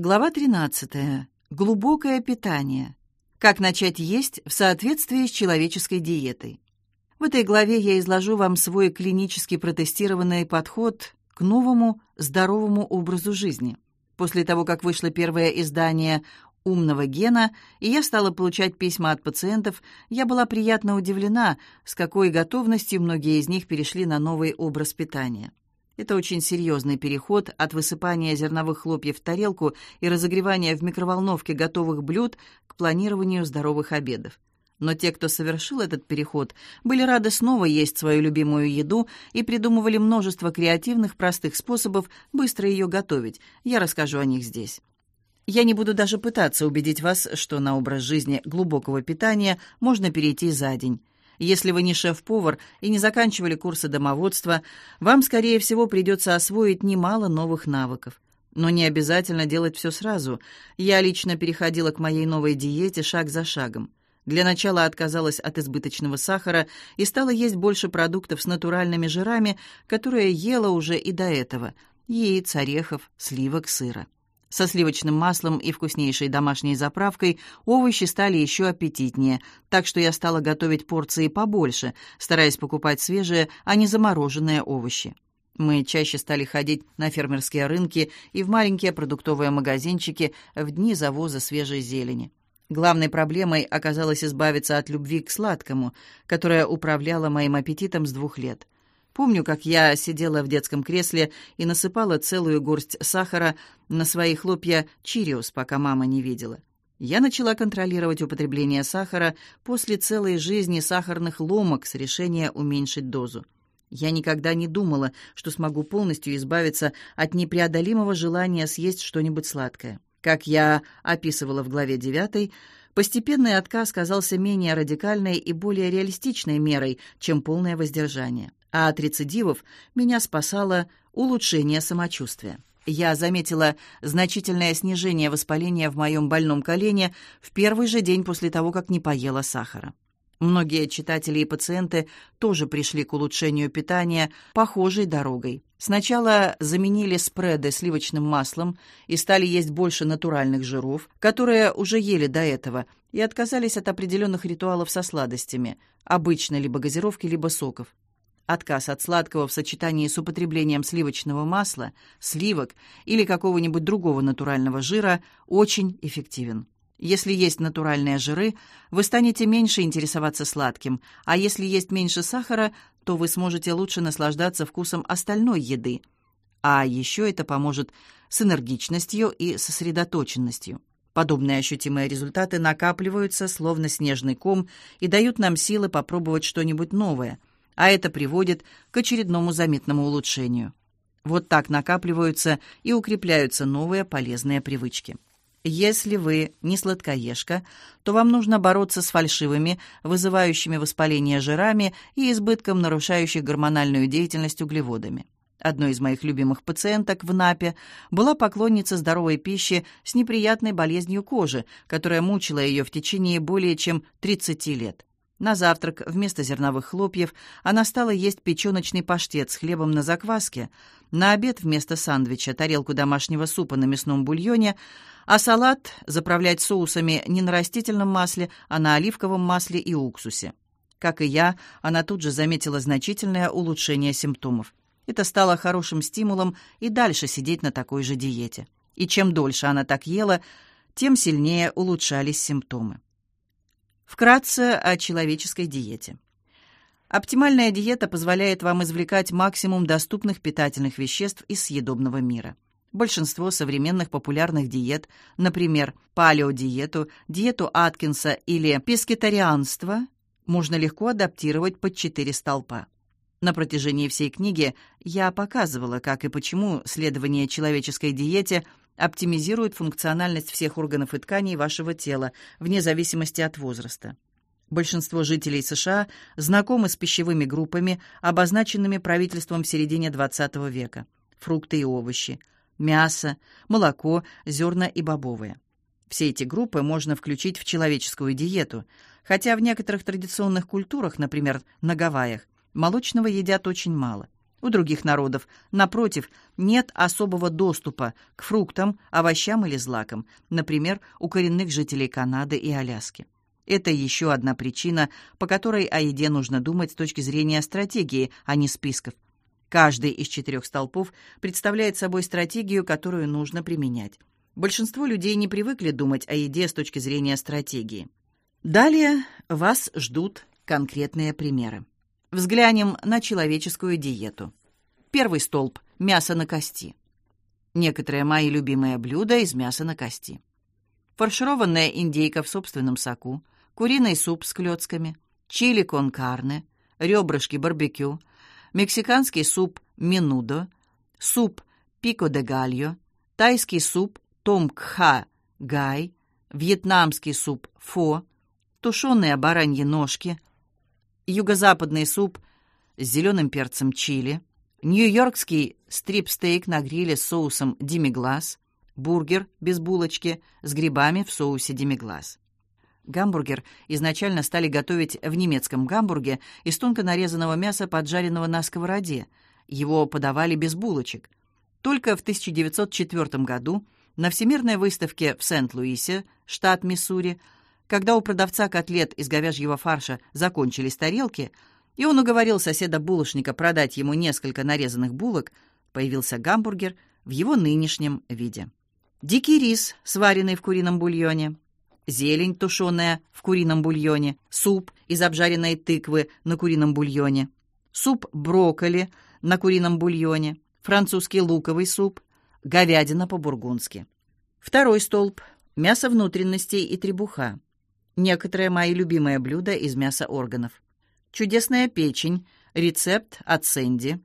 Глава 13. Глубокое питание. Как начать есть в соответствии с человеческой диетой. В этой главе я изложу вам свой клинически протестированный подход к новому здоровому образу жизни. После того, как вышло первое издание «Умного гена», и я стала получать письма от пациентов, я была приятно удивлена, с какой готовностью многие из них перешли на новый образ питания. Это очень серьезный переход от высыпания зерновых хлопьев в тарелку и разогревания в микроволновке готовых блюд к планированию здоровых обедов. Но те, кто совершил этот переход, были рады снова есть свою любимую еду и придумывали множество креативных, простых способов быстро ее готовить. Я расскажу о них здесь. Я не буду даже пытаться убедить вас, что на образ жизни глубокого питания можно перейти за день. Если вы не шеф-повар и не заканчивали курсы домоводства, вам, скорее всего, придется освоить немало новых навыков. Но не обязательно делать все сразу. Я лично переходила к моей новой диете шаг за шагом. Для начала отказалась от избыточного сахара и стала есть больше продуктов с натуральными жирами, которые ела уже и до этого – яиц, орехов, сливок, сыра. Со сливочным маслом и вкуснейшей домашней заправкой овощи стали еще аппетитнее, так что я стала готовить порции побольше, стараясь покупать свежие, а не замороженные овощи. Мы чаще стали ходить на фермерские рынки и в маленькие продуктовые магазинчики в дни завоза свежей зелени. Главной проблемой оказалось избавиться от любви к сладкому, которая управляла моим аппетитом с двух лет – Помню, как я сидела в детском кресле и насыпала целую горсть сахара на свои хлопья чириус, пока мама не видела. Я начала контролировать употребление сахара после целой жизни сахарных ломок с решения уменьшить дозу. Я никогда не думала, что смогу полностью избавиться от непреодолимого желания съесть что-нибудь сладкое. Как я описывала в главе 9, постепенный отказ казался менее радикальной и более реалистичной мерой, чем полное воздержание а от рецидивов меня спасало улучшение самочувствия. Я заметила значительное снижение воспаления в моем больном колене в первый же день после того, как не поела сахара. Многие читатели и пациенты тоже пришли к улучшению питания похожей дорогой. Сначала заменили спреды сливочным маслом и стали есть больше натуральных жиров, которые уже ели до этого, и отказались от определенных ритуалов со сладостями, обычно либо газировки, либо соков. Отказ от сладкого в сочетании с употреблением сливочного масла, сливок или какого-нибудь другого натурального жира очень эффективен. Если есть натуральные жиры, вы станете меньше интересоваться сладким, а если есть меньше сахара, то вы сможете лучше наслаждаться вкусом остальной еды. А еще это поможет с энергичностью и сосредоточенностью. Подобные ощутимые результаты накапливаются, словно снежный ком, и дают нам силы попробовать что-нибудь новое – а это приводит к очередному заметному улучшению. Вот так накапливаются и укрепляются новые полезные привычки. Если вы не сладкоежка, то вам нужно бороться с фальшивыми, вызывающими воспаление жирами и избытком нарушающих гормональную деятельность углеводами. Одной из моих любимых пациенток в НАПе была поклонница здоровой пищи с неприятной болезнью кожи, которая мучила ее в течение более чем 30 лет. На завтрак вместо зерновых хлопьев она стала есть печеночный паштет с хлебом на закваске, на обед вместо сандвича тарелку домашнего супа на мясном бульоне, а салат заправлять соусами не на растительном масле, а на оливковом масле и уксусе. Как и я, она тут же заметила значительное улучшение симптомов. Это стало хорошим стимулом и дальше сидеть на такой же диете. И чем дольше она так ела, тем сильнее улучшались симптомы. Вкратце о человеческой диете. Оптимальная диета позволяет вам извлекать максимум доступных питательных веществ из съедобного мира. Большинство современных популярных диет, например, палеодиету, диету Аткинса или пескетарианство, можно легко адаптировать под четыре столпа. На протяжении всей книги я показывала, как и почему следование человеческой диете оптимизирует функциональность всех органов и тканей вашего тела, вне зависимости от возраста. Большинство жителей США знакомы с пищевыми группами, обозначенными правительством в середине XX века. Фрукты и овощи, мясо, молоко, зерна и бобовые. Все эти группы можно включить в человеческую диету, хотя в некоторых традиционных культурах, например, на Гавайях, молочного едят очень мало. У других народов, напротив, нет особого доступа к фруктам, овощам или злакам, например, у коренных жителей Канады и Аляски. Это еще одна причина, по которой о еде нужно думать с точки зрения стратегии, а не списков. Каждый из четырех столпов представляет собой стратегию, которую нужно применять. Большинство людей не привыкли думать о еде с точки зрения стратегии. Далее вас ждут конкретные примеры. Взглянем на человеческую диету. Первый столб – мясо на кости. Некоторые мои любимые блюда из мяса на кости. Фаршированная индейка в собственном соку, куриный суп с клетками, чили кон карне, ребрышки барбекю, мексиканский суп минудо, суп пико де гальо, тайский суп том кха гай, вьетнамский суп фо, тушеные бараньи ножки, юго-западный суп с зеленым перцем чили, нью-йоркский стрип-стейк на гриле с соусом демиглас, бургер без булочки с грибами в соусе демиглас. Гамбургер изначально стали готовить в немецком Гамбурге из тонко нарезанного мяса, поджаренного на сковороде. Его подавали без булочек. Только в 1904 году на Всемирной выставке в Сент-Луисе, штат Миссури, когда у продавца котлет из говяжьего фарша закончились тарелки, и он уговорил соседа-булочника продать ему несколько нарезанных булок, появился гамбургер в его нынешнем виде. Дикий рис, сваренный в курином бульоне, зелень, тушеная в курином бульоне, суп из обжаренной тыквы на курином бульоне, суп брокколи на курином бульоне, французский луковый суп, говядина по-бургундски. Второй столб – мясо внутренностей и требуха. Некоторые мои любимые блюда из мяса органов. Чудесная печень, рецепт от Сэнди.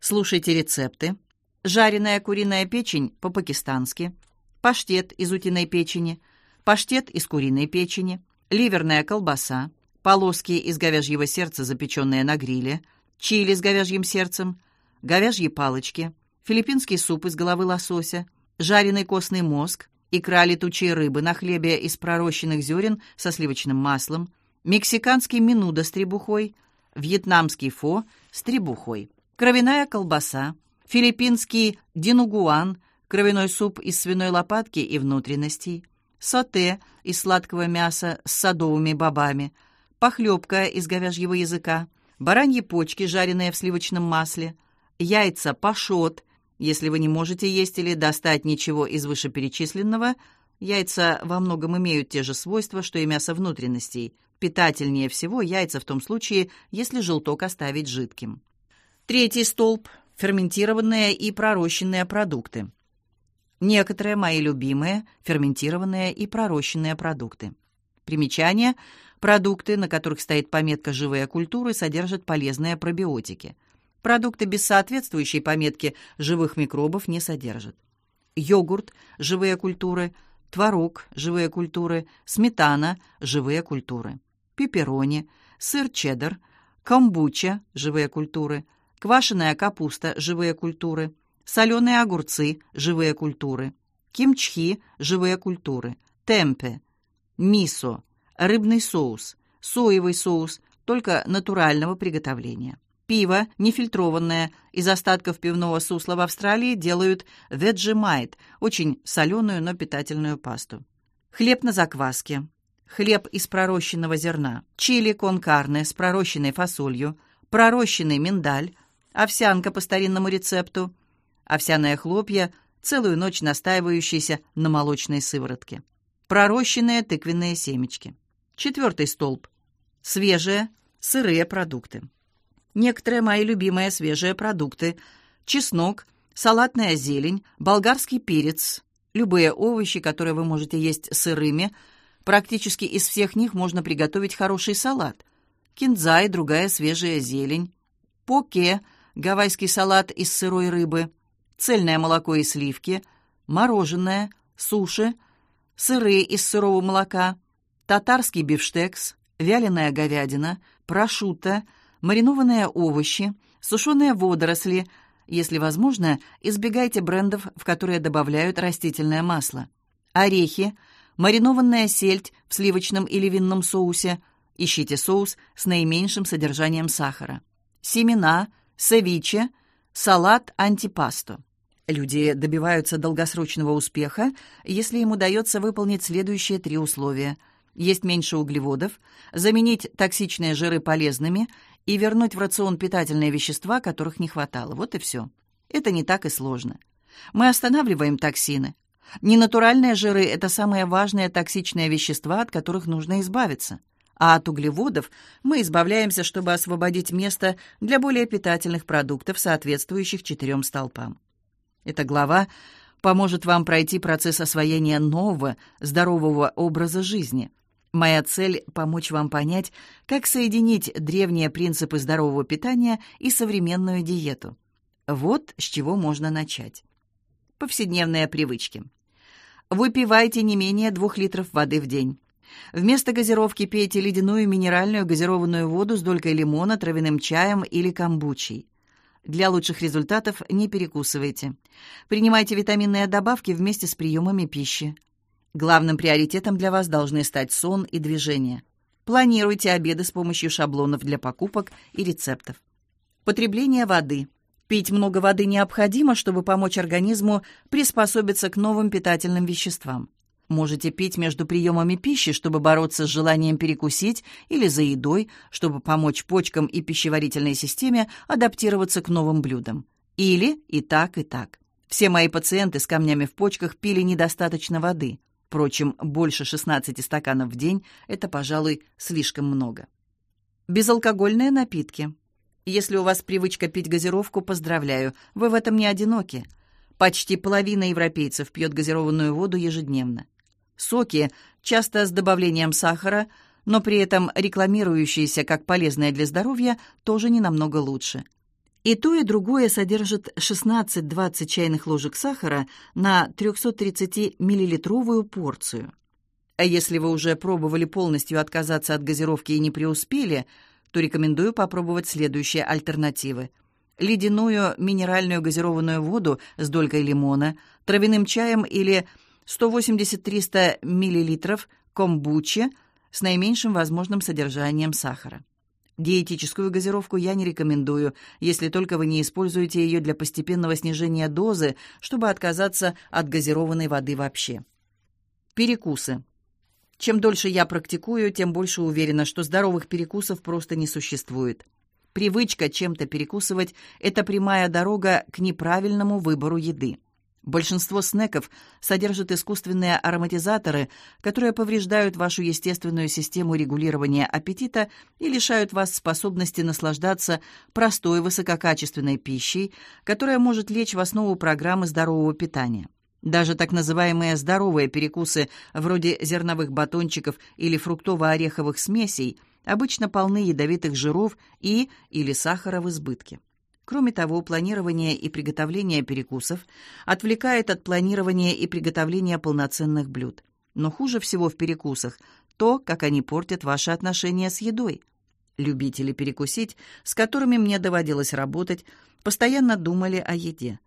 Слушайте рецепты. Жареная куриная печень по-пакистански. Паштет из утиной печени. Паштет из куриной печени. Ливерная колбаса. Полоски из говяжьего сердца, запеченные на гриле. Чили с говяжьим сердцем. Говяжьи палочки. Филиппинский суп из головы лосося. Жареный костный мозг икра летучей рыбы на хлебе из пророщенных зерен со сливочным маслом, мексиканский минуда с требухой, вьетнамский фо с требухой, кровяная колбаса, филиппинский динугуан, кровяной суп из свиной лопатки и внутренностей, соте из сладкого мяса с садовыми бобами, похлебка из говяжьего языка, бараньи почки, жареные в сливочном масле, яйца пашот если вы не можете есть или достать ничего из вышеперечисленного, яйца во многом имеют те же свойства, что и мясо внутренностей. Питательнее всего яйца в том случае, если желток оставить жидким. Третий столб – ферментированные и пророщенные продукты. Некоторые мои любимые – ферментированные и пророщенные продукты. Примечание – продукты, на которых стоит пометка «живые культуры», содержат полезные пробиотики – Продукты без соответствующей пометки живых микробов не содержат. Йогурт – живые культуры, творог – живые культуры, сметана – живые культуры, пепперони, сыр чеддер, камбуча – живые культуры, квашеная капуста – живые культуры, соленые огурцы – живые культуры, кимчхи – живые культуры, темпе, мисо, рыбный соус, соевый соус, только натурального приготовления. Пиво, нефильтрованное, из остатков пивного сусла в Австралии делают Vegemite, очень соленую, но питательную пасту. Хлеб на закваске. Хлеб из пророщенного зерна. Чили кон карне с пророщенной фасолью. Пророщенный миндаль. Овсянка по старинному рецепту. Овсяные хлопья, целую ночь настаивающиеся на молочной сыворотке. Пророщенные тыквенные семечки. Четвертый столб. Свежие, сырые продукты некоторые мои любимые свежие продукты. Чеснок, салатная зелень, болгарский перец, любые овощи, которые вы можете есть сырыми. Практически из всех них можно приготовить хороший салат. Кинза и другая свежая зелень. Поке, гавайский салат из сырой рыбы. Цельное молоко и сливки. Мороженое, суши, сыры из сырого молока. Татарский бифштекс, вяленая говядина, прошутто – маринованные овощи, сушеные водоросли. Если возможно, избегайте брендов, в которые добавляют растительное масло. Орехи, маринованная сельдь в сливочном или винном соусе. Ищите соус с наименьшим содержанием сахара. Семена, севиче, Салат антипасто. Люди добиваются долгосрочного успеха, если им удается выполнить следующие три условия. Есть меньше углеводов, заменить токсичные жиры полезными и вернуть в рацион питательные вещества, которых не хватало. Вот и все. Это не так и сложно. Мы останавливаем токсины. Ненатуральные жиры – это самые важные токсичные вещества, от которых нужно избавиться. А от углеводов мы избавляемся, чтобы освободить место для более питательных продуктов, соответствующих четырем столпам. Эта глава поможет вам пройти процесс освоения нового, здорового образа жизни. Моя цель – помочь вам понять, как соединить древние принципы здорового питания и современную диету. Вот с чего можно начать. Повседневные привычки. Выпивайте не менее двух литров воды в день. Вместо газировки пейте ледяную минеральную газированную воду с долькой лимона, травяным чаем или камбучей. Для лучших результатов не перекусывайте. Принимайте витаминные добавки вместе с приемами пищи. Главным приоритетом для вас должны стать сон и движение. Планируйте обеды с помощью шаблонов для покупок и рецептов. Потребление воды. Пить много воды необходимо, чтобы помочь организму приспособиться к новым питательным веществам. Можете пить между приемами пищи, чтобы бороться с желанием перекусить, или за едой, чтобы помочь почкам и пищеварительной системе адаптироваться к новым блюдам. Или и так, и так. Все мои пациенты с камнями в почках пили недостаточно воды. Впрочем, больше 16 стаканов в день – это, пожалуй, слишком много. Безалкогольные напитки. Если у вас привычка пить газировку, поздравляю, вы в этом не одиноки. Почти половина европейцев пьет газированную воду ежедневно. Соки, часто с добавлением сахара, но при этом рекламирующиеся как полезные для здоровья, тоже не намного лучше. И то, и другое содержит 16-20 чайных ложек сахара на 330-миллилитровую порцию. А если вы уже пробовали полностью отказаться от газировки и не преуспели – то рекомендую попробовать следующие альтернативы. Ледяную минеральную газированную воду с долькой лимона, травяным чаем или 180-300 мл комбучи с наименьшим возможным содержанием сахара. Диетическую газировку я не рекомендую, если только вы не используете ее для постепенного снижения дозы, чтобы отказаться от газированной воды вообще. Перекусы. Чем дольше я практикую, тем больше уверена, что здоровых перекусов просто не существует. Привычка чем-то перекусывать – это прямая дорога к неправильному выбору еды. Большинство снеков содержат искусственные ароматизаторы, которые повреждают вашу естественную систему регулирования аппетита и лишают вас способности наслаждаться простой высококачественной пищей, которая может лечь в основу программы здорового питания. Даже так называемые здоровые перекусы, вроде зерновых батончиков или фруктово-ореховых смесей, обычно полны ядовитых жиров и или сахара в избытке. Кроме того, планирование и приготовление перекусов отвлекает от планирования и приготовления полноценных блюд. Но хуже всего в перекусах то, как они портят ваши отношения с едой. Любители перекусить, с которыми мне доводилось работать, постоянно думали о еде.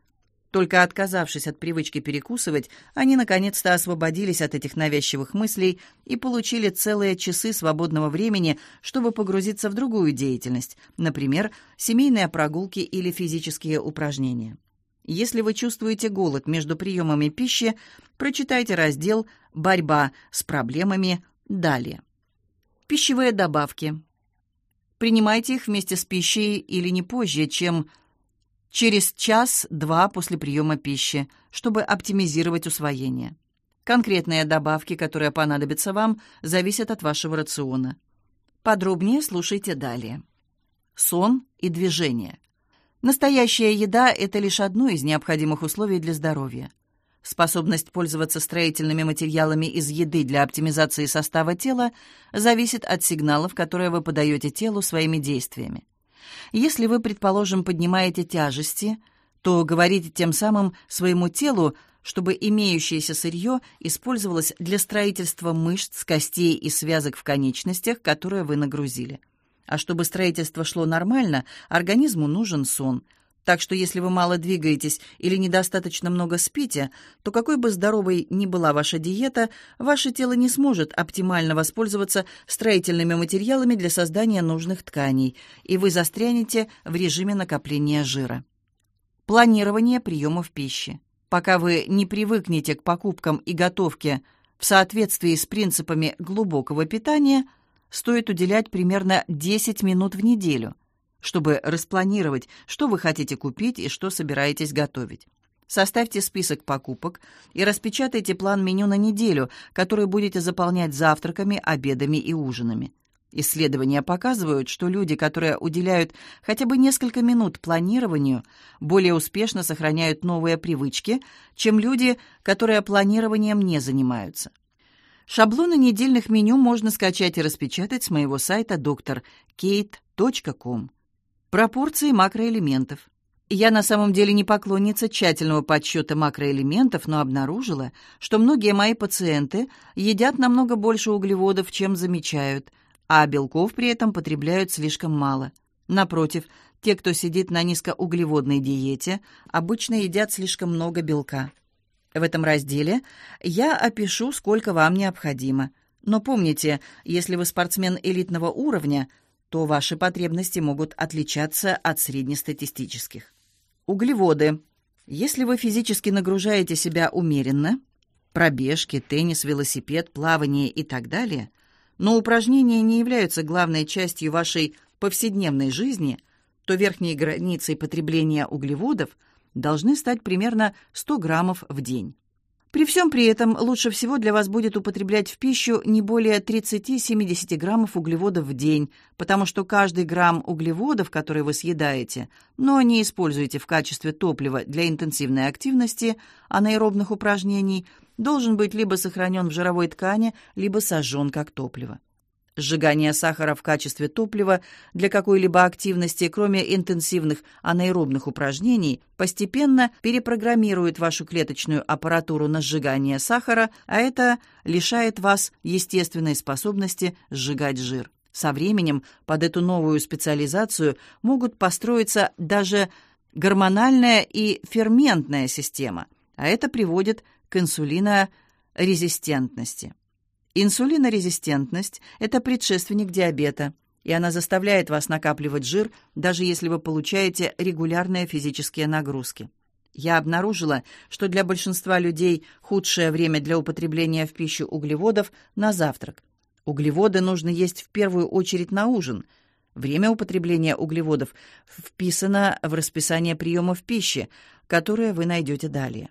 Только отказавшись от привычки перекусывать, они наконец-то освободились от этих навязчивых мыслей и получили целые часы свободного времени, чтобы погрузиться в другую деятельность, например, семейные прогулки или физические упражнения. Если вы чувствуете голод между приемами пищи, прочитайте раздел «Борьба с проблемами» далее. Пищевые добавки. Принимайте их вместе с пищей или не позже, чем через час-два после приема пищи, чтобы оптимизировать усвоение. Конкретные добавки, которые понадобятся вам, зависят от вашего рациона. Подробнее слушайте далее. Сон и движение. Настоящая еда – это лишь одно из необходимых условий для здоровья. Способность пользоваться строительными материалами из еды для оптимизации состава тела зависит от сигналов, которые вы подаете телу своими действиями. Если вы, предположим, поднимаете тяжести, то говорите тем самым своему телу, чтобы имеющееся сырье использовалось для строительства мышц, костей и связок в конечностях, которые вы нагрузили. А чтобы строительство шло нормально, организму нужен сон – так что если вы мало двигаетесь или недостаточно много спите, то какой бы здоровой ни была ваша диета, ваше тело не сможет оптимально воспользоваться строительными материалами для создания нужных тканей, и вы застрянете в режиме накопления жира. Планирование приемов пищи. Пока вы не привыкнете к покупкам и готовке в соответствии с принципами глубокого питания, стоит уделять примерно 10 минут в неделю, чтобы распланировать, что вы хотите купить и что собираетесь готовить. Составьте список покупок и распечатайте план меню на неделю, который будете заполнять завтраками, обедами и ужинами. Исследования показывают, что люди, которые уделяют хотя бы несколько минут планированию, более успешно сохраняют новые привычки, чем люди, которые планированием не занимаются. Шаблоны недельных меню можно скачать и распечатать с моего сайта drkate.com. Пропорции макроэлементов. Я на самом деле не поклонница тщательного подсчета макроэлементов, но обнаружила, что многие мои пациенты едят намного больше углеводов, чем замечают, а белков при этом потребляют слишком мало. Напротив, те, кто сидит на низкоуглеводной диете, обычно едят слишком много белка. В этом разделе я опишу, сколько вам необходимо. Но помните, если вы спортсмен элитного уровня, то ваши потребности могут отличаться от среднестатистических. Углеводы. Если вы физически нагружаете себя умеренно, пробежки, теннис, велосипед, плавание и так далее, но упражнения не являются главной частью вашей повседневной жизни, то верхней границей потребления углеводов должны стать примерно 100 граммов в день. При всем при этом лучше всего для вас будет употреблять в пищу не более 30-70 граммов углеводов в день, потому что каждый грамм углеводов, который вы съедаете, но не используете в качестве топлива для интенсивной активности, анаэробных упражнений, должен быть либо сохранен в жировой ткани, либо сожжен как топливо. Сжигание сахара в качестве топлива для какой-либо активности, кроме интенсивных анаэробных упражнений, постепенно перепрограммирует вашу клеточную аппаратуру на сжигание сахара, а это лишает вас естественной способности сжигать жир. Со временем под эту новую специализацию могут построиться даже гормональная и ферментная система, а это приводит к инсулинорезистентности. Инсулинорезистентность – это предшественник диабета, и она заставляет вас накапливать жир, даже если вы получаете регулярные физические нагрузки. Я обнаружила, что для большинства людей худшее время для употребления в пищу углеводов – на завтрак. Углеводы нужно есть в первую очередь на ужин. Время употребления углеводов вписано в расписание приемов пищи, которое вы найдете далее.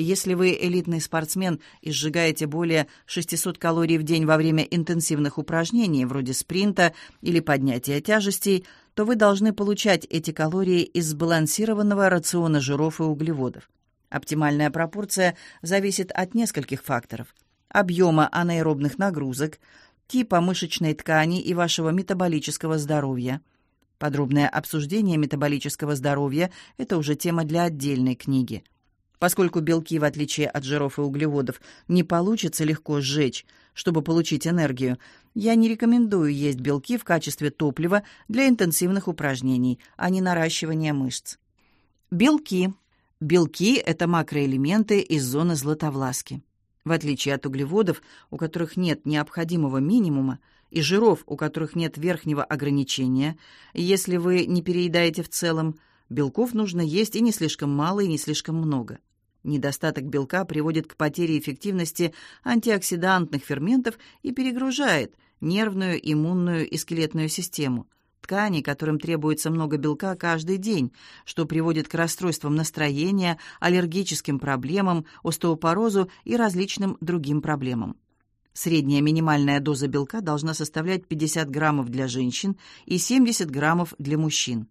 Если вы элитный спортсмен и сжигаете более 600 калорий в день во время интенсивных упражнений, вроде спринта или поднятия тяжестей, то вы должны получать эти калории из сбалансированного рациона жиров и углеводов. Оптимальная пропорция зависит от нескольких факторов. Объема анаэробных нагрузок, типа мышечной ткани и вашего метаболического здоровья. Подробное обсуждение метаболического здоровья – это уже тема для отдельной книги – Поскольку белки, в отличие от жиров и углеводов, не получится легко сжечь, чтобы получить энергию, я не рекомендую есть белки в качестве топлива для интенсивных упражнений, а не наращивания мышц. Белки. Белки – это макроэлементы из зоны златовласки. В отличие от углеводов, у которых нет необходимого минимума, и жиров, у которых нет верхнего ограничения, если вы не переедаете в целом, белков нужно есть и не слишком мало, и не слишком много. Недостаток белка приводит к потере эффективности антиоксидантных ферментов и перегружает нервную, иммунную и скелетную систему, ткани, которым требуется много белка каждый день, что приводит к расстройствам настроения, аллергическим проблемам, остеопорозу и различным другим проблемам. Средняя минимальная доза белка должна составлять 50 граммов для женщин и 70 граммов для мужчин.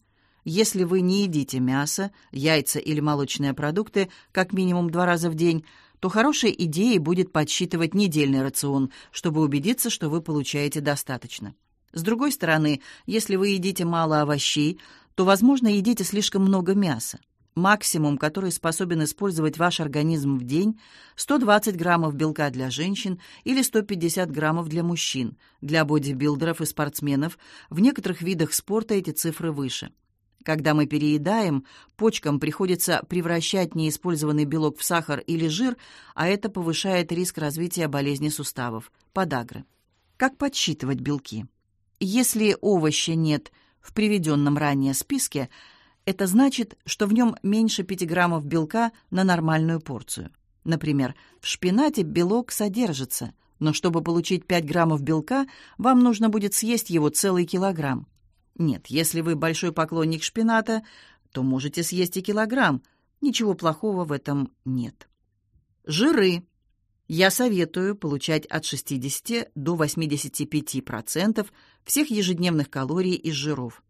Если вы не едите мясо, яйца или молочные продукты как минимум два раза в день, то хорошей идеей будет подсчитывать недельный рацион, чтобы убедиться, что вы получаете достаточно. С другой стороны, если вы едите мало овощей, то, возможно, едите слишком много мяса. Максимум, который способен использовать ваш организм в день, 120 граммов белка для женщин или 150 граммов для мужчин. Для бодибилдеров и спортсменов в некоторых видах спорта эти цифры выше. Когда мы переедаем, почкам приходится превращать неиспользованный белок в сахар или жир, а это повышает риск развития болезни суставов, подагры. Как подсчитывать белки? Если овоща нет в приведенном ранее списке, Это значит, что в нем меньше 5 граммов белка на нормальную порцию. Например, в шпинате белок содержится, но чтобы получить 5 граммов белка, вам нужно будет съесть его целый килограмм. Нет, если вы большой поклонник шпината, то можете съесть и килограмм. Ничего плохого в этом нет. Жиры. Я советую получать от 60 до 85% всех ежедневных калорий из жиров.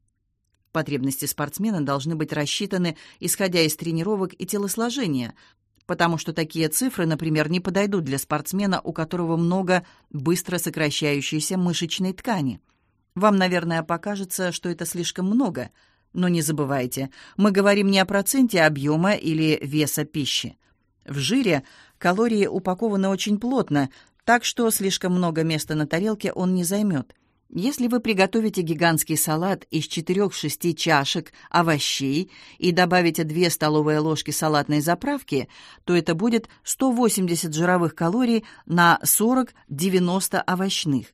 Потребности спортсмена должны быть рассчитаны, исходя из тренировок и телосложения, потому что такие цифры, например, не подойдут для спортсмена, у которого много быстро сокращающейся мышечной ткани. Вам, наверное, покажется, что это слишком много, но не забывайте, мы говорим не о проценте объема или веса пищи. В жире калории упакованы очень плотно, так что слишком много места на тарелке он не займет – если вы приготовите гигантский салат из 4-6 чашек овощей и добавите 2 столовые ложки салатной заправки, то это будет 180 жировых калорий на 40-90 овощных,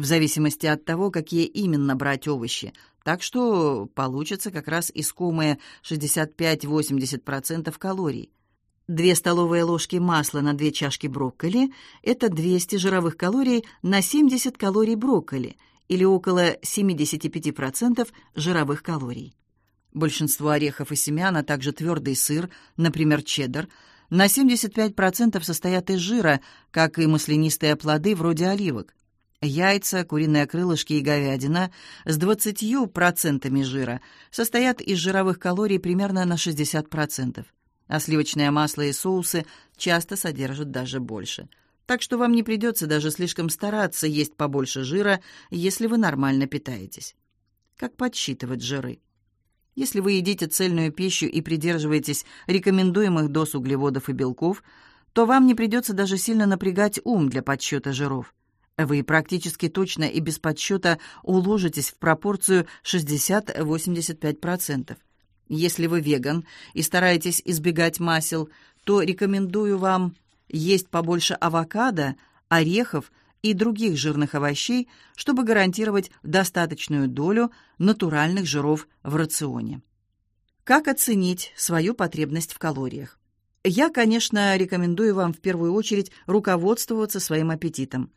в зависимости от того, какие именно брать овощи. Так что получится как раз искомые 65-80% калорий. 2 столовые ложки масла на 2 чашки брокколи – это 200 жировых калорий на 70 калорий брокколи – или около 75% жировых калорий. Большинство орехов и семян, а также твердый сыр, например, чеддер, на 75% состоят из жира, как и маслянистые плоды вроде оливок. Яйца, куриные крылышки и говядина с 20% жира состоят из жировых калорий примерно на 60%, а сливочное масло и соусы часто содержат даже больше – так что вам не придется даже слишком стараться есть побольше жира, если вы нормально питаетесь. Как подсчитывать жиры? Если вы едите цельную пищу и придерживаетесь рекомендуемых доз углеводов и белков, то вам не придется даже сильно напрягать ум для подсчета жиров. Вы практически точно и без подсчета уложитесь в пропорцию 60-85%. Если вы веган и стараетесь избегать масел, то рекомендую вам есть побольше авокадо, орехов и других жирных овощей, чтобы гарантировать достаточную долю натуральных жиров в рационе. Как оценить свою потребность в калориях? Я, конечно, рекомендую вам в первую очередь руководствоваться своим аппетитом.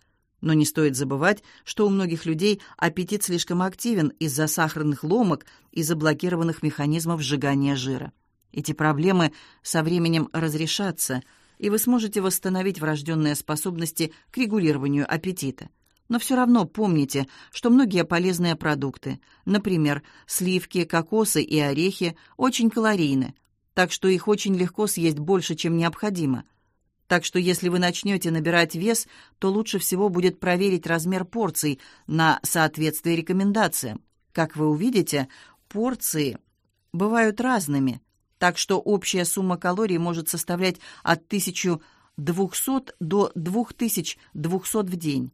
Но не стоит забывать, что у многих людей аппетит слишком активен из-за сахарных ломок и заблокированных механизмов сжигания жира. Эти проблемы со временем разрешатся – и вы сможете восстановить врожденные способности к регулированию аппетита. Но все равно помните, что многие полезные продукты, например, сливки, кокосы и орехи, очень калорийны, так что их очень легко съесть больше, чем необходимо. Так что если вы начнете набирать вес, то лучше всего будет проверить размер порций на соответствие рекомендациям. Как вы увидите, порции бывают разными – так что общая сумма калорий может составлять от 1200 до 2200 в день.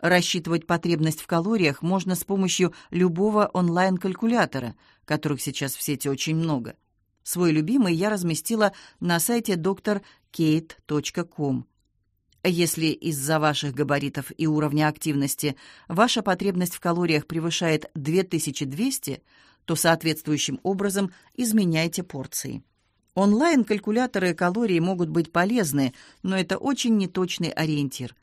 Рассчитывать потребность в калориях можно с помощью любого онлайн-калькулятора, которых сейчас в сети очень много. Свой любимый я разместила на сайте drkate.com. Если из-за ваших габаритов и уровня активности ваша потребность в калориях превышает 2200, то соответствующим образом изменяйте порции. Онлайн-калькуляторы калорий могут быть полезны, но это очень неточный ориентир.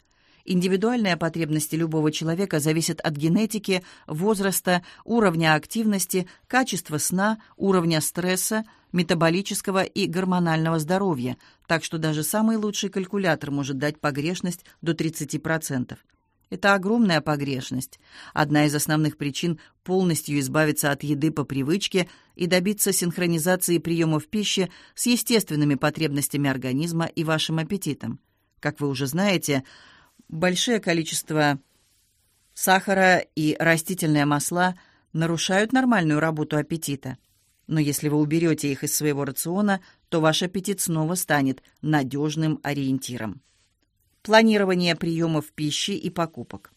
Индивидуальные потребности любого человека зависят от генетики, возраста, уровня активности, качества сна, уровня стресса, метаболического и гормонального здоровья, так что даже самый лучший калькулятор может дать погрешность до 30%. Это огромная погрешность. Одна из основных причин полностью избавиться от еды по привычке и добиться синхронизации приемов пищи с естественными потребностями организма и вашим аппетитом. Как вы уже знаете, большое количество сахара и растительные масла нарушают нормальную работу аппетита. Но если вы уберете их из своего рациона, то ваш аппетит снова станет надежным ориентиром планирование приемов пищи и покупок.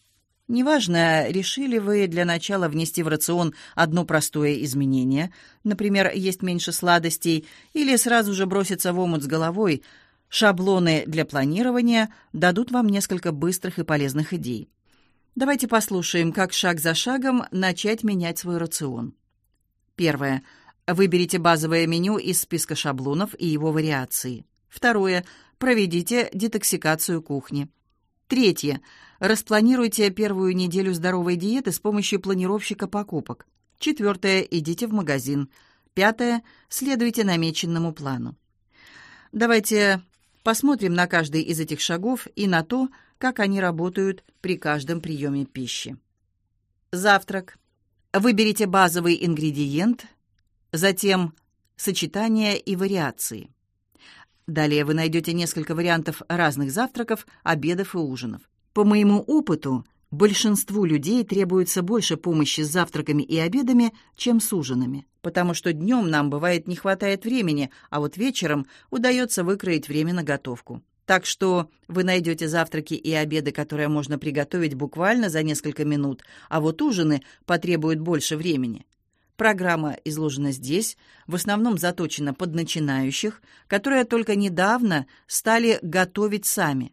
Неважно, решили вы для начала внести в рацион одно простое изменение, например, есть меньше сладостей, или сразу же броситься в омут с головой, шаблоны для планирования дадут вам несколько быстрых и полезных идей. Давайте послушаем, как шаг за шагом начать менять свой рацион. Первое. Выберите базовое меню из списка шаблонов и его вариации. Второе. Проведите детоксикацию кухни. Третье. Распланируйте первую неделю здоровой диеты с помощью планировщика покупок. Четвертое. Идите в магазин. Пятое. Следуйте намеченному плану. Давайте посмотрим на каждый из этих шагов и на то, как они работают при каждом приеме пищи. Завтрак. Выберите базовый ингредиент, затем сочетания и вариации. Далее вы найдете несколько вариантов разных завтраков, обедов и ужинов. По моему опыту, большинству людей требуется больше помощи с завтраками и обедами, чем с ужинами, потому что днем нам бывает не хватает времени, а вот вечером удается выкроить время на готовку. Так что вы найдете завтраки и обеды, которые можно приготовить буквально за несколько минут, а вот ужины потребуют больше времени. Программа изложена здесь, в основном заточена под начинающих, которые только недавно стали готовить сами.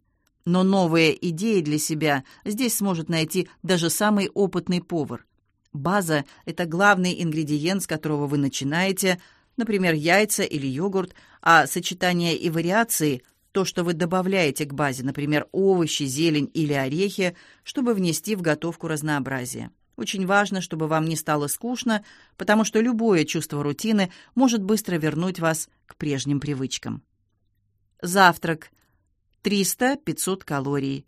Но новые идеи для себя здесь сможет найти даже самый опытный повар. База – это главный ингредиент, с которого вы начинаете, например, яйца или йогурт, а сочетания и вариации – то, что вы добавляете к базе, например, овощи, зелень или орехи, чтобы внести в готовку разнообразие. Очень важно, чтобы вам не стало скучно, потому что любое чувство рутины может быстро вернуть вас к прежним привычкам. Завтрак. 300-500 калорий.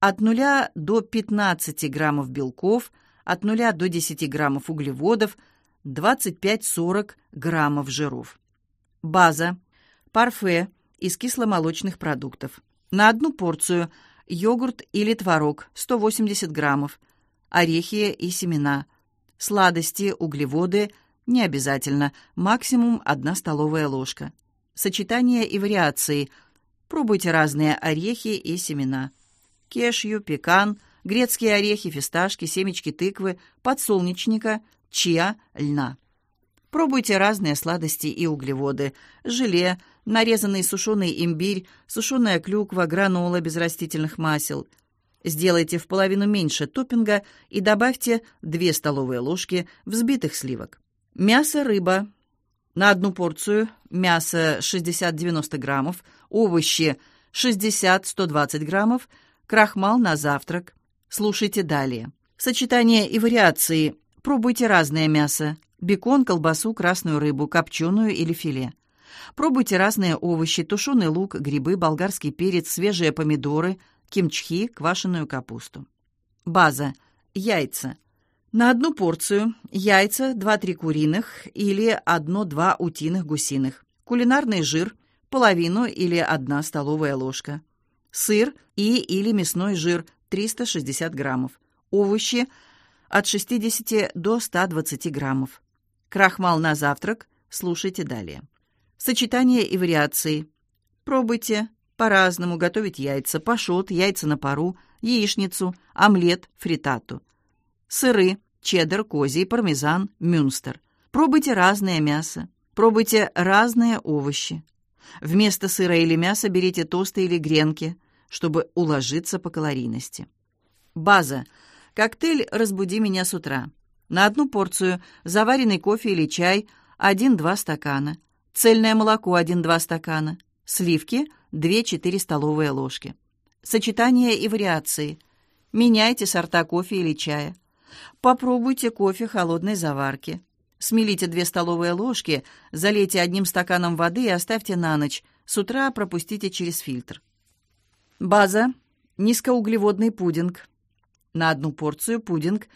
От 0 до 15 граммов белков, от 0 до 10 граммов углеводов, 25-40 граммов жиров. База. Парфе из кисломолочных продуктов. На одну порцию йогурт или творог 180 граммов, орехи и семена, сладости, углеводы не обязательно, максимум 1 столовая ложка. Сочетания и вариации. Пробуйте разные орехи и семена. Кешью, пекан, грецкие орехи, фисташки, семечки тыквы, подсолнечника, чиа, льна. Пробуйте разные сладости и углеводы. Желе, нарезанный сушеный имбирь, сушеная клюква, гранола без растительных масел – Сделайте в половину меньше топпинга и добавьте 2 столовые ложки взбитых сливок. Мясо, рыба. На одну порцию мясо 60-90 граммов, овощи 60-120 граммов, крахмал на завтрак. Слушайте далее. Сочетания и вариации. Пробуйте разное мясо. Бекон, колбасу, красную рыбу, копченую или филе. Пробуйте разные овощи, тушеный лук, грибы, болгарский перец, свежие помидоры – кимчхи, квашеную капусту. База. Яйца. На одну порцию яйца 2-3 куриных или 1-2 утиных гусиных. Кулинарный жир половину или 1 столовая ложка. Сыр и или мясной жир 360 граммов. Овощи от 60 до 120 граммов. Крахмал на завтрак. Слушайте далее. Сочетания и вариации. Пробуйте, по-разному готовить яйца, пашот, яйца на пару, яичницу, омлет, фритату. Сыры, чеддер, козий, пармезан, мюнстер. Пробуйте разное мясо, пробуйте разные овощи. Вместо сыра или мяса берите тосты или гренки, чтобы уложиться по калорийности. База. Коктейль «Разбуди меня с утра». На одну порцию заваренный кофе или чай 1-2 стакана, цельное молоко 1-2 стакана, сливки 2-4 столовые ложки. Сочетания и вариации. Меняйте сорта кофе или чая. Попробуйте кофе холодной заварки. Смелите 2 столовые ложки, залейте одним стаканом воды и оставьте на ночь. С утра пропустите через фильтр. База. Низкоуглеводный пудинг. На одну порцию пудинг.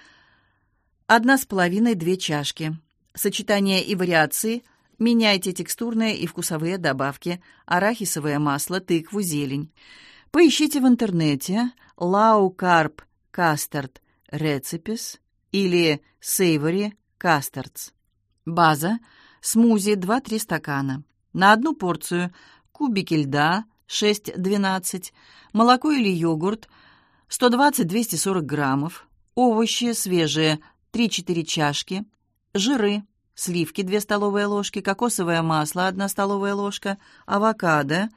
Одна с половиной две чашки. Сочетания и вариации – Меняйте текстурные и вкусовые добавки, арахисовое масло, тыкву, зелень. Поищите в интернете Low Carb Custard Recipes или Savory Custards. База – смузи 2-3 стакана. На одну порцию кубики льда 6-12, молоко или йогурт 120-240 граммов, овощи свежие 3-4 чашки, жиры сливки 2 столовые ложки, кокосовое масло 1 столовая ложка, авокадо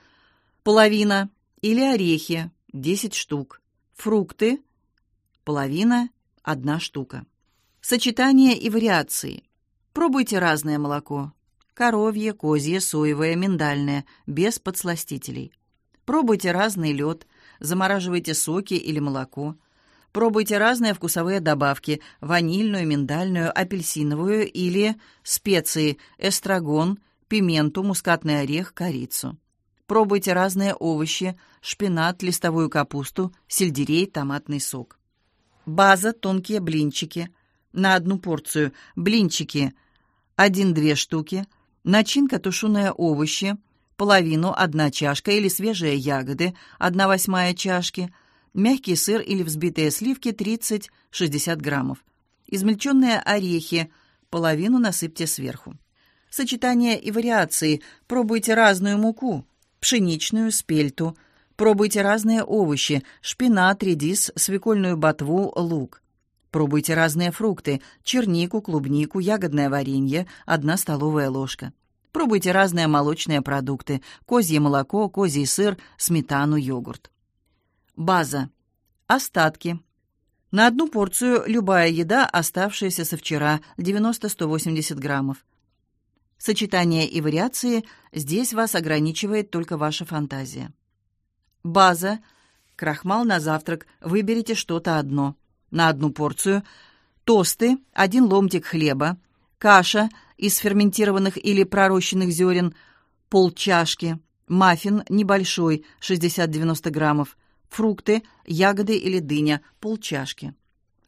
половина или орехи 10 штук, фрукты половина 1 штука. Сочетания и вариации. Пробуйте разное молоко. Коровье, козье, соевое, миндальное, без подсластителей. Пробуйте разный лед, замораживайте соки или молоко. Пробуйте разные вкусовые добавки – ванильную, миндальную, апельсиновую или специи – эстрагон, пименту, мускатный орех, корицу. Пробуйте разные овощи – шпинат, листовую капусту, сельдерей, томатный сок. База – тонкие блинчики. На одну порцию блинчики – 1-2 штуки. Начинка – тушеные овощи – половину – одна чашка или свежие ягоды – 1 восьмая чашки – мягкий сыр или взбитые сливки 30-60 граммов, измельченные орехи, половину насыпьте сверху. Сочетания и вариации. Пробуйте разную муку, пшеничную, спельту. Пробуйте разные овощи, шпинат, редис, свекольную ботву, лук. Пробуйте разные фрукты, чернику, клубнику, ягодное варенье, одна столовая ложка. Пробуйте разные молочные продукты, козье молоко, козий сыр, сметану, йогурт. База. Остатки. На одну порцию любая еда, оставшаяся со вчера, 90-180 граммов. Сочетания и вариации здесь вас ограничивает только ваша фантазия. База. Крахмал на завтрак. Выберите что-то одно. На одну порцию. Тосты, один ломтик хлеба, каша из ферментированных или пророщенных зерен, полчашки, маффин небольшой, 60-90 граммов, фрукты, ягоды или дыня, полчашки.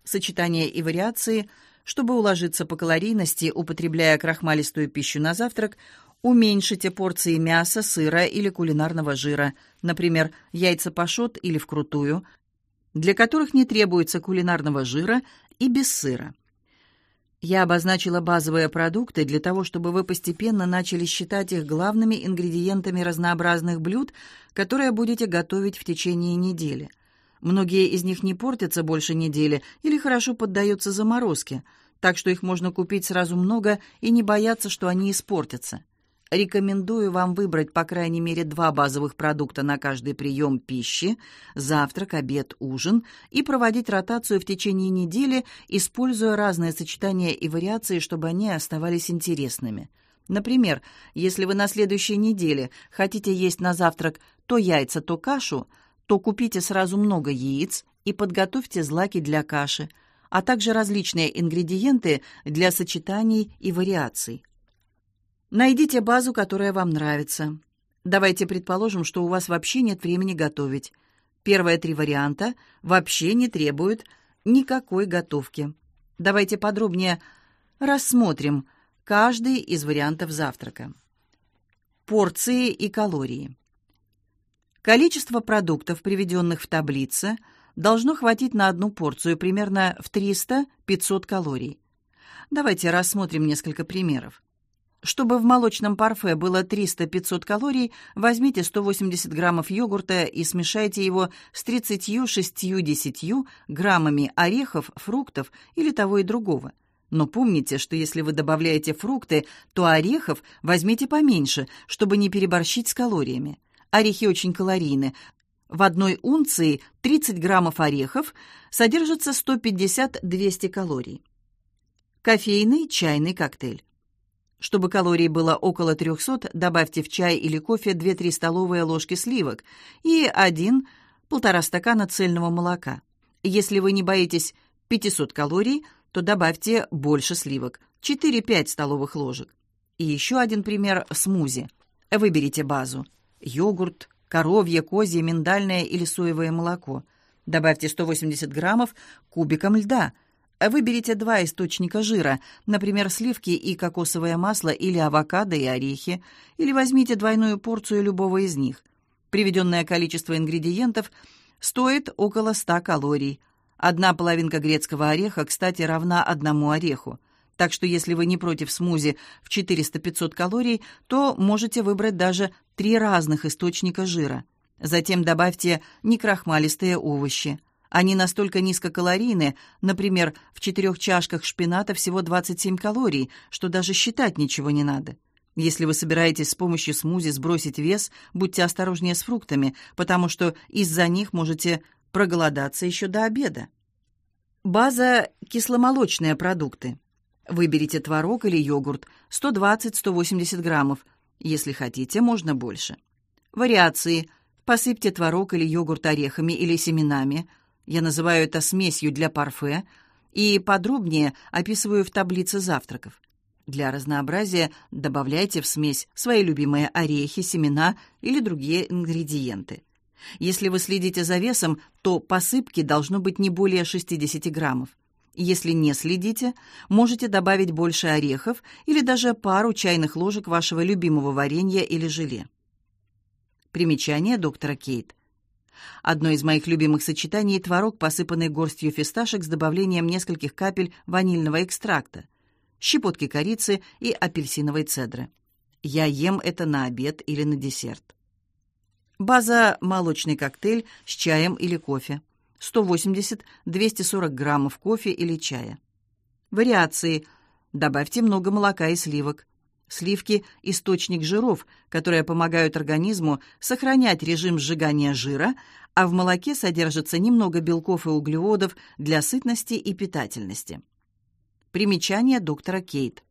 Сочетания и вариации, чтобы уложиться по калорийности, употребляя крахмалистую пищу на завтрак, уменьшите порции мяса, сыра или кулинарного жира, например, яйца пашот или вкрутую, для которых не требуется кулинарного жира и без сыра. Я обозначила базовые продукты для того, чтобы вы постепенно начали считать их главными ингредиентами разнообразных блюд, которые будете готовить в течение недели. Многие из них не портятся больше недели или хорошо поддаются заморозке, так что их можно купить сразу много и не бояться, что они испортятся. Рекомендую вам выбрать по крайней мере два базовых продукта на каждый прием пищи – завтрак, обед, ужин – и проводить ротацию в течение недели, используя разные сочетания и вариации, чтобы они оставались интересными. Например, если вы на следующей неделе хотите есть на завтрак то яйца, то кашу, то купите сразу много яиц и подготовьте злаки для каши, а также различные ингредиенты для сочетаний и вариаций. Найдите базу, которая вам нравится. Давайте предположим, что у вас вообще нет времени готовить. Первые три варианта вообще не требуют никакой готовки. Давайте подробнее рассмотрим каждый из вариантов завтрака. Порции и калории. Количество продуктов, приведенных в таблице, должно хватить на одну порцию примерно в 300-500 калорий. Давайте рассмотрим несколько примеров. Чтобы в молочном парфе было 300-500 калорий, возьмите 180 граммов йогурта и смешайте его с 30-60 граммами орехов, фруктов или того и другого. Но помните, что если вы добавляете фрукты, то орехов возьмите поменьше, чтобы не переборщить с калориями. Орехи очень калорийны. В одной унции 30 граммов орехов содержится 150-200 калорий. Кофейный чайный коктейль. Чтобы калорий было около 300, добавьте в чай или кофе 2-3 столовые ложки сливок и 1-1,5 стакана цельного молока. Если вы не боитесь 500 калорий, то добавьте больше сливок, 4-5 столовых ложек. И еще один пример – смузи. Выберите базу. Йогурт, коровье, козье, миндальное или соевое молоко. Добавьте 180 граммов кубиком льда – Выберите два источника жира, например, сливки и кокосовое масло или авокадо и орехи, или возьмите двойную порцию любого из них. Приведенное количество ингредиентов стоит около 100 калорий. Одна половинка грецкого ореха, кстати, равна одному ореху. Так что если вы не против смузи в 400-500 калорий, то можете выбрать даже три разных источника жира. Затем добавьте некрахмалистые овощи. Они настолько низкокалорийны, например, в четырех чашках шпината всего 27 калорий, что даже считать ничего не надо. Если вы собираетесь с помощью смузи сбросить вес, будьте осторожнее с фруктами, потому что из-за них можете проголодаться еще до обеда. База – кисломолочные продукты. Выберите творог или йогурт 120-180 граммов. Если хотите, можно больше. Вариации. Посыпьте творог или йогурт орехами или семенами. Я называю это смесью для парфе и подробнее описываю в таблице завтраков. Для разнообразия добавляйте в смесь свои любимые орехи, семена или другие ингредиенты. Если вы следите за весом, то посыпки должно быть не более 60 граммов. Если не следите, можете добавить больше орехов или даже пару чайных ложек вашего любимого варенья или желе. Примечание доктора Кейт. Одно из моих любимых сочетаний – творог, посыпанный горстью фисташек с добавлением нескольких капель ванильного экстракта, щепотки корицы и апельсиновой цедры. Я ем это на обед или на десерт. База – молочный коктейль с чаем или кофе. 180-240 граммов кофе или чая. Вариации. Добавьте много молока и сливок. Сливки – источник жиров, которые помогают организму сохранять режим сжигания жира, а в молоке содержится немного белков и углеводов для сытности и питательности. Примечание доктора Кейт.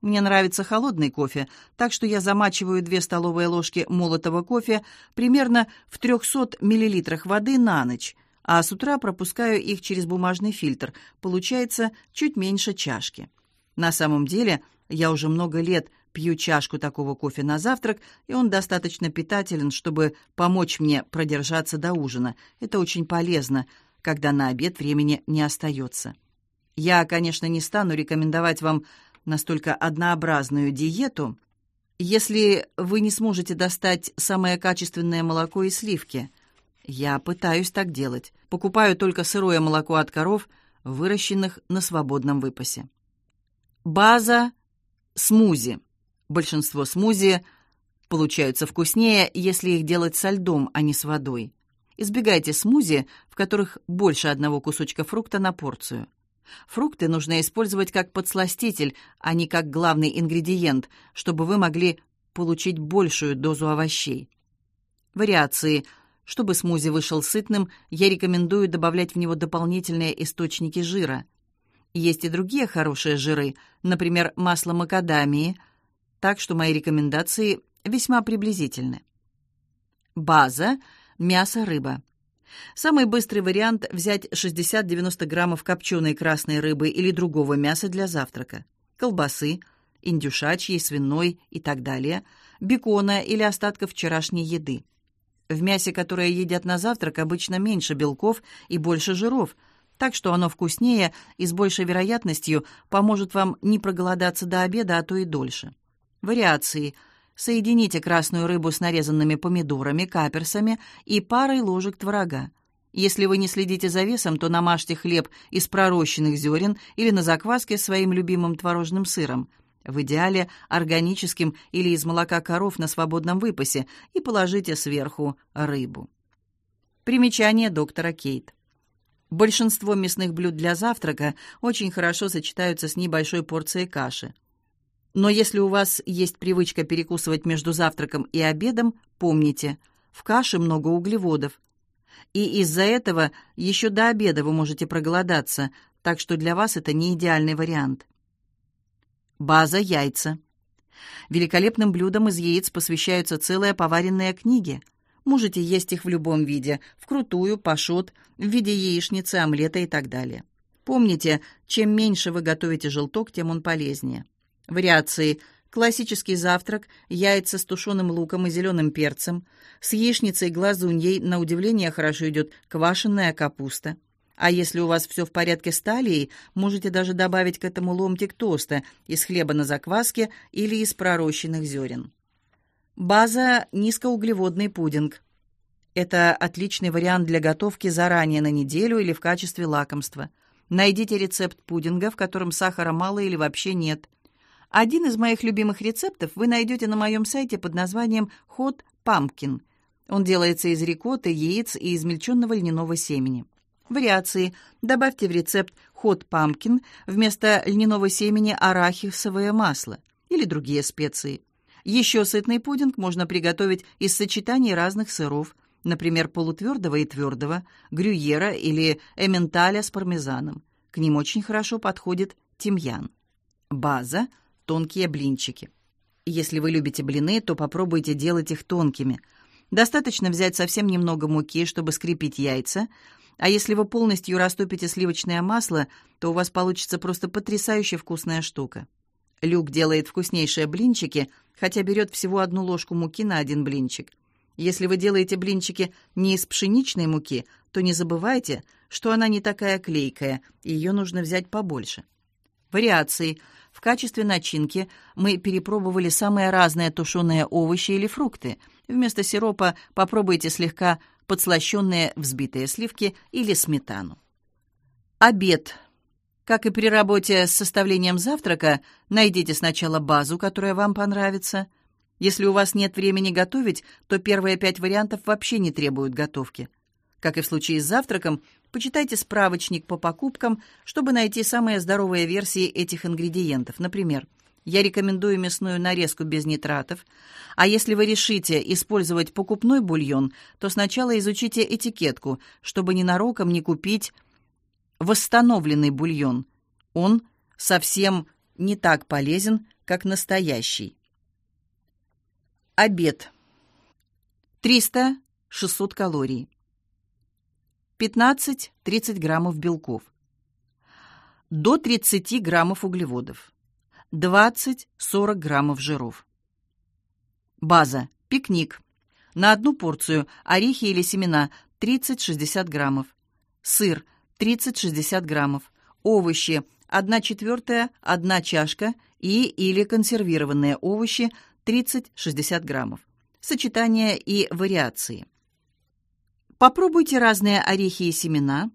Мне нравится холодный кофе, так что я замачиваю 2 столовые ложки молотого кофе примерно в 300 мл воды на ночь, а с утра пропускаю их через бумажный фильтр. Получается чуть меньше чашки. На самом деле, я уже много лет пью чашку такого кофе на завтрак, и он достаточно питателен, чтобы помочь мне продержаться до ужина. Это очень полезно, когда на обед времени не остается. Я, конечно, не стану рекомендовать вам настолько однообразную диету, если вы не сможете достать самое качественное молоко и сливки. Я пытаюсь так делать. Покупаю только сырое молоко от коров, выращенных на свободном выпасе. База смузи. Большинство смузи получаются вкуснее, если их делать со льдом, а не с водой. Избегайте смузи, в которых больше одного кусочка фрукта на порцию. Фрукты нужно использовать как подсластитель, а не как главный ингредиент, чтобы вы могли получить большую дозу овощей. Вариации. Чтобы смузи вышел сытным, я рекомендую добавлять в него дополнительные источники жира. Есть и другие хорошие жиры, например, масло макадамии, так что мои рекомендации весьма приблизительны. База – мясо, рыба. Самый быстрый вариант – взять 60-90 граммов копченой красной рыбы или другого мяса для завтрака, колбасы, индюшачьей, свиной и так далее, бекона или остатков вчерашней еды. В мясе, которое едят на завтрак, обычно меньше белков и больше жиров, так что оно вкуснее и с большей вероятностью поможет вам не проголодаться до обеда, а то и дольше. Вариации – Соедините красную рыбу с нарезанными помидорами, каперсами и парой ложек творога. Если вы не следите за весом, то намажьте хлеб из пророщенных зерен или на закваске своим любимым творожным сыром, в идеале органическим или из молока коров на свободном выпасе, и положите сверху рыбу. Примечание доктора Кейт. Большинство мясных блюд для завтрака очень хорошо сочетаются с небольшой порцией каши. Но если у вас есть привычка перекусывать между завтраком и обедом, помните, в каше много углеводов. И из-за этого еще до обеда вы можете проголодаться, так что для вас это не идеальный вариант. База яйца. Великолепным блюдам из яиц посвящаются целые поваренные книги. Можете есть их в любом виде, вкрутую, пашот, в виде яичницы, омлета и так далее. Помните, чем меньше вы готовите желток, тем он полезнее. Вариации классический завтрак, яйца с тушеным луком и зеленым перцем, с яичницей глазуньей, на удивление хорошо идет квашеная капуста. А если у вас все в порядке с талией, можете даже добавить к этому ломтик тоста из хлеба на закваске или из пророщенных зерен. База – низкоуглеводный пудинг. Это отличный вариант для готовки заранее на неделю или в качестве лакомства. Найдите рецепт пудинга, в котором сахара мало или вообще нет – один из моих любимых рецептов вы найдете на моем сайте под названием Hot Pumpkin. Он делается из рикотты, яиц и измельченного льняного семени. Вариации. Добавьте в рецепт Hot Pumpkin вместо льняного семени арахисовое масло или другие специи. Еще сытный пудинг можно приготовить из сочетаний разных сыров, например, полутвердого и твердого, грюйера или эмменталя с пармезаном. К ним очень хорошо подходит тимьян. База – тонкие блинчики. Если вы любите блины, то попробуйте делать их тонкими. Достаточно взять совсем немного муки, чтобы скрепить яйца, а если вы полностью растопите сливочное масло, то у вас получится просто потрясающе вкусная штука. Люк делает вкуснейшие блинчики, хотя берет всего одну ложку муки на один блинчик. Если вы делаете блинчики не из пшеничной муки, то не забывайте, что она не такая клейкая, и ее нужно взять побольше. Вариации. В качестве начинки мы перепробовали самые разные тушеные овощи или фрукты. Вместо сиропа попробуйте слегка подслащенные взбитые сливки или сметану. Обед. Как и при работе с составлением завтрака, найдите сначала базу, которая вам понравится. Если у вас нет времени готовить, то первые пять вариантов вообще не требуют готовки. Как и в случае с завтраком, почитайте справочник по покупкам, чтобы найти самые здоровые версии этих ингредиентов. Например, я рекомендую мясную нарезку без нитратов, а если вы решите использовать покупной бульон, то сначала изучите этикетку, чтобы ненароком не купить восстановленный бульон. Он совсем не так полезен, как настоящий. Обед. 300-600 калорий. 15-30 граммов белков, до 30 граммов углеводов, 20-40 граммов жиров. База. Пикник. На одну порцию орехи или семена 30-60 граммов, сыр 30-60 граммов, овощи 1 четвертая, 1 чашка и или консервированные овощи 30-60 граммов. Сочетания и вариации. Попробуйте разные орехи и семена,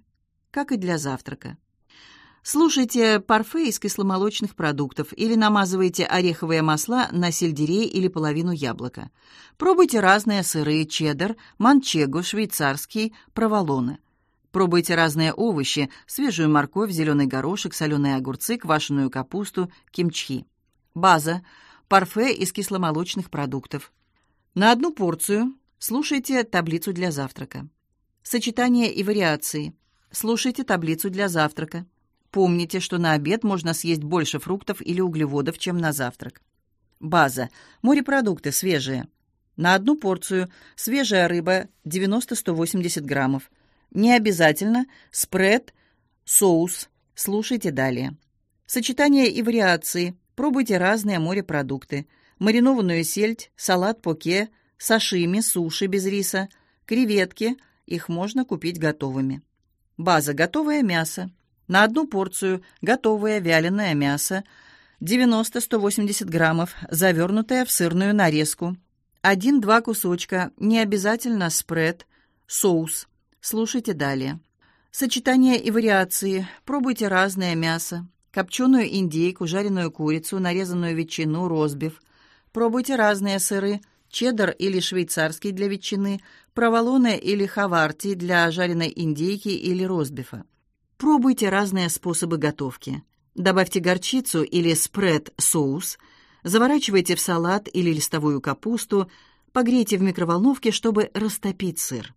как и для завтрака. Слушайте парфе из кисломолочных продуктов или намазывайте ореховые масла на сельдерей или половину яблока. Пробуйте разные сыры, чеддер, манчего, швейцарский, проволоны. Пробуйте разные овощи, свежую морковь, зеленый горошек, соленые огурцы, квашеную капусту, кимчи. База. Парфе из кисломолочных продуктов. На одну порцию слушайте таблицу для завтрака. Сочетания и вариации. Слушайте таблицу для завтрака. Помните, что на обед можно съесть больше фруктов или углеводов, чем на завтрак. База. Морепродукты свежие. На одну порцию свежая рыба 90-180 граммов. Не обязательно спред, соус. Слушайте далее. Сочетания и вариации. Пробуйте разные морепродукты. Маринованную сельдь, салат поке, сашими, суши без риса, креветки – их можно купить готовыми. База «Готовое мясо». На одну порцию готовое вяленое мясо 90-180 граммов, завернутое в сырную нарезку. Один-два кусочка, не обязательно спред, соус. Слушайте далее. Сочетания и вариации. Пробуйте разное мясо. Копченую индейку, жареную курицу, нарезанную ветчину, розбив. Пробуйте разные сыры – чеддер или швейцарский для ветчины, проволоны или хаварти для жареной индейки или розбифа. Пробуйте разные способы готовки. Добавьте горчицу или спред-соус, заворачивайте в салат или листовую капусту, погрейте в микроволновке, чтобы растопить сыр.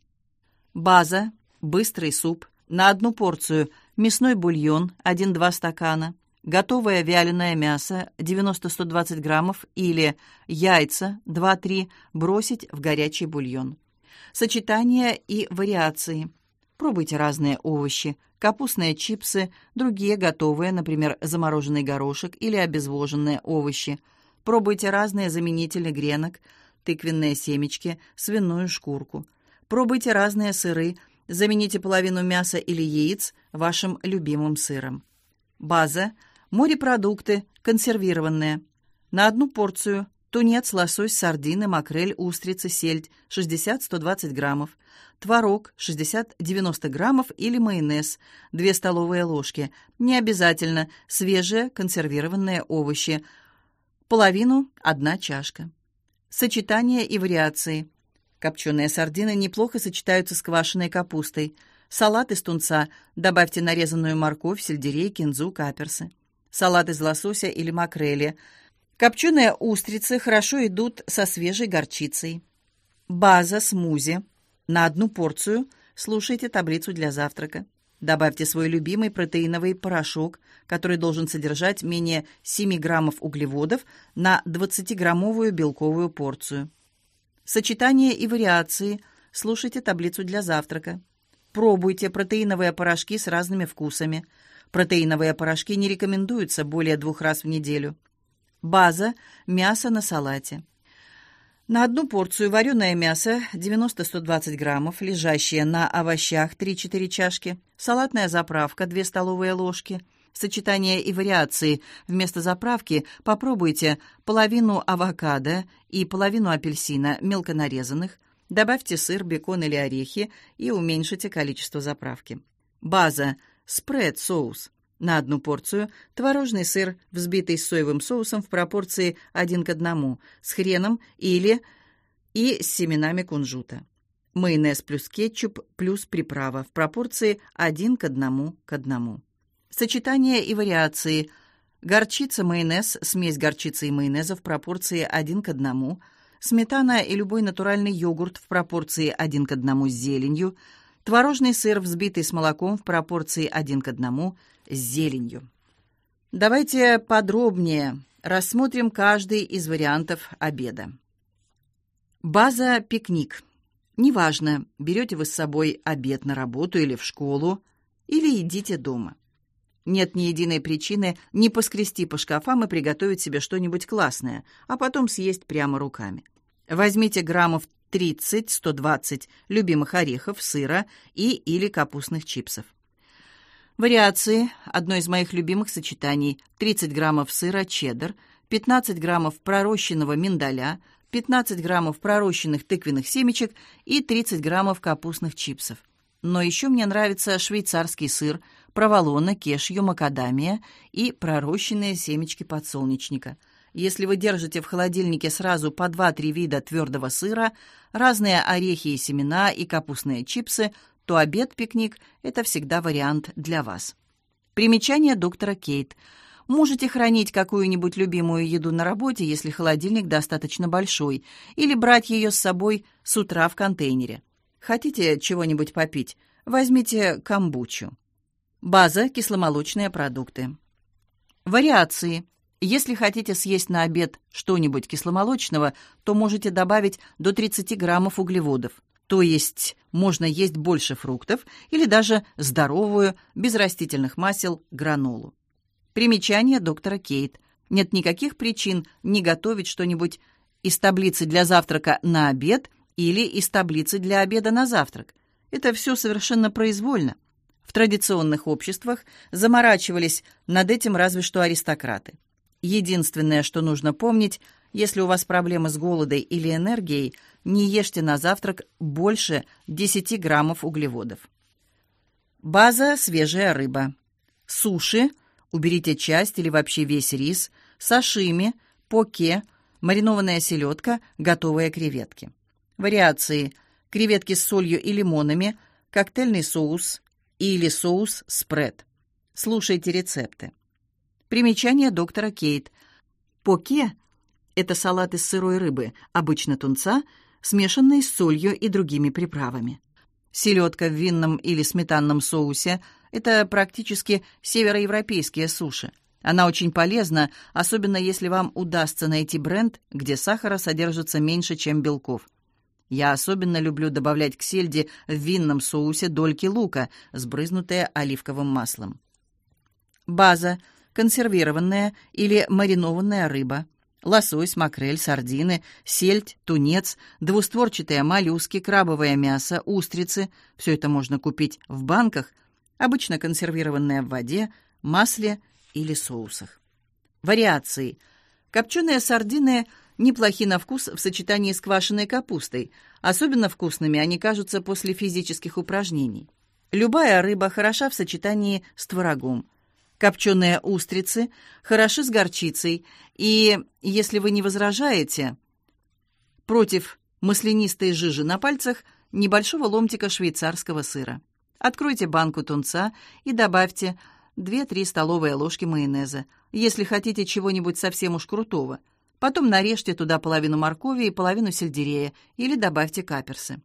База, быстрый суп, на одну порцию мясной бульон 1-2 стакана, готовое вяленое мясо 90-120 граммов или яйца 2-3 бросить в горячий бульон. Сочетания и вариации. Пробуйте разные овощи, капустные чипсы, другие готовые, например, замороженный горошек или обезвоженные овощи. Пробуйте разные заменители гренок, тыквенные семечки, свиную шкурку. Пробуйте разные сыры, замените половину мяса или яиц вашим любимым сыром. База – Морепродукты, консервированные. На одну порцию тунец, лосось, сардины, макрель, устрицы, сельдь 60-120 граммов, творог 60-90 граммов или майонез 2 столовые ложки. Не обязательно свежие консервированные овощи. Половину – одна чашка. Сочетания и вариации. Копченые сардины неплохо сочетаются с квашеной капустой. Салат из тунца. Добавьте нарезанную морковь, сельдерей, кинзу, каперсы салат из лосося или макрели. Копченые устрицы хорошо идут со свежей горчицей. База смузи. На одну порцию слушайте таблицу для завтрака. Добавьте свой любимый протеиновый порошок, который должен содержать менее 7 граммов углеводов на 20-граммовую белковую порцию. Сочетание и вариации. Слушайте таблицу для завтрака. Пробуйте протеиновые порошки с разными вкусами. Протеиновые порошки не рекомендуются более двух раз в неделю. База – мясо на салате. На одну порцию вареное мясо 90-120 граммов, лежащее на овощах 3-4 чашки, салатная заправка 2 столовые ложки. Сочетание и вариации. Вместо заправки попробуйте половину авокадо и половину апельсина мелко нарезанных. Добавьте сыр, бекон или орехи и уменьшите количество заправки. База. Спред-соус. На одну порцию творожный сыр, взбитый с соевым соусом в пропорции 1 к 1, с хреном или и с семенами кунжута. Майонез плюс кетчуп плюс приправа в пропорции 1 к 1 к 1. Сочетание и вариации. Горчица, майонез, смесь горчицы и майонеза в пропорции 1 к 1, сметана и любой натуральный йогурт в пропорции 1 к 1 с зеленью, творожный сыр, взбитый с молоком в пропорции 1 к 1, с зеленью. Давайте подробнее рассмотрим каждый из вариантов обеда. База «Пикник». Неважно, берете вы с собой обед на работу или в школу, или едите дома. Нет ни единой причины не поскрести по шкафам и приготовить себе что-нибудь классное, а потом съесть прямо руками. Возьмите граммов 30-120 любимых орехов, сыра и или капустных чипсов. Вариации. Одно из моих любимых сочетаний. 30 граммов сыра чеддер, 15 граммов пророщенного миндаля, 15 граммов пророщенных тыквенных семечек и 30 граммов капустных чипсов. Но еще мне нравится швейцарский сыр, проволона, кешью, макадамия и пророщенные семечки подсолнечника. Если вы держите в холодильнике сразу по 2-3 вида твердого сыра, разные орехи и семена и капустные чипсы – то обед-пикник – это всегда вариант для вас. Примечание доктора Кейт. Можете хранить какую-нибудь любимую еду на работе, если холодильник достаточно большой, или брать ее с собой с утра в контейнере. Хотите чего-нибудь попить? Возьмите камбучу. База – кисломолочные продукты. Вариации. Если хотите съесть на обед что-нибудь кисломолочного, то можете добавить до 30 граммов углеводов. То есть можно есть больше фруктов или даже здоровую, без растительных масел, гранолу. Примечание доктора Кейт. Нет никаких причин не готовить что-нибудь из таблицы для завтрака на обед или из таблицы для обеда на завтрак. Это все совершенно произвольно. В традиционных обществах заморачивались над этим разве что аристократы. Единственное, что нужно помнить, если у вас проблемы с голодом или энергией – не ешьте на завтрак больше 10 граммов углеводов. База – свежая рыба. Суши – уберите часть или вообще весь рис, сашими, поке, маринованная селедка, готовые креветки. Вариации – креветки с солью и лимонами, коктейльный соус или соус спред. Слушайте рецепты. Примечание доктора Кейт. Поке – это салат из сырой рыбы, обычно тунца – смешанной с солью и другими приправами. Селедка в винном или сметанном соусе – это практически североевропейские суши. Она очень полезна, особенно если вам удастся найти бренд, где сахара содержится меньше, чем белков. Я особенно люблю добавлять к сельде в винном соусе дольки лука, сбрызнутые оливковым маслом. База – консервированная или маринованная рыба – Лосось, макрель, сардины, сельдь, тунец, двустворчатые моллюски, крабовое мясо, устрицы – все это можно купить в банках, обычно консервированное в воде, масле или соусах. Вариации. Копченые сардины неплохи на вкус в сочетании с квашеной капустой. Особенно вкусными они кажутся после физических упражнений. Любая рыба хороша в сочетании с творогом – Копченые устрицы хороши с горчицей, и, если вы не возражаете, против маслянистой жижи на пальцах небольшого ломтика швейцарского сыра. Откройте банку тунца и добавьте 2-3 столовые ложки майонеза, если хотите чего-нибудь совсем уж крутого. Потом нарежьте туда половину моркови и половину сельдерея или добавьте каперсы.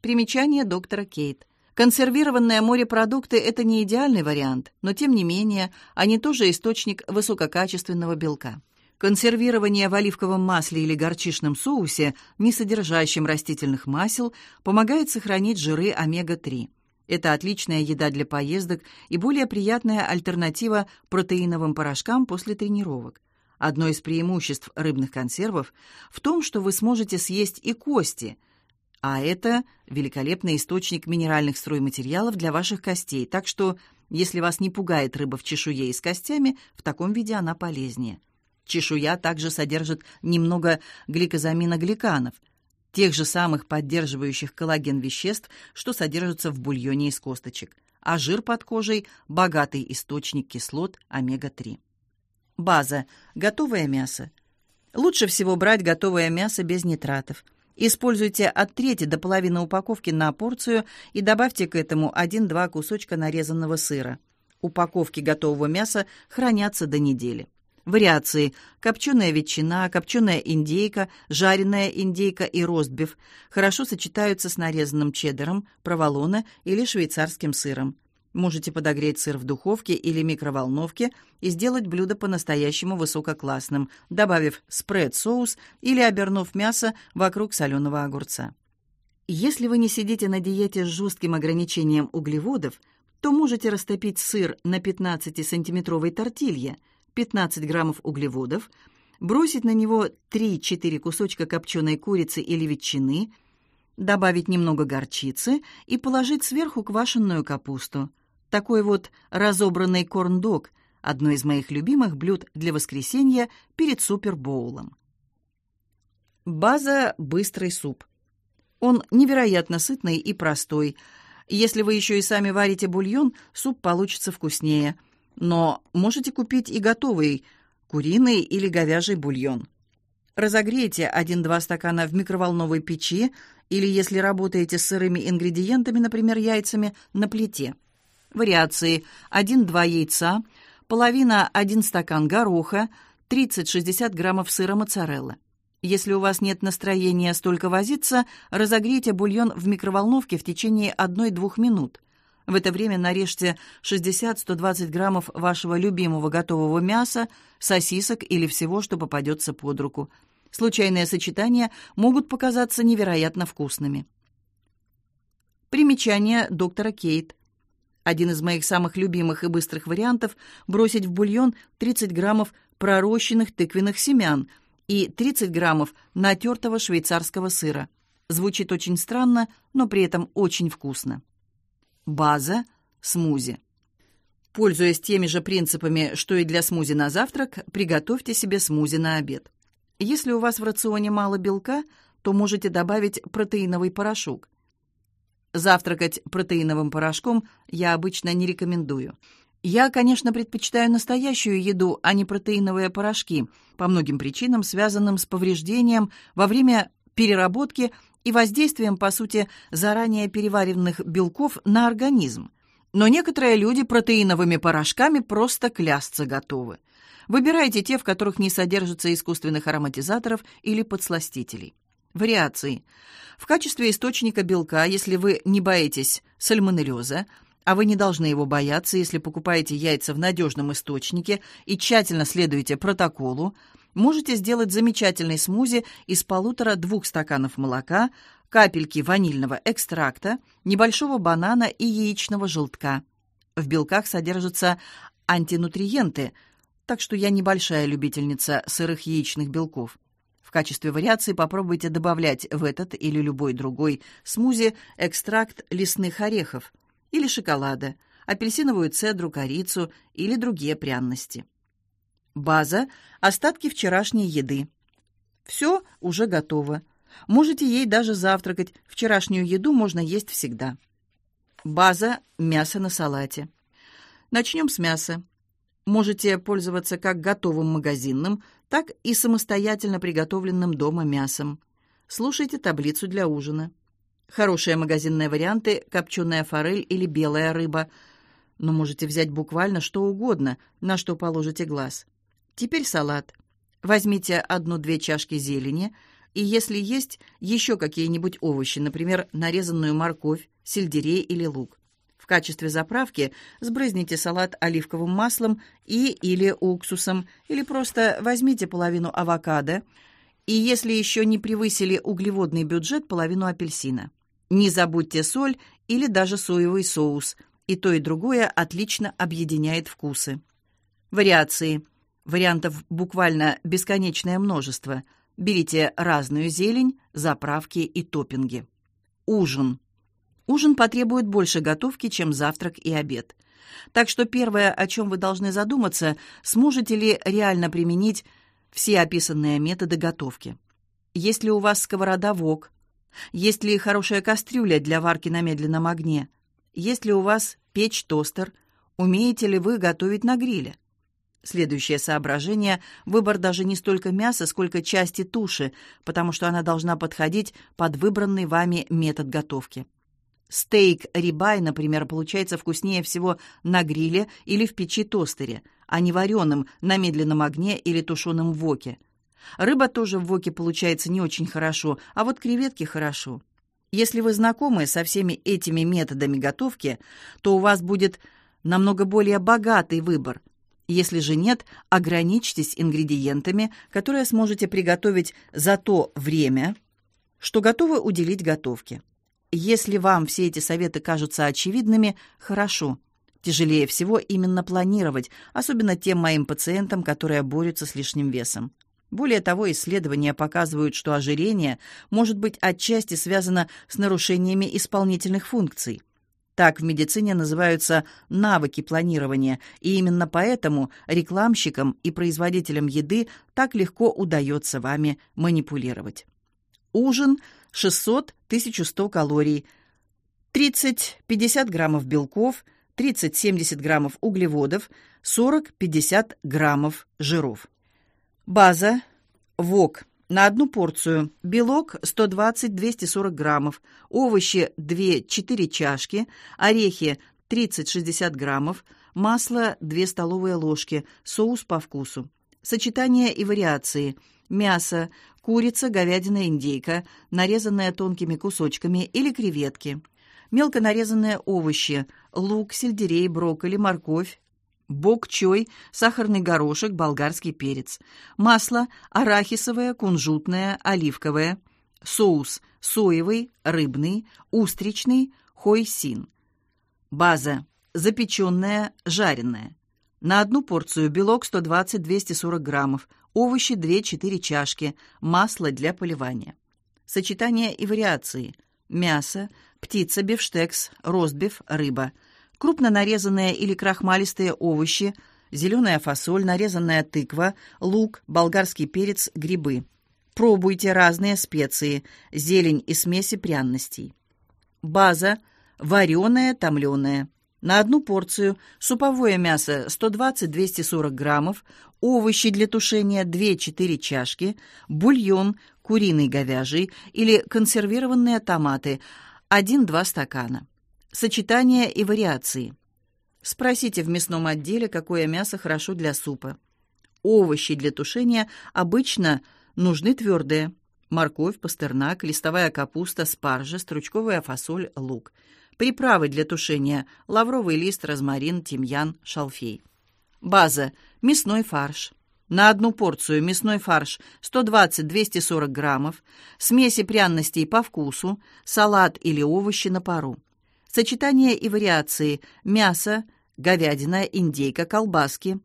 Примечание доктора Кейт. Консервированные морепродукты – это не идеальный вариант, но тем не менее они тоже источник высококачественного белка. Консервирование в оливковом масле или горчичном соусе, не содержащем растительных масел, помогает сохранить жиры омега-3. Это отличная еда для поездок и более приятная альтернатива протеиновым порошкам после тренировок. Одно из преимуществ рыбных консервов в том, что вы сможете съесть и кости – а это великолепный источник минеральных стройматериалов для ваших костей, так что, если вас не пугает рыба в чешуе и с костями, в таком виде она полезнее. Чешуя также содержит немного гликозаминогликанов, тех же самых поддерживающих коллаген веществ, что содержатся в бульоне из косточек, а жир под кожей – богатый источник кислот омега-3. База – готовое мясо. Лучше всего брать готовое мясо без нитратов – Используйте от трети до половины упаковки на порцию и добавьте к этому 1-2 кусочка нарезанного сыра. Упаковки готового мяса хранятся до недели. Вариации: копченая ветчина, копченая индейка, жареная индейка и ростбиф хорошо сочетаются с нарезанным чеддером, проволона или швейцарским сыром. Можете подогреть сыр в духовке или микроволновке и сделать блюдо по-настоящему высококлассным, добавив спред-соус или обернув мясо вокруг соленого огурца. Если вы не сидите на диете с жестким ограничением углеводов, то можете растопить сыр на 15-сантиметровой тортилье, 15 граммов углеводов, бросить на него 3-4 кусочка копченой курицы или ветчины, добавить немного горчицы и положить сверху квашеную капусту – такой вот разобранный корн-дог – одно из моих любимых блюд для воскресенья перед супербоулом. База – быстрый суп. Он невероятно сытный и простой. Если вы еще и сами варите бульон, суп получится вкуснее. Но можете купить и готовый куриный или говяжий бульон. Разогрейте 1-2 стакана в микроволновой печи или, если работаете с сырыми ингредиентами, например, яйцами, на плите – Вариации: 1-2 яйца, половина 1 стакан гороха, 30-60 граммов сыра моцарелла. Если у вас нет настроения столько возиться, разогрейте бульон в микроволновке в течение 1-2 минут. В это время нарежьте 60-120 граммов вашего любимого готового мяса, сосисок или всего, что попадется под руку. Случайные сочетания могут показаться невероятно вкусными. Примечание доктора Кейт. Один из моих самых любимых и быстрых вариантов – бросить в бульон 30 граммов пророщенных тыквенных семян и 30 граммов натертого швейцарского сыра. Звучит очень странно, но при этом очень вкусно. База – смузи. Пользуясь теми же принципами, что и для смузи на завтрак, приготовьте себе смузи на обед. Если у вас в рационе мало белка, то можете добавить протеиновый порошок. Завтракать протеиновым порошком я обычно не рекомендую. Я, конечно, предпочитаю настоящую еду, а не протеиновые порошки, по многим причинам, связанным с повреждением во время переработки и воздействием, по сути, заранее переваренных белков на организм. Но некоторые люди протеиновыми порошками просто клясться готовы. Выбирайте те, в которых не содержится искусственных ароматизаторов или подсластителей. Вариации. В качестве источника белка, если вы не боитесь сальмонеллеза, а вы не должны его бояться, если покупаете яйца в надежном источнике и тщательно следуете протоколу, можете сделать замечательный смузи из полутора-двух стаканов молока, капельки ванильного экстракта, небольшого банана и яичного желтка. В белках содержатся антинутриенты, так что я небольшая любительница сырых яичных белков. Качестве вариации попробуйте добавлять в этот или любой другой смузи экстракт лесных орехов или шоколада, апельсиновую цедру, корицу или другие пряности. База – остатки вчерашней еды. Все уже готово. Можете ей даже завтракать. Вчерашнюю еду можно есть всегда. База – мясо на салате. Начнем с мяса. Можете пользоваться как готовым магазинным, так и самостоятельно приготовленным дома мясом. Слушайте таблицу для ужина. Хорошие магазинные варианты – копченая форель или белая рыба. Но можете взять буквально что угодно, на что положите глаз. Теперь салат. Возьмите одну-две чашки зелени, и если есть еще какие-нибудь овощи, например, нарезанную морковь, сельдерей или лук. В качестве заправки сбрызните салат оливковым маслом и или уксусом, или просто возьмите половину авокадо, и если еще не превысили углеводный бюджет, половину апельсина. Не забудьте соль или даже соевый соус. И то, и другое отлично объединяет вкусы. Вариации. Вариантов буквально бесконечное множество. Берите разную зелень, заправки и топпинги. Ужин. Ужин потребует больше готовки, чем завтрак и обед. Так что первое, о чем вы должны задуматься, сможете ли реально применить все описанные методы готовки. Есть ли у вас сковорода-вок? Есть ли хорошая кастрюля для варки на медленном огне? Есть ли у вас печь-тостер? Умеете ли вы готовить на гриле? Следующее соображение – выбор даже не столько мяса, сколько части туши, потому что она должна подходить под выбранный вами метод готовки. Стейк рибай, например, получается вкуснее всего на гриле или в печи-тостере, а не вареным на медленном огне или тушеным в воке. Рыба тоже в воке получается не очень хорошо, а вот креветки хорошо. Если вы знакомы со всеми этими методами готовки, то у вас будет намного более богатый выбор. Если же нет, ограничьтесь ингредиентами, которые сможете приготовить за то время, что готовы уделить готовке. Если вам все эти советы кажутся очевидными, хорошо – Тяжелее всего именно планировать, особенно тем моим пациентам, которые борются с лишним весом. Более того, исследования показывают, что ожирение может быть отчасти связано с нарушениями исполнительных функций. Так в медицине называются навыки планирования, и именно поэтому рекламщикам и производителям еды так легко удается вами манипулировать. Ужин 600-1100 калорий, 30-50 граммов белков – 30-70 граммов углеводов, 40-50 граммов жиров. База. ВОК. На одну порцию белок 120-240 граммов, овощи 2-4 чашки, орехи 30-60 граммов, масло 2 столовые ложки, соус по вкусу. Сочетания и вариации. Мясо, курица, говядина, индейка, нарезанная тонкими кусочками или креветки мелко нарезанные овощи, лук, сельдерей, брокколи, морковь, бок-чой, сахарный горошек, болгарский перец, масло арахисовое, кунжутное, оливковое, соус соевый, рыбный, устричный, хойсин. База запеченная, жареная. На одну порцию белок 120-240 граммов, овощи 2-4 чашки, масло для поливания. Сочетания и вариации. Мясо, птица, бифштекс, ростбиф, рыба, крупно нарезанные или крахмалистые овощи, зеленая фасоль, нарезанная тыква, лук, болгарский перец, грибы. Пробуйте разные специи, зелень и смеси пряностей. База – вареная, томленая. На одну порцию суповое мясо 120-240 граммов, овощи для тушения 2-4 чашки, бульон, куриный говяжий или консервированные томаты – 1-2 стакана. Сочетания и вариации. Спросите в мясном отделе, какое мясо хорошо для супа. Овощи для тушения обычно нужны твердые. Морковь, пастернак, листовая капуста, спаржа, стручковая фасоль, лук. Приправы для тушения – лавровый лист, розмарин, тимьян, шалфей. База – мясной фарш. На одну порцию мясной фарш 120-240 граммов, смеси пряностей по вкусу, салат или овощи на пару. Сочетания и вариации мясо, говядина, индейка, колбаски.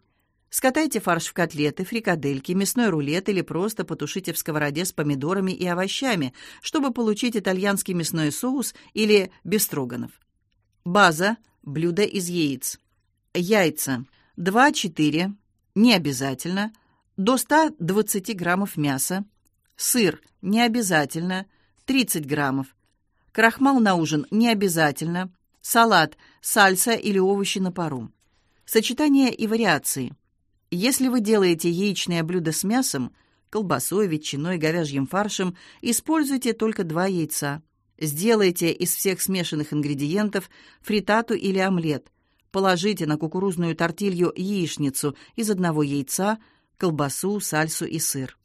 Скатайте фарш в котлеты, фрикадельки, мясной рулет или просто потушите в сковороде с помидорами и овощами, чтобы получить итальянский мясной соус или бестроганов. База – блюдо из яиц. Яйца – 2-4 не обязательно, до 120 граммов мяса, сыр не обязательно, 30 граммов, крахмал на ужин не обязательно, салат, сальса или овощи на пару. Сочетания и вариации. Если вы делаете яичное блюдо с мясом, колбасой, ветчиной, говяжьим фаршем, используйте только два яйца. Сделайте из всех смешанных ингредиентов фритату или омлет – Положите на кукурузную тортилью яичницу из одного яйца, колбасу, сальсу и сыр.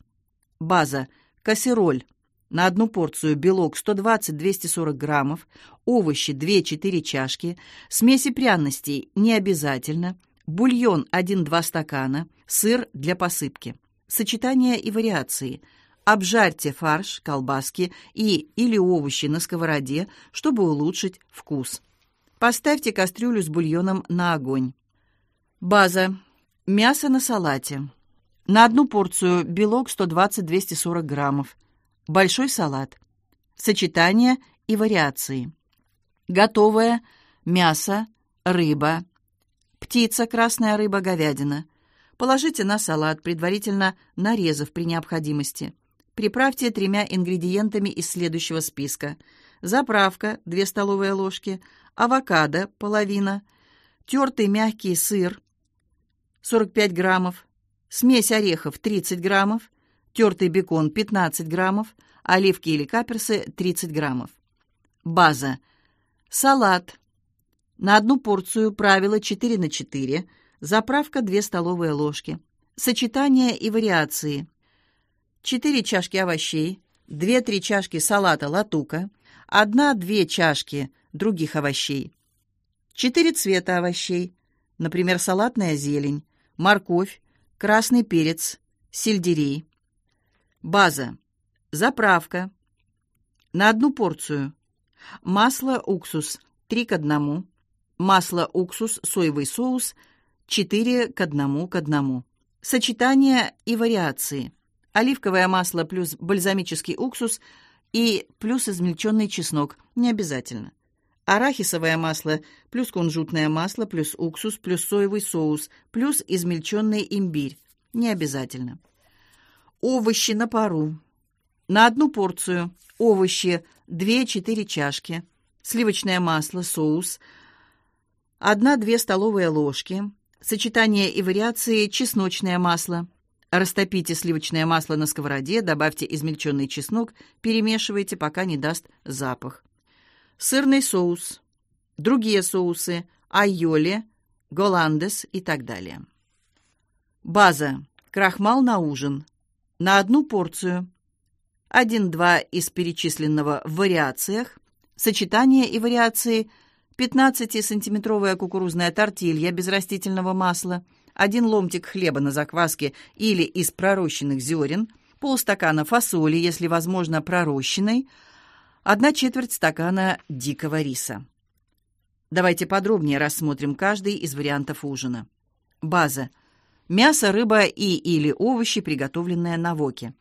База. Кассероль. На одну порцию белок 120-240 граммов, овощи 2-4 чашки, смеси пряностей не обязательно, бульон 1-2 стакана, сыр для посыпки. Сочетания и вариации. Обжарьте фарш, колбаски и или овощи на сковороде, чтобы улучшить вкус. Поставьте кастрюлю с бульоном на огонь. База. Мясо на салате. На одну порцию белок 120-240 граммов. Большой салат. Сочетания и вариации. Готовое мясо, рыба, птица, красная рыба, говядина. Положите на салат, предварительно нарезав при необходимости. Приправьте тремя ингредиентами из следующего списка. Заправка – 2 столовые ложки, авокадо – половина, тертый мягкий сыр – 45 граммов, смесь орехов – 30 граммов, тертый бекон 15 граммов, оливки или каперсы 30 граммов. База. Салат. На одну порцию правило 4 на 4, заправка 2 столовые ложки. Сочетания и вариации. 4 чашки овощей, 2-3 чашки салата латука, 1-2 чашки других овощей. 4 цвета овощей, например, салатная зелень, морковь, красный перец, сельдерей. База. Заправка. На одну порцию. Масло уксус 3 к 1. Масло уксус соевый соус 4 к 1 к 1. Сочетания и вариации. Оливковое масло плюс бальзамический уксус и плюс измельченный чеснок. Не обязательно. Арахисовое масло плюс кунжутное масло плюс уксус плюс соевый соус плюс измельченный имбирь. Не обязательно. Овощи на пару. На одну порцию овощи 2-4 чашки, сливочное масло, соус, 1-2 столовые ложки, сочетание и вариации чесночное масло. Растопите сливочное масло на сковороде, добавьте измельченный чеснок, перемешивайте, пока не даст запах. Сырный соус, другие соусы, айоли, голландес и так далее. База. Крахмал на ужин на одну порцию. Один-два из перечисленного в вариациях. Сочетание и вариации. 15-сантиметровая кукурузная тортилья без растительного масла. Один ломтик хлеба на закваске или из пророщенных зерен. Полстакана фасоли, если возможно, пророщенной. Одна четверть стакана дикого риса. Давайте подробнее рассмотрим каждый из вариантов ужина. База – Мясо, рыба и или овощи, приготовленные на воке.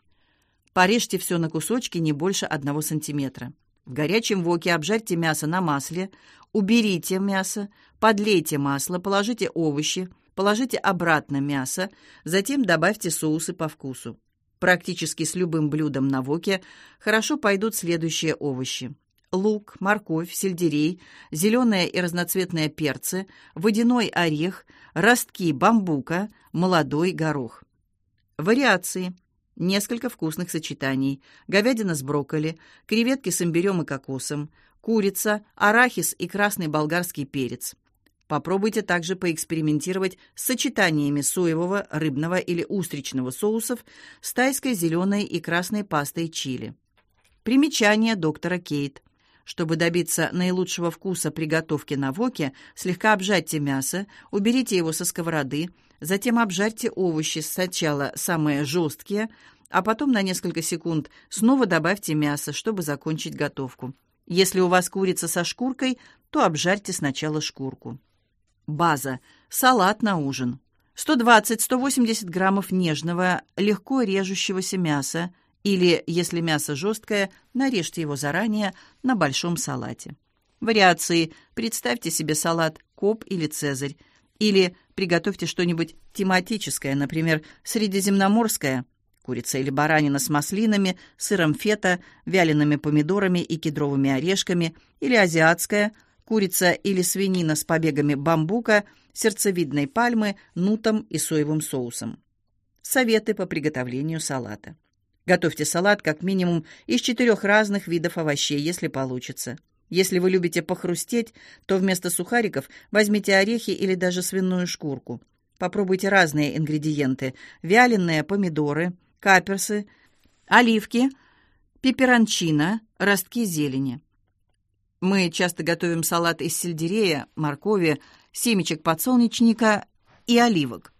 Порежьте все на кусочки не больше 1 сантиметра. В горячем воке обжарьте мясо на масле, уберите мясо, подлейте масло, положите овощи, положите обратно мясо, затем добавьте соусы по вкусу. Практически с любым блюдом на воке хорошо пойдут следующие овощи лук, морковь, сельдерей, зеленые и разноцветные перцы, водяной орех, ростки бамбука, молодой горох. Вариации. Несколько вкусных сочетаний. Говядина с брокколи, креветки с имбирем и кокосом, курица, арахис и красный болгарский перец. Попробуйте также поэкспериментировать с сочетаниями соевого, рыбного или устричного соусов с тайской зеленой и красной пастой чили. Примечание доктора Кейт. Чтобы добиться наилучшего вкуса приготовки на воке, слегка обжарьте мясо, уберите его со сковороды, затем обжарьте овощи сначала самые жесткие, а потом на несколько секунд снова добавьте мясо, чтобы закончить готовку. Если у вас курица со шкуркой, то обжарьте сначала шкурку. База. Салат на ужин. 120-180 граммов нежного, легко режущегося мяса, или, если мясо жесткое, нарежьте его заранее на большом салате. Вариации. Представьте себе салат коп или цезарь. Или приготовьте что-нибудь тематическое, например, средиземноморское. Курица или баранина с маслинами, сыром фета, вялеными помидорами и кедровыми орешками. Или азиатское. Курица или свинина с побегами бамбука, сердцевидной пальмы, нутом и соевым соусом. Советы по приготовлению салата. Готовьте салат как минимум из четырех разных видов овощей, если получится. Если вы любите похрустеть, то вместо сухариков возьмите орехи или даже свиную шкурку. Попробуйте разные ингредиенты: вяленые помидоры, каперсы, оливки, Пеперончина, ростки зелени. Мы часто готовим салат из сельдерея, моркови, семечек подсолнечника и оливок.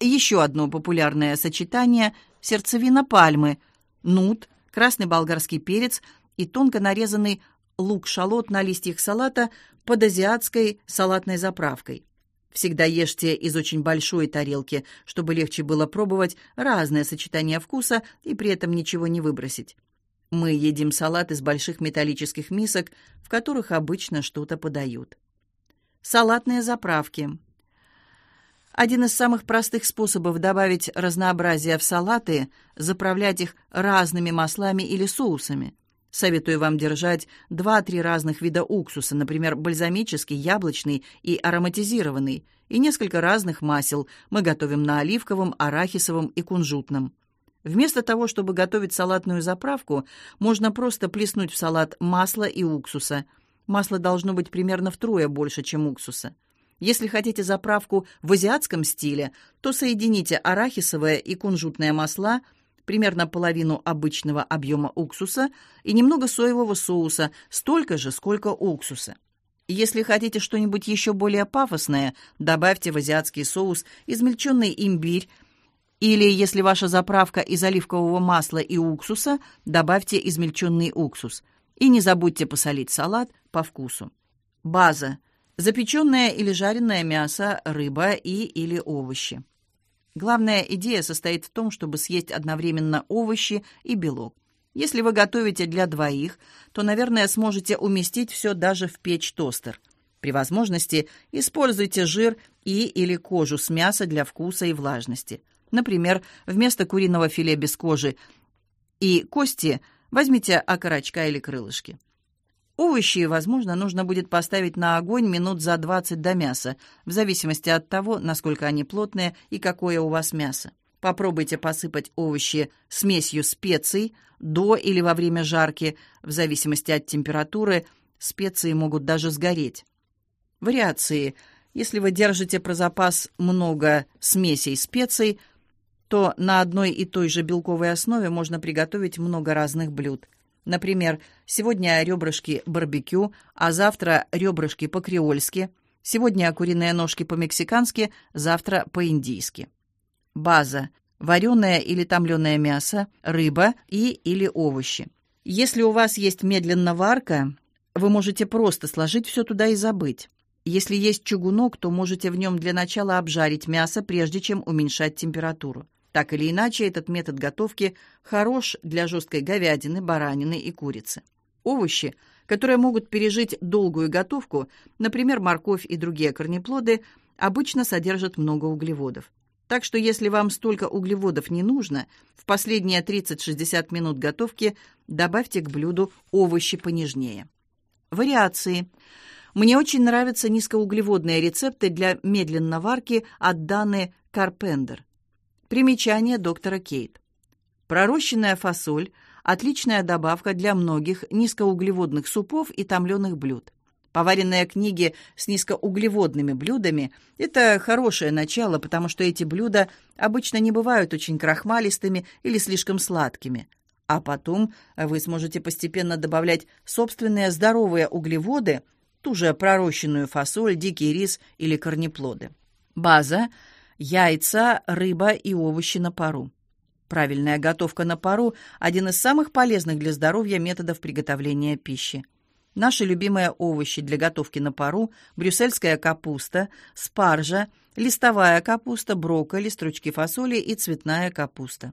Еще одно популярное сочетание – сердцевина пальмы, нут, красный болгарский перец и тонко нарезанный лук-шалот на листьях салата под азиатской салатной заправкой. Всегда ешьте из очень большой тарелки, чтобы легче было пробовать разное сочетание вкуса и при этом ничего не выбросить. Мы едим салат из больших металлических мисок, в которых обычно что-то подают. Салатные заправки – один из самых простых способов добавить разнообразие в салаты – заправлять их разными маслами или соусами. Советую вам держать 2-3 разных вида уксуса, например, бальзамический, яблочный и ароматизированный, и несколько разных масел мы готовим на оливковом, арахисовом и кунжутном. Вместо того, чтобы готовить салатную заправку, можно просто плеснуть в салат масло и уксуса. Масло должно быть примерно втрое больше, чем уксуса. Если хотите заправку в азиатском стиле, то соедините арахисовое и кунжутное масла, примерно половину обычного объема уксуса и немного соевого соуса, столько же, сколько уксуса. Если хотите что-нибудь еще более пафосное, добавьте в азиатский соус измельченный имбирь, или, если ваша заправка из оливкового масла и уксуса, добавьте измельченный уксус. И не забудьте посолить салат по вкусу. База – запеченное или жареное мясо, рыба и или овощи. Главная идея состоит в том, чтобы съесть одновременно овощи и белок. Если вы готовите для двоих, то, наверное, сможете уместить все даже в печь-тостер. При возможности используйте жир и или кожу с мяса для вкуса и влажности. Например, вместо куриного филе без кожи и кости возьмите окорочка или крылышки. Овощи, возможно, нужно будет поставить на огонь минут за 20 до мяса, в зависимости от того, насколько они плотные и какое у вас мясо. Попробуйте посыпать овощи смесью специй до или во время жарки, в зависимости от температуры, специи могут даже сгореть. Вариации. Если вы держите про запас много смесей специй, то на одной и той же белковой основе можно приготовить много разных блюд – Например, сегодня ребрышки барбекю, а завтра ребрышки по-креольски, сегодня куриные ножки по-мексикански, завтра по-индийски. База – вареное или томленое мясо, рыба и или овощи. Если у вас есть медленно варка, вы можете просто сложить все туда и забыть. Если есть чугунок, то можете в нем для начала обжарить мясо, прежде чем уменьшать температуру. Так или иначе, этот метод готовки хорош для жесткой говядины, баранины и курицы. Овощи, которые могут пережить долгую готовку, например, морковь и другие корнеплоды, обычно содержат много углеводов. Так что если вам столько углеводов не нужно, в последние 30-60 минут готовки добавьте к блюду овощи понежнее. Вариации. Мне очень нравятся низкоуглеводные рецепты для медленной варки от Даны Карпендер. Примечание доктора Кейт. Пророщенная фасоль – отличная добавка для многих низкоуглеводных супов и томленых блюд. Поваренные книги с низкоуглеводными блюдами – это хорошее начало, потому что эти блюда обычно не бывают очень крахмалистыми или слишком сладкими. А потом вы сможете постепенно добавлять собственные здоровые углеводы, ту же пророщенную фасоль, дикий рис или корнеплоды. База – яйца, рыба и овощи на пару. Правильная готовка на пару – один из самых полезных для здоровья методов приготовления пищи. Наши любимые овощи для готовки на пару – брюссельская капуста, спаржа, листовая капуста, брокколи, стручки фасоли и цветная капуста.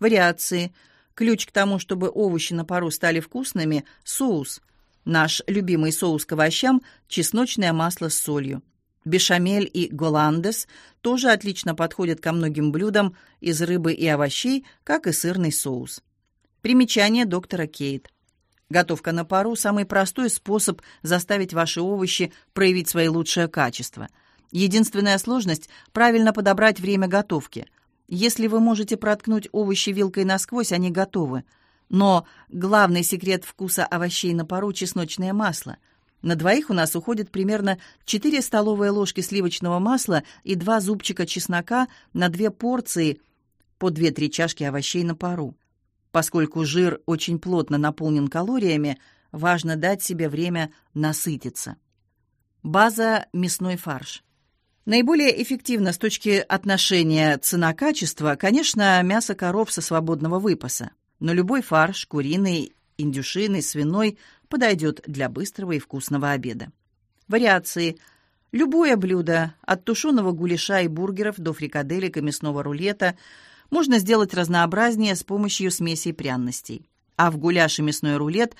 Вариации. Ключ к тому, чтобы овощи на пару стали вкусными – соус. Наш любимый соус к овощам – чесночное масло с солью. Бешамель и голландес тоже отлично подходят ко многим блюдам из рыбы и овощей, как и сырный соус. Примечание доктора Кейт. Готовка на пару – самый простой способ заставить ваши овощи проявить свои лучшие качества. Единственная сложность – правильно подобрать время готовки. Если вы можете проткнуть овощи вилкой насквозь, они готовы. Но главный секрет вкуса овощей на пару – чесночное масло – на двоих у нас уходит примерно 4 столовые ложки сливочного масла и 2 зубчика чеснока на 2 порции по 2-3 чашки овощей на пару. Поскольку жир очень плотно наполнен калориями, важно дать себе время насытиться. База – мясной фарш. Наиболее эффективно с точки отношения цена-качество, конечно, мясо коров со свободного выпаса. Но любой фарш, куриный, индюшиный, свиной, подойдет для быстрого и вкусного обеда. Вариации. Любое блюдо, от тушеного гуляша и бургеров до фрикаделек и мясного рулета, можно сделать разнообразнее с помощью смесей пряностей. А в гуляш и мясной рулет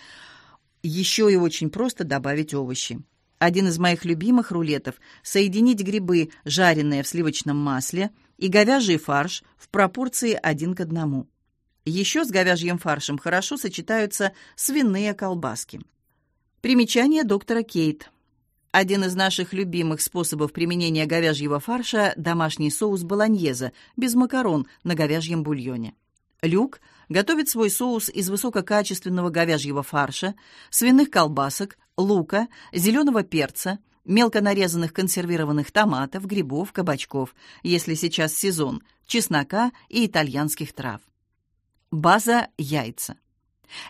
еще и очень просто добавить овощи. Один из моих любимых рулетов – соединить грибы, жареные в сливочном масле, и говяжий фарш в пропорции один к одному. Еще с говяжьим фаршем хорошо сочетаются свиные колбаски. Примечание доктора Кейт. Один из наших любимых способов применения говяжьего фарша – домашний соус болоньезе, без макарон, на говяжьем бульоне. Люк готовит свой соус из высококачественного говяжьего фарша, свиных колбасок, лука, зеленого перца, мелко нарезанных консервированных томатов, грибов, кабачков, если сейчас сезон, чеснока и итальянских трав. База – яйца.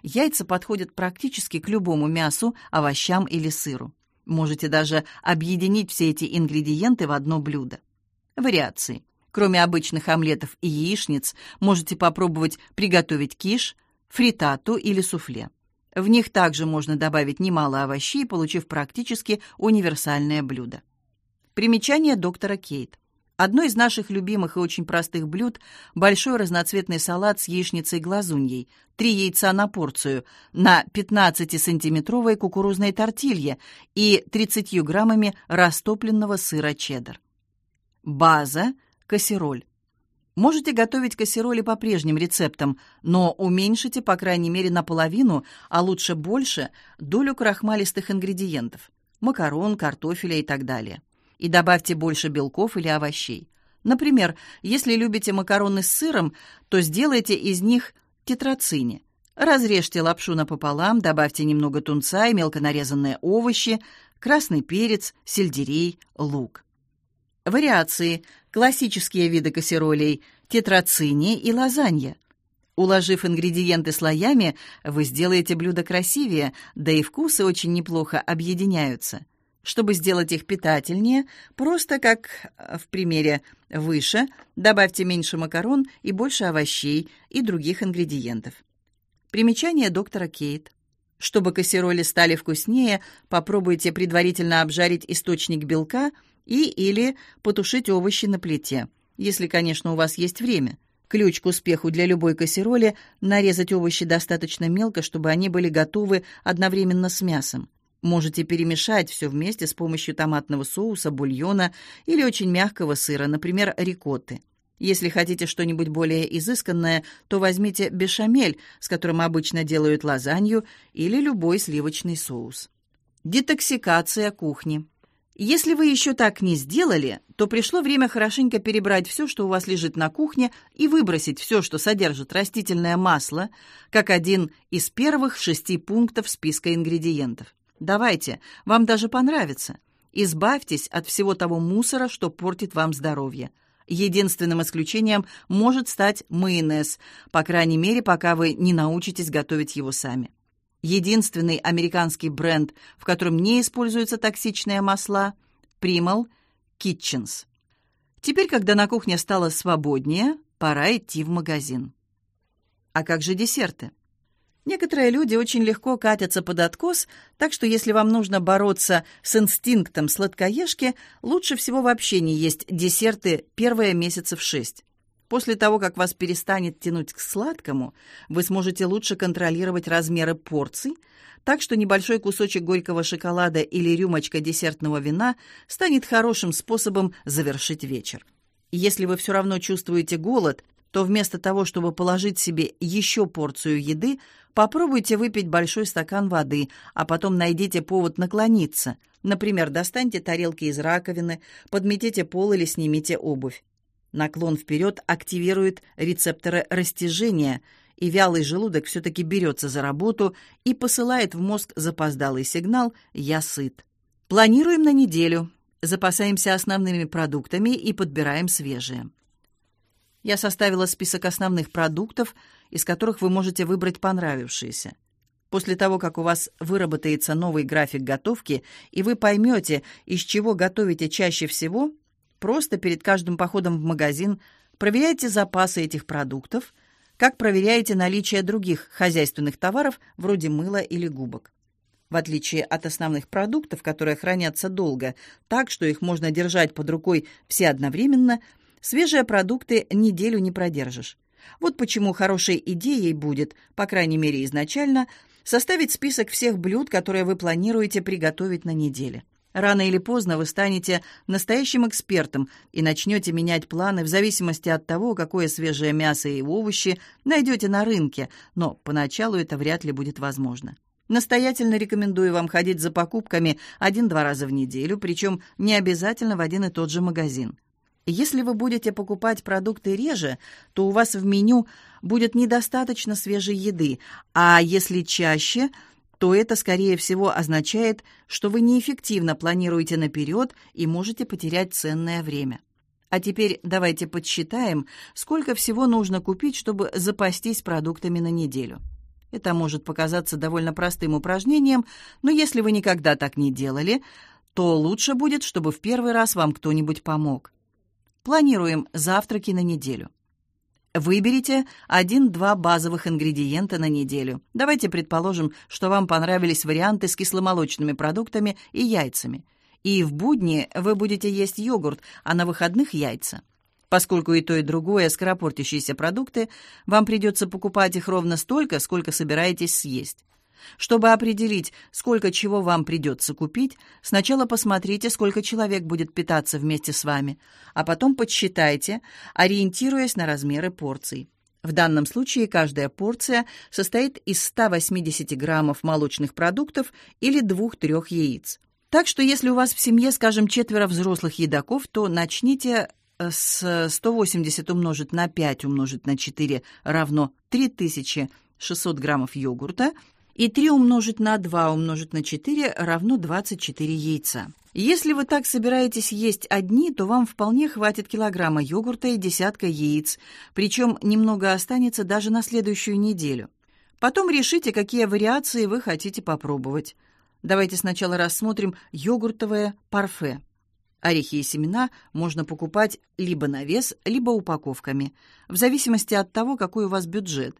Яйца подходят практически к любому мясу, овощам или сыру. Можете даже объединить все эти ингредиенты в одно блюдо. Вариации. Кроме обычных омлетов и яичниц, можете попробовать приготовить киш, фритату или суфле. В них также можно добавить немало овощей, получив практически универсальное блюдо. Примечание доктора Кейт. Одно из наших любимых и очень простых блюд – большой разноцветный салат с яичницей-глазуньей, три яйца на порцию, на 15-сантиметровой кукурузной тортилье и 30 граммами растопленного сыра чеддер. База – кассероль. Можете готовить кассероли по прежним рецептам, но уменьшите, по крайней мере, наполовину, а лучше больше, долю крахмалистых ингредиентов – макарон, картофеля и так далее и добавьте больше белков или овощей. Например, если любите макароны с сыром, то сделайте из них тетрацини. Разрежьте лапшу напополам, добавьте немного тунца и мелко нарезанные овощи, красный перец, сельдерей, лук. Вариации. Классические виды кассеролей – тетрацини и лазанья. Уложив ингредиенты слоями, вы сделаете блюдо красивее, да и вкусы очень неплохо объединяются – чтобы сделать их питательнее, просто как э, в примере выше, добавьте меньше макарон и больше овощей и других ингредиентов. Примечание доктора Кейт. Чтобы кассероли стали вкуснее, попробуйте предварительно обжарить источник белка и или потушить овощи на плите, если, конечно, у вас есть время. Ключ к успеху для любой кассероли – нарезать овощи достаточно мелко, чтобы они были готовы одновременно с мясом. Можете перемешать все вместе с помощью томатного соуса, бульона или очень мягкого сыра, например, рикотты. Если хотите что-нибудь более изысканное, то возьмите бешамель, с которым обычно делают лазанью, или любой сливочный соус. Детоксикация кухни. Если вы еще так не сделали, то пришло время хорошенько перебрать все, что у вас лежит на кухне, и выбросить все, что содержит растительное масло, как один из первых шести пунктов списка ингредиентов. Давайте, вам даже понравится. Избавьтесь от всего того мусора, что портит вам здоровье. Единственным исключением может стать майонез, по крайней мере, пока вы не научитесь готовить его сами. Единственный американский бренд, в котором не используются токсичные масла – Primal Kitchens. Теперь, когда на кухне стало свободнее, пора идти в магазин. А как же десерты? Некоторые люди очень легко катятся под откос, так что если вам нужно бороться с инстинктом сладкоежки, лучше всего вообще не есть десерты первые месяцев шесть. После того, как вас перестанет тянуть к сладкому, вы сможете лучше контролировать размеры порций, так что небольшой кусочек горького шоколада или рюмочка десертного вина станет хорошим способом завершить вечер. Если вы все равно чувствуете голод, то вместо того, чтобы положить себе еще порцию еды, Попробуйте выпить большой стакан воды, а потом найдите повод наклониться. Например, достаньте тарелки из раковины, подметите пол или снимите обувь. Наклон вперед активирует рецепторы растяжения, и вялый желудок все-таки берется за работу и посылает в мозг запоздалый сигнал «я сыт». Планируем на неделю, запасаемся основными продуктами и подбираем свежие. Я составила список основных продуктов из которых вы можете выбрать понравившиеся. После того, как у вас выработается новый график готовки, и вы поймете, из чего готовите чаще всего, просто перед каждым походом в магазин проверяйте запасы этих продуктов, как проверяете наличие других хозяйственных товаров вроде мыла или губок. В отличие от основных продуктов, которые хранятся долго, так что их можно держать под рукой все одновременно, свежие продукты неделю не продержишь. Вот почему хорошей идеей будет, по крайней мере изначально, составить список всех блюд, которые вы планируете приготовить на неделе. Рано или поздно вы станете настоящим экспертом и начнете менять планы в зависимости от того, какое свежее мясо и овощи найдете на рынке, но поначалу это вряд ли будет возможно. Настоятельно рекомендую вам ходить за покупками один-два раза в неделю, причем не обязательно в один и тот же магазин. Если вы будете покупать продукты реже, то у вас в меню будет недостаточно свежей еды, а если чаще, то это, скорее всего, означает, что вы неэффективно планируете наперед и можете потерять ценное время. А теперь давайте подсчитаем, сколько всего нужно купить, чтобы запастись продуктами на неделю. Это может показаться довольно простым упражнением, но если вы никогда так не делали, то лучше будет, чтобы в первый раз вам кто-нибудь помог. Планируем завтраки на неделю. Выберите один-два базовых ингредиента на неделю. Давайте предположим, что вам понравились варианты с кисломолочными продуктами и яйцами. И в будни вы будете есть йогурт, а на выходных – яйца. Поскольку и то, и другое скоропортящиеся продукты, вам придется покупать их ровно столько, сколько собираетесь съесть. Чтобы определить, сколько чего вам придется купить, сначала посмотрите, сколько человек будет питаться вместе с вами, а потом подсчитайте, ориентируясь на размеры порций. В данном случае каждая порция состоит из 180 граммов молочных продуктов или 2-3 яиц. Так что если у вас в семье, скажем, четверо взрослых едоков, то начните с 180 умножить на 5 умножить на 4 равно 3600 граммов йогурта, и 3 умножить на 2 умножить на 4 равно 24 яйца. Если вы так собираетесь есть одни, то вам вполне хватит килограмма йогурта и десятка яиц, причем немного останется даже на следующую неделю. Потом решите, какие вариации вы хотите попробовать. Давайте сначала рассмотрим йогуртовое парфе. Орехи и семена можно покупать либо на вес, либо упаковками, в зависимости от того, какой у вас бюджет.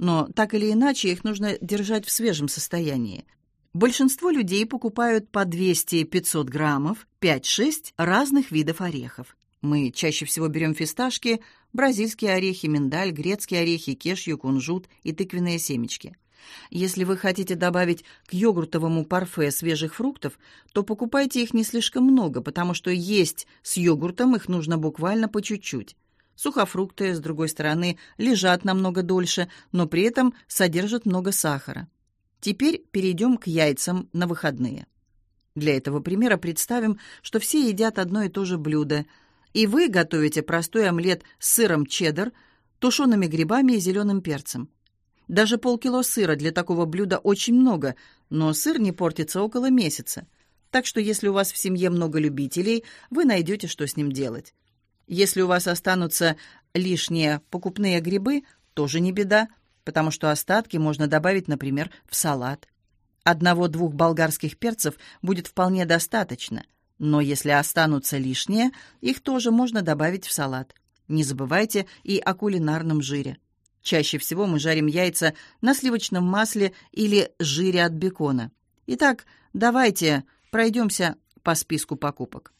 Но так или иначе их нужно держать в свежем состоянии. Большинство людей покупают по 200-500 граммов, 5-6 разных видов орехов. Мы чаще всего берем фисташки, бразильские орехи, миндаль, грецкие орехи, кешью, кунжут и тыквенные семечки – если вы хотите добавить к йогуртовому парфе свежих фруктов, то покупайте их не слишком много, потому что есть с йогуртом их нужно буквально по чуть-чуть. Сухофрукты, с другой стороны, лежат намного дольше, но при этом содержат много сахара. Теперь перейдем к яйцам на выходные. Для этого примера представим, что все едят одно и то же блюдо, и вы готовите простой омлет с сыром чеддер, тушеными грибами и зеленым перцем. Даже полкило сыра для такого блюда очень много, но сыр не портится около месяца. Так что если у вас в семье много любителей, вы найдете, что с ним делать. Если у вас останутся лишние покупные грибы, тоже не беда, потому что остатки можно добавить, например, в салат. Одного-двух болгарских перцев будет вполне достаточно, но если останутся лишние, их тоже можно добавить в салат. Не забывайте и о кулинарном жире. Чаще всего мы жарим яйца на сливочном масле или жире от бекона. Итак, давайте пройдемся по списку покупок.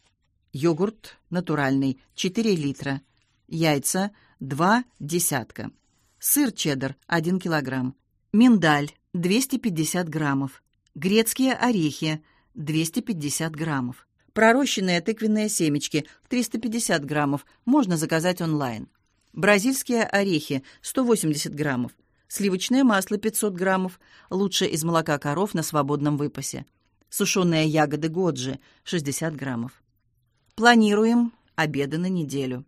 Йогурт натуральный 4 литра. Яйца 2 десятка. Сыр чеддер 1 килограмм. Миндаль 250 граммов. Грецкие орехи 250 граммов. Пророщенные тыквенные семечки 350 граммов можно заказать онлайн бразильские орехи 180 граммов, сливочное масло 500 граммов, лучше из молока коров на свободном выпасе, сушеные ягоды годжи 60 граммов. Планируем обеды на неделю.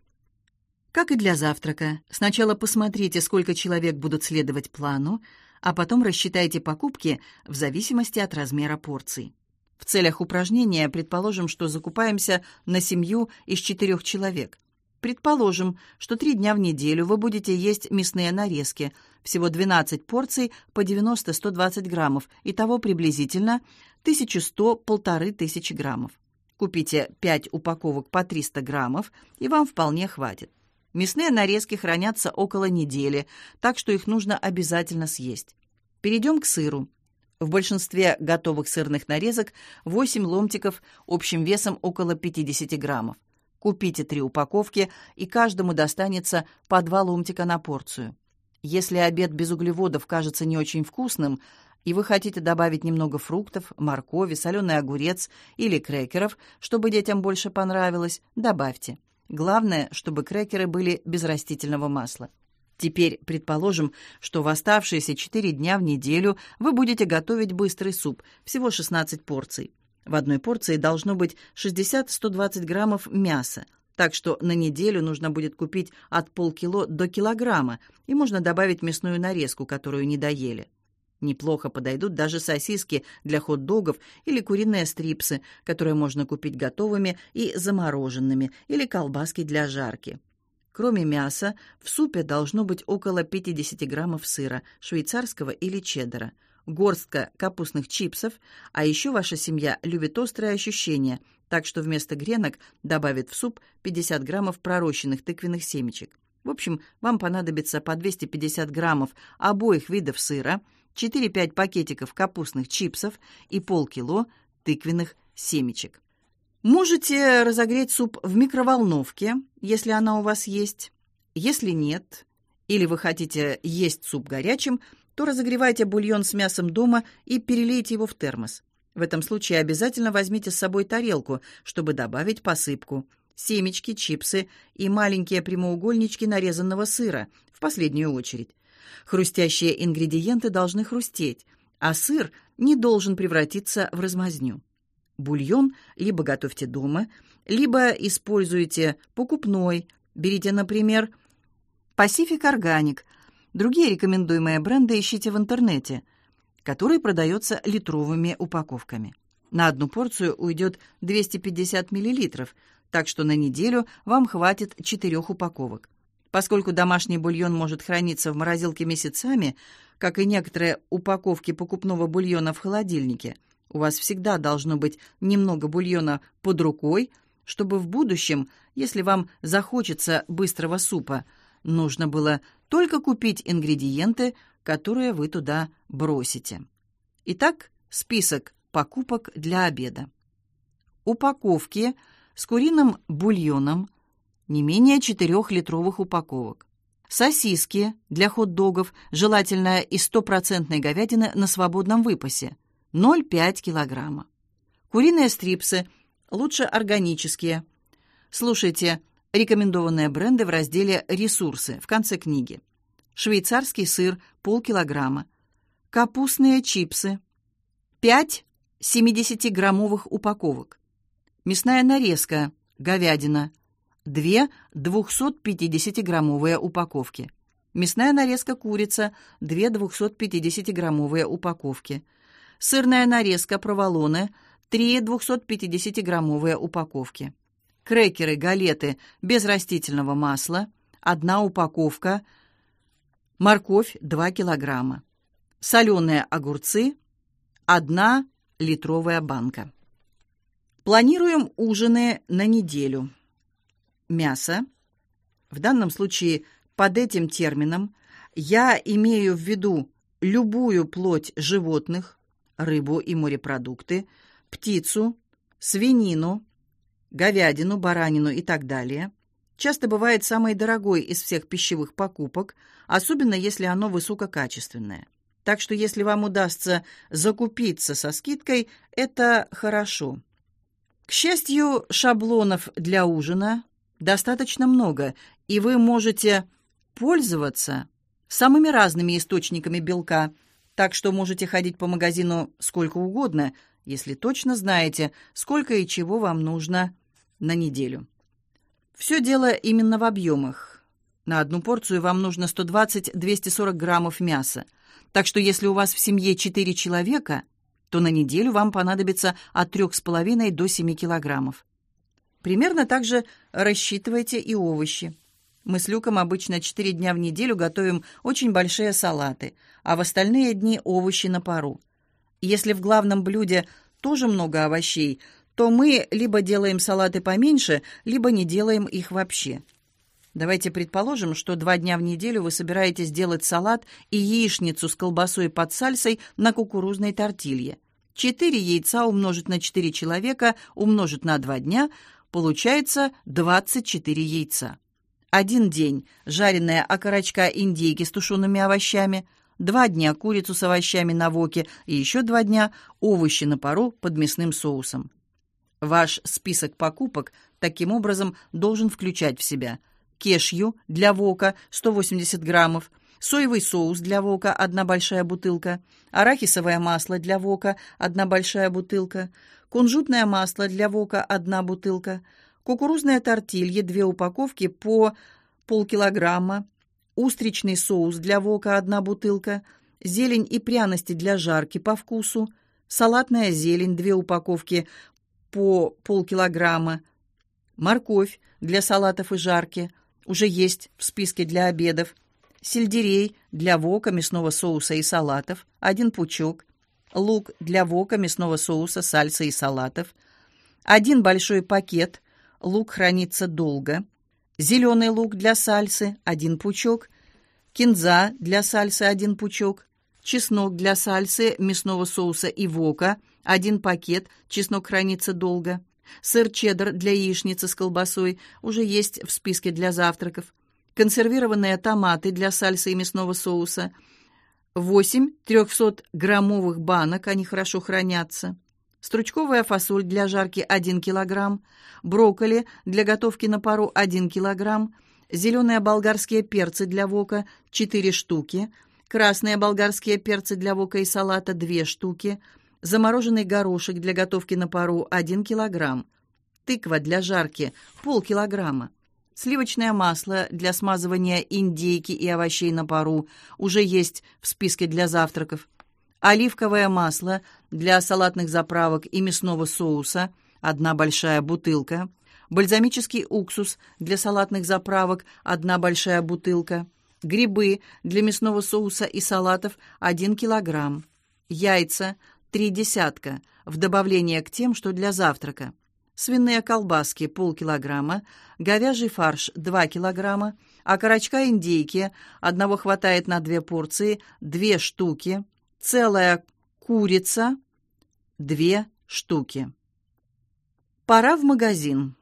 Как и для завтрака, сначала посмотрите, сколько человек будут следовать плану, а потом рассчитайте покупки в зависимости от размера порций. В целях упражнения предположим, что закупаемся на семью из четырех человек. Предположим, что три дня в неделю вы будете есть мясные нарезки, Всего 12 порций по 90-120 граммов, итого приблизительно 1100-1500 граммов. Купите 5 упаковок по 300 граммов, и вам вполне хватит. Мясные нарезки хранятся около недели, так что их нужно обязательно съесть. Перейдем к сыру. В большинстве готовых сырных нарезок 8 ломтиков общим весом около 50 граммов. Купите три упаковки, и каждому достанется по два ломтика на порцию. Если обед без углеводов кажется не очень вкусным, и вы хотите добавить немного фруктов, моркови, соленый огурец или крекеров, чтобы детям больше понравилось, добавьте. Главное, чтобы крекеры были без растительного масла. Теперь предположим, что в оставшиеся 4 дня в неделю вы будете готовить быстрый суп, всего 16 порций. В одной порции должно быть 60-120 граммов мяса, так что на неделю нужно будет купить от полкило до килограмма, и можно добавить мясную нарезку, которую не доели. Неплохо подойдут даже сосиски для хот-догов или куриные стрипсы, которые можно купить готовыми и замороженными, или колбаски для жарки. Кроме мяса, в супе должно быть около 50 граммов сыра, швейцарского или чеддера – горстка капустных чипсов, а еще ваша семья любит острые ощущения, так что вместо гренок добавит в суп 50 граммов пророщенных тыквенных семечек. В общем, вам понадобится по 250 граммов обоих видов сыра, 4-5 пакетиков капустных чипсов и полкило тыквенных семечек. Можете разогреть суп в микроволновке, если она у вас есть. Если нет, или вы хотите есть суп горячим – то разогревайте бульон с мясом дома и перелейте его в термос. В этом случае обязательно возьмите с собой тарелку, чтобы добавить посыпку. Семечки, чипсы и маленькие прямоугольнички нарезанного сыра в последнюю очередь. Хрустящие ингредиенты должны хрустеть, а сыр не должен превратиться в размазню. Бульон либо готовьте дома, либо используйте покупной. Берите, например, Pacific Organic – Другие рекомендуемые бренды ищите в интернете, который продается литровыми упаковками. На одну порцию уйдет 250 мл, так что на неделю вам хватит четырех упаковок. Поскольку домашний бульон может храниться в морозилке месяцами, как и некоторые упаковки покупного бульона в холодильнике, у вас всегда должно быть немного бульона под рукой, чтобы в будущем, если вам захочется быстрого супа, нужно было только купить ингредиенты, которые вы туда бросите. Итак, список покупок для обеда. Упаковки с куриным бульоном, не менее 4 литровых упаковок. Сосиски для хот-догов, желательно из стопроцентной говядины на свободном выпасе, 0,5 килограмма. Куриные стрипсы, лучше органические. Слушайте Рекомендованные бренды в разделе «Ресурсы» в конце книги. Швейцарский сыр – полкилограмма. Капустные чипсы. 5 70-граммовых упаковок. Мясная нарезка – говядина. 2 250-граммовые упаковки. Мясная нарезка курица – 2 250-граммовые упаковки. Сырная нарезка проволоны – 3 250-граммовые упаковки крекеры, галеты без растительного масла, одна упаковка, морковь 2 килограмма, соленые огурцы, одна литровая банка. Планируем ужины на неделю. Мясо. В данном случае под этим термином я имею в виду любую плоть животных, рыбу и морепродукты, птицу, свинину, говядину, баранину и так далее, часто бывает самой дорогой из всех пищевых покупок, особенно если оно высококачественное. Так что если вам удастся закупиться со скидкой, это хорошо. К счастью, шаблонов для ужина достаточно много, и вы можете пользоваться самыми разными источниками белка, так что можете ходить по магазину сколько угодно, если точно знаете, сколько и чего вам нужно на неделю. Все дело именно в объемах. На одну порцию вам нужно 120-240 граммов мяса. Так что если у вас в семье 4 человека, то на неделю вам понадобится от 3,5 до 7 килограммов. Примерно так же рассчитывайте и овощи. Мы с Люком обычно четыре дня в неделю готовим очень большие салаты, а в остальные дни овощи на пару. Если в главном блюде тоже много овощей, то мы либо делаем салаты поменьше, либо не делаем их вообще. Давайте предположим, что два дня в неделю вы собираетесь делать салат и яичницу с колбасой под сальсой на кукурузной тортилье. Четыре яйца умножить на четыре человека умножить на два дня получается 24 яйца. Один день жареная окорочка индейки с тушеными овощами, два дня курицу с овощами на воке и еще два дня овощи на пару под мясным соусом. Ваш список покупок таким образом должен включать в себя – кешью для вока 180 граммов, соевый соус для вока – одна большая бутылка, арахисовое масло для вока – одна большая бутылка, кунжутное масло для вока – одна бутылка, кукурузное тортилье – две упаковки по полкилограмма, устричный соус для вока – одна бутылка, зелень и пряности для жарки по вкусу, салатная зелень – две упаковки по полкилограмма, морковь для салатов и жарки – уже есть в списке для обедов. Сельдерей для вока, мясного соуса и салатов, один пучок. Лук для вока, мясного соуса, сальса и салатов. Один большой пакет. Лук хранится долго. Зеленый лук для сальсы, один пучок. Кинза для сальсы, один пучок. Чеснок для сальсы, мясного соуса и вока, один пакет. Чеснок хранится долго. Сыр чеддер для яичницы с колбасой уже есть в списке для завтраков. Консервированные томаты для сальсы и мясного соуса. 8 300-граммовых банок, они хорошо хранятся. Стручковая фасоль для жарки 1 килограмм. Брокколи для готовки на пару 1 килограмм. Зеленые болгарские перцы для вока 4 штуки. Красные болгарские перцы для вока и салата 2 штуки замороженный горошек для готовки на пару – 1 килограмм, тыква для жарки – полкилограмма, сливочное масло для смазывания индейки и овощей на пару уже есть в списке для завтраков, оливковое масло для салатных заправок и мясного соуса – одна большая бутылка, бальзамический уксус для салатных заправок – одна большая бутылка, грибы для мясного соуса и салатов – 1 килограмм, яйца – три десятка, в добавление к тем, что для завтрака. Свиные колбаски – полкилограмма, говяжий фарш – два килограмма, а окорочка индейки – одного хватает на две порции, две штуки, целая курица – две штуки. Пора в магазин.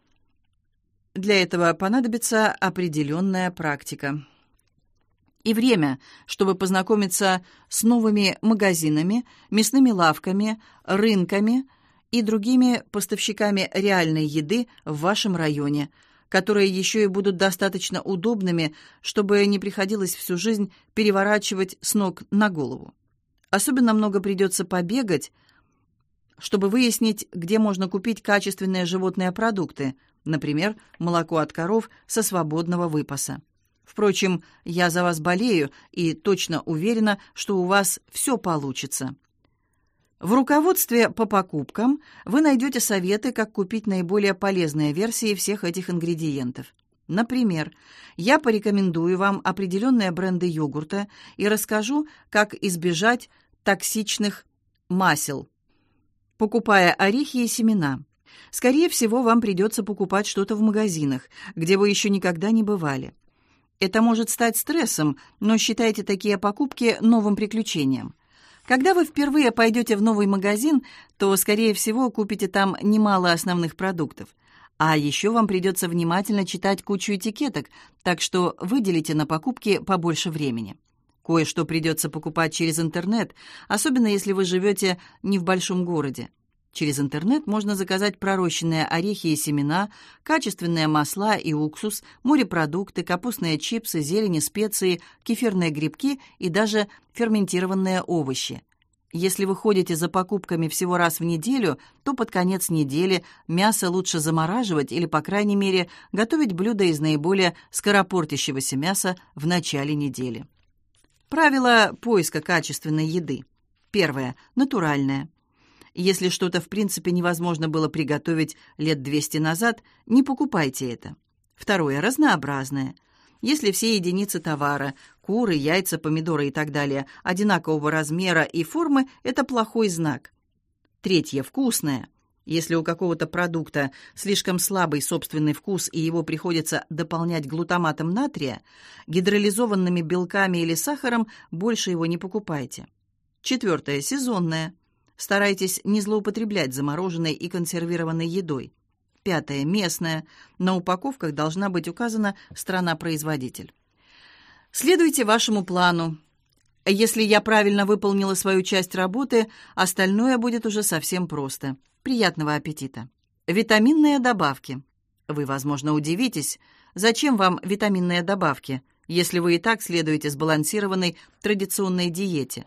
Для этого понадобится определенная практика и время, чтобы познакомиться с новыми магазинами, мясными лавками, рынками и другими поставщиками реальной еды в вашем районе, которые еще и будут достаточно удобными, чтобы не приходилось всю жизнь переворачивать с ног на голову. Особенно много придется побегать, чтобы выяснить, где можно купить качественные животные продукты, например, молоко от коров со свободного выпаса. Впрочем, я за вас болею и точно уверена, что у вас все получится. В руководстве по покупкам вы найдете советы, как купить наиболее полезные версии всех этих ингредиентов. Например, я порекомендую вам определенные бренды йогурта и расскажу, как избежать токсичных масел, покупая орехи и семена. Скорее всего, вам придется покупать что-то в магазинах, где вы еще никогда не бывали. Это может стать стрессом, но считайте такие покупки новым приключением. Когда вы впервые пойдете в новый магазин, то, скорее всего, купите там немало основных продуктов. А еще вам придется внимательно читать кучу этикеток, так что выделите на покупки побольше времени. Кое-что придется покупать через интернет, особенно если вы живете не в большом городе. Через интернет можно заказать пророщенные орехи и семена, качественные масла и уксус, морепродукты, капустные чипсы, зелени, специи, кефирные грибки и даже ферментированные овощи. Если вы ходите за покупками всего раз в неделю, то под конец недели мясо лучше замораживать или, по крайней мере, готовить блюда из наиболее скоропортящегося мяса в начале недели. Правила поиска качественной еды. Первое. Натуральное. Если что-то в принципе невозможно было приготовить лет 200 назад, не покупайте это. Второе разнообразное. Если все единицы товара – куры, яйца, помидоры и так далее – одинакового размера и формы, это плохой знак. Третье – вкусное. Если у какого-то продукта слишком слабый собственный вкус и его приходится дополнять глутаматом натрия, гидролизованными белками или сахаром, больше его не покупайте. Четвертое – сезонное. Старайтесь не злоупотреблять замороженной и консервированной едой. Пятое – местное. На упаковках должна быть указана страна-производитель. Следуйте вашему плану. Если я правильно выполнила свою часть работы, остальное будет уже совсем просто. Приятного аппетита. Витаминные добавки. Вы, возможно, удивитесь, зачем вам витаминные добавки, если вы и так следуете сбалансированной традиционной диете.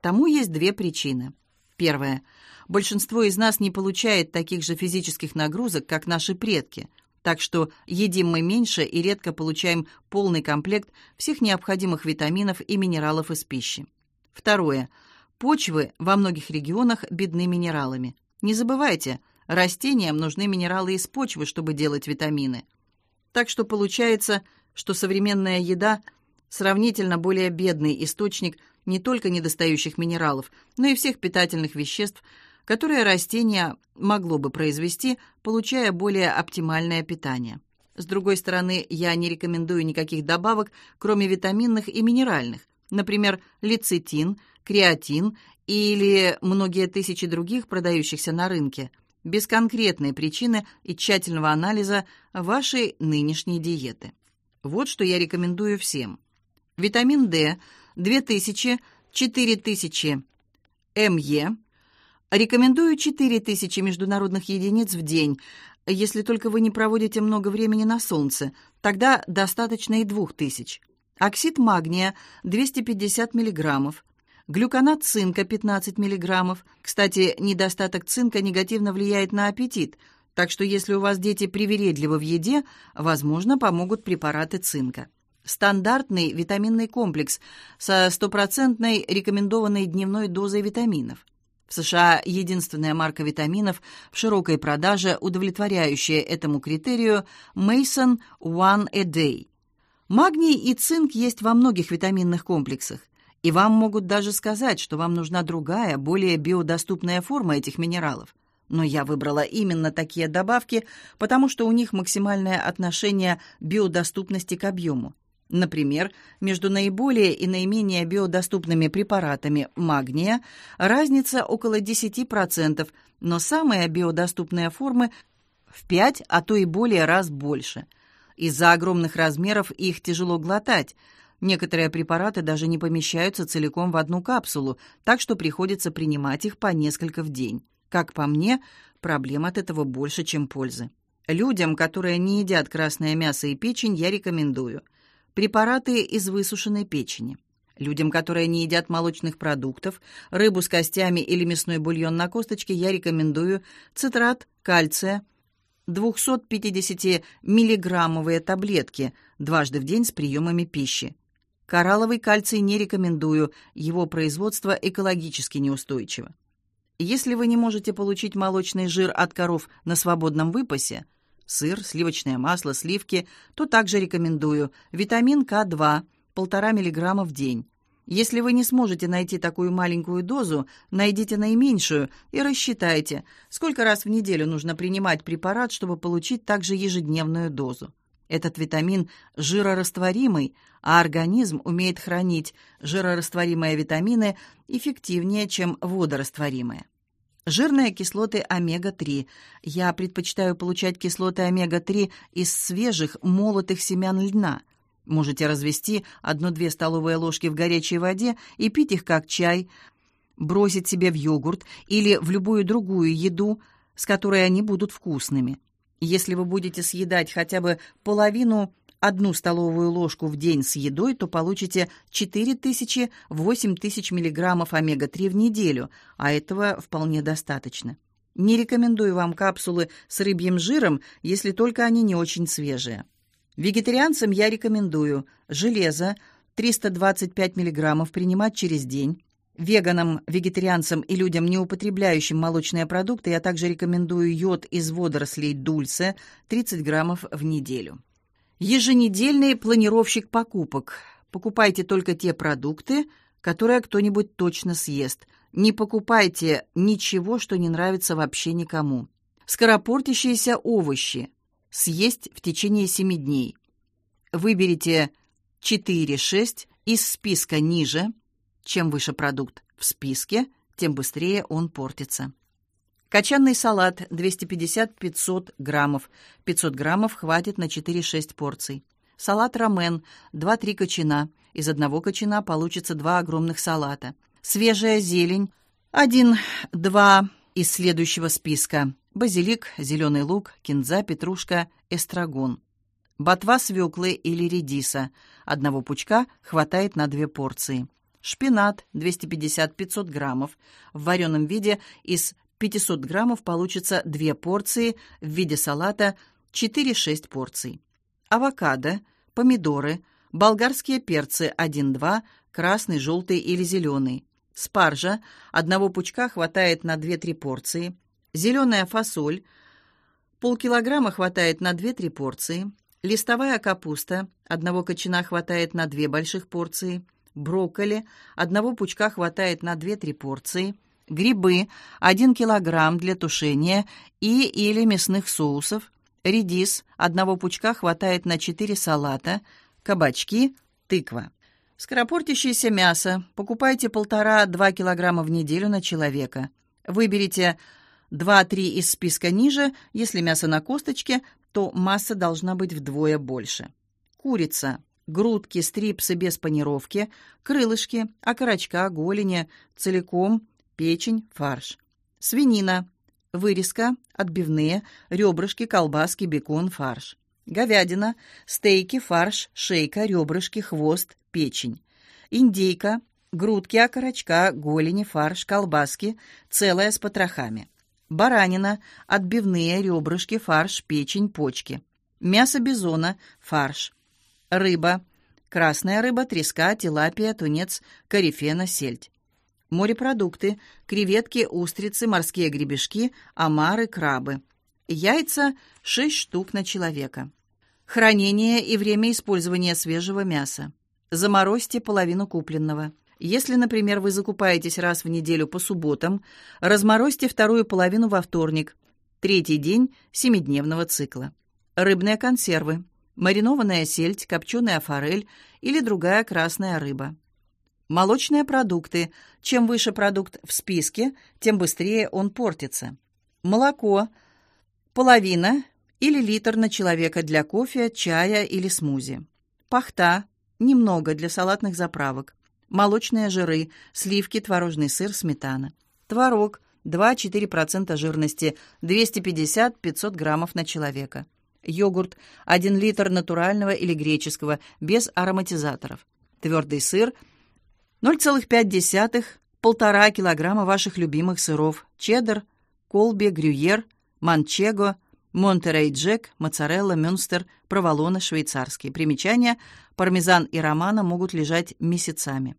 Тому есть две причины. Первая – большинство из нас не получает таких же физических нагрузок, как наши предки, так что едим мы меньше и редко получаем полный комплект всех необходимых витаминов и минералов из пищи. Второе. Почвы во многих регионах бедны минералами. Не забывайте, растениям нужны минералы из почвы, чтобы делать витамины. Так что получается, что современная еда сравнительно более бедный источник не только недостающих минералов, но и всех питательных веществ, которое растение могло бы произвести, получая более оптимальное питание. С другой стороны, я не рекомендую никаких добавок, кроме витаминных и минеральных, например, лецитин, креатин или многие тысячи других продающихся на рынке, без конкретной причины и тщательного анализа вашей нынешней диеты. Вот что я рекомендую всем. Витамин D 2000-4000 МЕ Рекомендую 4000 международных единиц в день, если только вы не проводите много времени на солнце. Тогда достаточно и 2000. Оксид магния 250 мг. Глюконат цинка 15 мг. Кстати, недостаток цинка негативно влияет на аппетит, так что если у вас дети привередливы в еде, возможно, помогут препараты цинка. Стандартный витаминный комплекс со стопроцентной рекомендованной дневной дозой витаминов. В США единственная марка витаминов в широкой продаже, удовлетворяющая этому критерию Mason One a Day. Магний и цинк есть во многих витаминных комплексах, и вам могут даже сказать, что вам нужна другая, более биодоступная форма этих минералов. Но я выбрала именно такие добавки, потому что у них максимальное отношение биодоступности к объему. Например, между наиболее и наименее биодоступными препаратами магния разница около 10%, но самые биодоступные формы в 5, а то и более раз больше. Из-за огромных размеров их тяжело глотать. Некоторые препараты даже не помещаются целиком в одну капсулу, так что приходится принимать их по несколько в день. Как по мне, проблем от этого больше, чем пользы. Людям, которые не едят красное мясо и печень, я рекомендую – препараты из высушенной печени. Людям, которые не едят молочных продуктов, рыбу с костями или мясной бульон на косточке, я рекомендую цитрат кальция 250-миллиграммовые таблетки дважды в день с приемами пищи. Коралловый кальций не рекомендую, его производство экологически неустойчиво. Если вы не можете получить молочный жир от коров на свободном выпасе – сыр, сливочное масло, сливки, то также рекомендую витамин К2, 1,5 мг в день. Если вы не сможете найти такую маленькую дозу, найдите наименьшую и рассчитайте, сколько раз в неделю нужно принимать препарат, чтобы получить также ежедневную дозу. Этот витамин жирорастворимый, а организм умеет хранить жирорастворимые витамины эффективнее, чем водорастворимые. Жирные кислоты омега-3. Я предпочитаю получать кислоты омега-3 из свежих молотых семян льна. Можете развести 1-2 столовые ложки в горячей воде и пить их как чай, бросить себе в йогурт или в любую другую еду, с которой они будут вкусными. Если вы будете съедать хотя бы половину одну столовую ложку в день с едой, то получите 4000-8000 мг омега-3 в неделю, а этого вполне достаточно. Не рекомендую вам капсулы с рыбьим жиром, если только они не очень свежие. Вегетарианцам я рекомендую железо 325 мг принимать через день. Веганам, вегетарианцам и людям, не употребляющим молочные продукты, я также рекомендую йод из водорослей дульсе 30 граммов в неделю. Еженедельный планировщик покупок. Покупайте только те продукты, которые кто-нибудь точно съест. Не покупайте ничего, что не нравится вообще никому. Скоропортящиеся овощи. Съесть в течение 7 дней. Выберите 4-6 из списка ниже. Чем выше продукт в списке, тем быстрее он портится. Качанный салат 250-500 граммов. 500 граммов хватит на 4-6 порций. Салат рамен 2-3 кочана. Из одного кочана получится два огромных салата. Свежая зелень 1-2 из следующего списка. Базилик, зеленый лук, кинза, петрушка, эстрагон. Ботва свеклы или редиса. Одного пучка хватает на две порции. Шпинат 250-500 граммов. В вареном виде из 500 граммов получится 2 порции, в виде салата 4-6 порций. Авокадо, помидоры, болгарские перцы 1-2, красный, желтый или зеленый. Спаржа, одного пучка хватает на 2-3 порции. Зеленая фасоль, полкилограмма хватает на 2-3 порции. Листовая капуста, одного кочана хватает на 2 больших порции. Брокколи, одного пучка хватает на 2-3 порции грибы 1 килограмм для тушения и или мясных соусов, редис одного пучка хватает на 4 салата, кабачки, тыква. Скоропортящееся мясо. Покупайте 1,5-2 килограмма в неделю на человека. Выберите 2-3 из списка ниже, если мясо на косточке, то масса должна быть вдвое больше. Курица. Грудки, стрипсы без панировки, крылышки, окорочка, голени, целиком, печень, фарш. Свинина, вырезка, отбивные, ребрышки, колбаски, бекон, фарш. Говядина, стейки, фарш, шейка, ребрышки, хвост, печень. Индейка, грудки, окорочка, голени, фарш, колбаски, целая с потрохами. Баранина, отбивные, ребрышки, фарш, печень, почки. Мясо бизона, фарш. Рыба, красная рыба, треска, тилапия, тунец, корифена, сельдь. Морепродукты, креветки, устрицы, морские гребешки, омары, крабы. Яйца 6 штук на человека. Хранение и время использования свежего мяса. Заморозьте половину купленного. Если, например, вы закупаетесь раз в неделю по субботам, разморозьте вторую половину во вторник, третий день семидневного цикла. Рыбные консервы. Маринованная сельдь, копченая форель или другая красная рыба. Молочные продукты. Чем выше продукт в списке, тем быстрее он портится. Молоко. Половина или литр на человека для кофе, чая или смузи. Пахта. Немного для салатных заправок. Молочные жиры. Сливки, творожный сыр, сметана. Творог. 2-4% жирности. 250-500 граммов на человека. Йогурт. 1 литр натурального или греческого, без ароматизаторов. Твердый сыр – 0,5 полтора килограмма ваших любимых сыров: чеддер, колби, грюйер, манчего, монтерей-джек, моцарелла, мюнстер, проволоны швейцарские. Примечания: пармезан и романо могут лежать месяцами.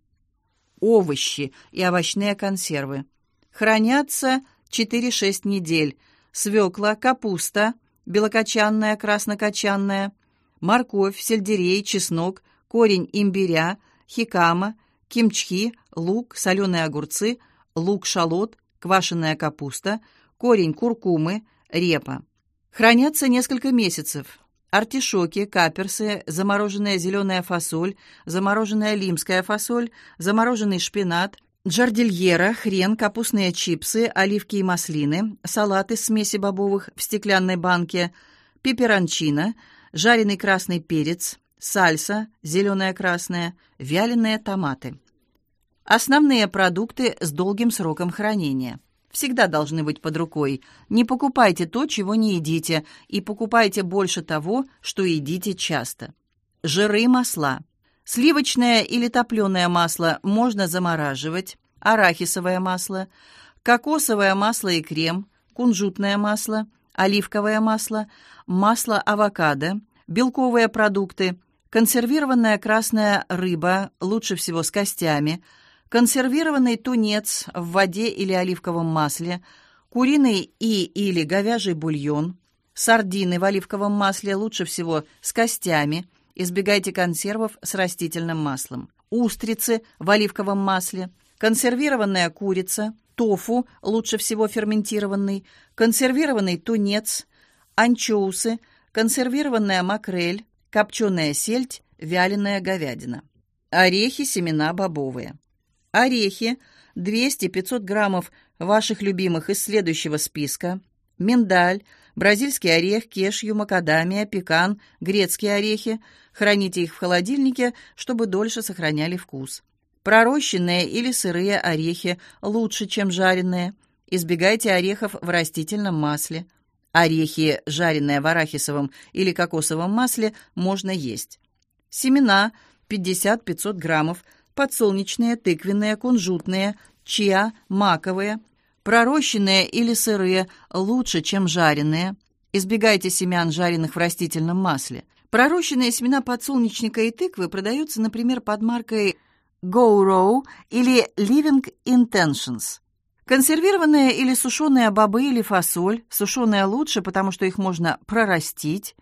Овощи и овощные консервы хранятся 4-6 недель. Свекла, капуста, белокочанная, краснокочанная, морковь, сельдерей, чеснок, корень имбиря, хикама – кимчхи, лук, соленые огурцы, лук-шалот, квашеная капуста, корень куркумы, репа. Хранятся несколько месяцев. Артишоки, каперсы, замороженная зеленая фасоль, замороженная лимская фасоль, замороженный шпинат, джардильера, хрен, капустные чипсы, оливки и маслины, салат из смеси бобовых в стеклянной банке, пеперончино, жареный красный перец, сальса, зеленая красная, вяленые томаты. Основные продукты с долгим сроком хранения. Всегда должны быть под рукой. Не покупайте то, чего не едите, и покупайте больше того, что едите часто. Жиры и масла. Сливочное или топленое масло можно замораживать, арахисовое масло, кокосовое масло и крем, кунжутное масло, оливковое масло, масло авокадо, белковые продукты – консервированная красная рыба, лучше всего с костями, консервированный тунец в воде или оливковом масле, куриный и или говяжий бульон, Сардины в оливковом масле лучше всего с костями. Избегайте консервов с растительным маслом. Устрицы в оливковом масле. Консервированная курица. Тофу, лучше всего ферментированный. Консервированный тунец. Анчоусы. Консервированная макрель. Копченая сельдь. Вяленая говядина. Орехи, семена бобовые. Орехи 200-500 граммов ваших любимых из следующего списка. Миндаль, бразильский орех, кешью, макадамия, пекан, грецкие орехи. Храните их в холодильнике, чтобы дольше сохраняли вкус. Пророщенные или сырые орехи лучше, чем жареные. Избегайте орехов в растительном масле. Орехи, жареные в арахисовом или кокосовом масле, можно есть. Семена 50-500 граммов, подсолнечные, тыквенные, кунжутные, чиа, маковые, пророщенные или сырые, лучше, чем жареные. Избегайте семян, жареных в растительном масле. Пророщенные семена подсолнечника и тыквы продаются, например, под маркой Go или Living Intentions. Консервированные или сушеные бобы или фасоль, сушеные лучше, потому что их можно прорастить,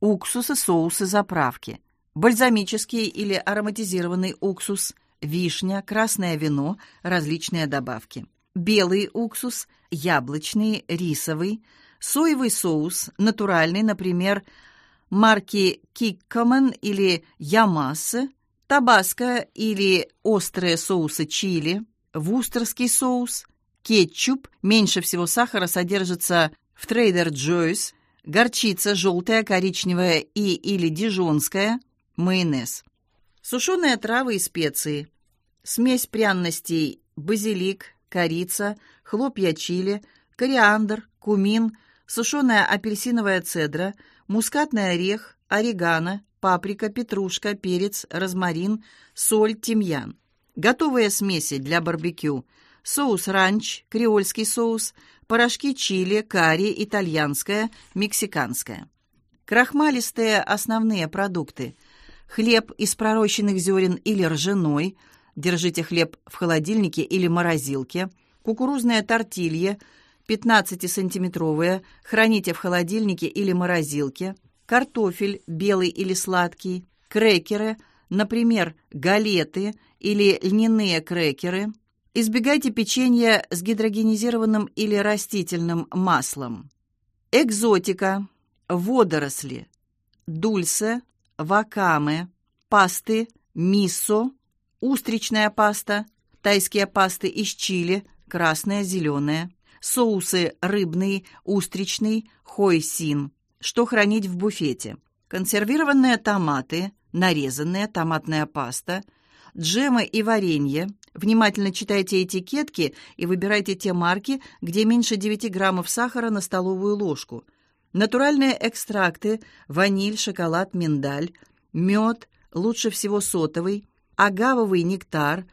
уксусы, соусы, заправки. Бальзамический или ароматизированный уксус, вишня, красное вино, различные добавки. Белый уксус, яблочный, рисовый, соевый соус, натуральный, например, марки Киккомен или Ямасы, табаско или острые соусы чили, вустерский соус, кетчуп, меньше всего сахара содержится в Trader Joe's, горчица желтая, коричневая и или дижонская, майонез. Сушеные травы и специи, смесь пряностей, базилик, корица, хлопья чили, кориандр, кумин, сушеная апельсиновая цедра, мускатный орех, орегано, паприка, петрушка, перец, розмарин, соль, тимьян. Готовые смеси для барбекю. Соус ранч, креольский соус, порошки чили, карри, итальянское, мексиканское. Крахмалистые основные продукты. Хлеб из пророщенных зерен или ржаной – Держите хлеб в холодильнике или морозилке. Кукурузные тортильи 15-сантиметровые храните в холодильнике или морозилке. Картофель белый или сладкий. Крекеры, например, галеты или льняные крекеры. Избегайте печенья с гидрогенизированным или растительным маслом. Экзотика. Водоросли. Дульсе, вакаме, пасты, миссо, устричная паста, тайские пасты из чили, красная, зеленая, соусы рыбный, устричный, хойсин. Что хранить в буфете? Консервированные томаты, нарезанная томатная паста, джемы и варенье. Внимательно читайте этикетки и выбирайте те марки, где меньше 9 граммов сахара на столовую ложку. Натуральные экстракты, ваниль, шоколад, миндаль, мед, лучше всего сотовый, агавовый нектар,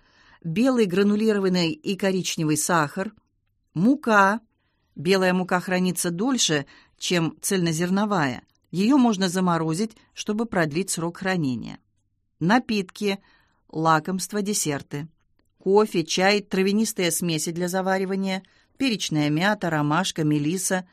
белый гранулированный и коричневый сахар, мука. Белая мука хранится дольше, чем цельнозерновая. Ее можно заморозить, чтобы продлить срок хранения. Напитки, лакомства, десерты. Кофе, чай, травянистые смеси для заваривания, перечная мята, ромашка, мелиса,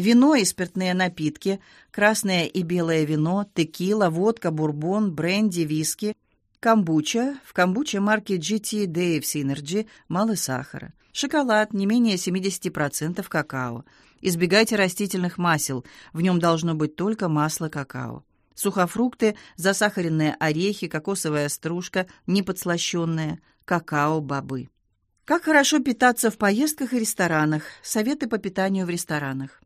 вино и спиртные напитки, красное и белое вино, текила, водка, бурбон, бренди, виски – Камбуча. В камбуче марки GT Dave Synergy мало сахара. Шоколад не менее 70% какао. Избегайте растительных масел, в нем должно быть только масло какао. Сухофрукты, засахаренные орехи, кокосовая стружка, неподслащенная, какао-бобы. Как хорошо питаться в поездках и ресторанах. Советы по питанию в ресторанах.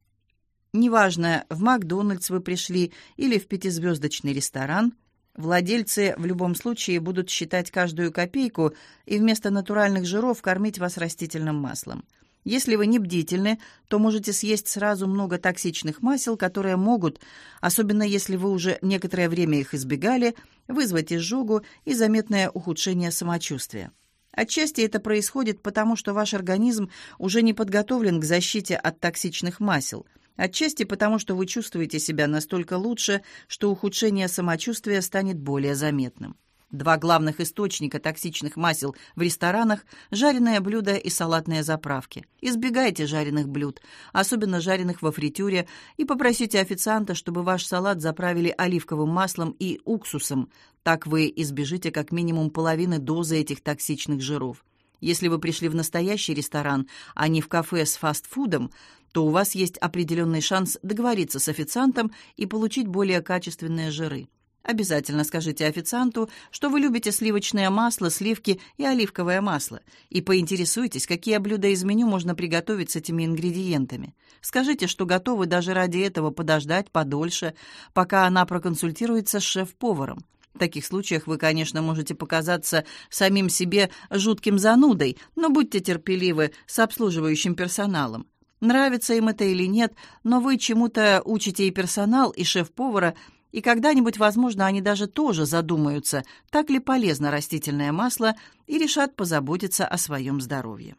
Неважно, в Макдональдс вы пришли или в пятизвездочный ресторан, Владельцы в любом случае будут считать каждую копейку и вместо натуральных жиров кормить вас растительным маслом. Если вы не бдительны, то можете съесть сразу много токсичных масел, которые могут, особенно если вы уже некоторое время их избегали, вызвать изжогу и заметное ухудшение самочувствия. Отчасти это происходит потому, что ваш организм уже не подготовлен к защите от токсичных масел – Отчасти потому, что вы чувствуете себя настолько лучше, что ухудшение самочувствия станет более заметным. Два главных источника токсичных масел в ресторанах – жареное блюдо и салатные заправки. Избегайте жареных блюд, особенно жареных во фритюре, и попросите официанта, чтобы ваш салат заправили оливковым маслом и уксусом. Так вы избежите как минимум половины дозы этих токсичных жиров. Если вы пришли в настоящий ресторан, а не в кафе с фастфудом, то у вас есть определенный шанс договориться с официантом и получить более качественные жиры. Обязательно скажите официанту, что вы любите сливочное масло, сливки и оливковое масло, и поинтересуйтесь, какие блюда из меню можно приготовить с этими ингредиентами. Скажите, что готовы даже ради этого подождать подольше, пока она проконсультируется с шеф-поваром. В таких случаях вы, конечно, можете показаться самим себе жутким занудой, но будьте терпеливы с обслуживающим персоналом. Нравится им это или нет, но вы чему-то учите и персонал, и шеф-повара, и когда-нибудь, возможно, они даже тоже задумаются, так ли полезно растительное масло, и решат позаботиться о своем здоровье.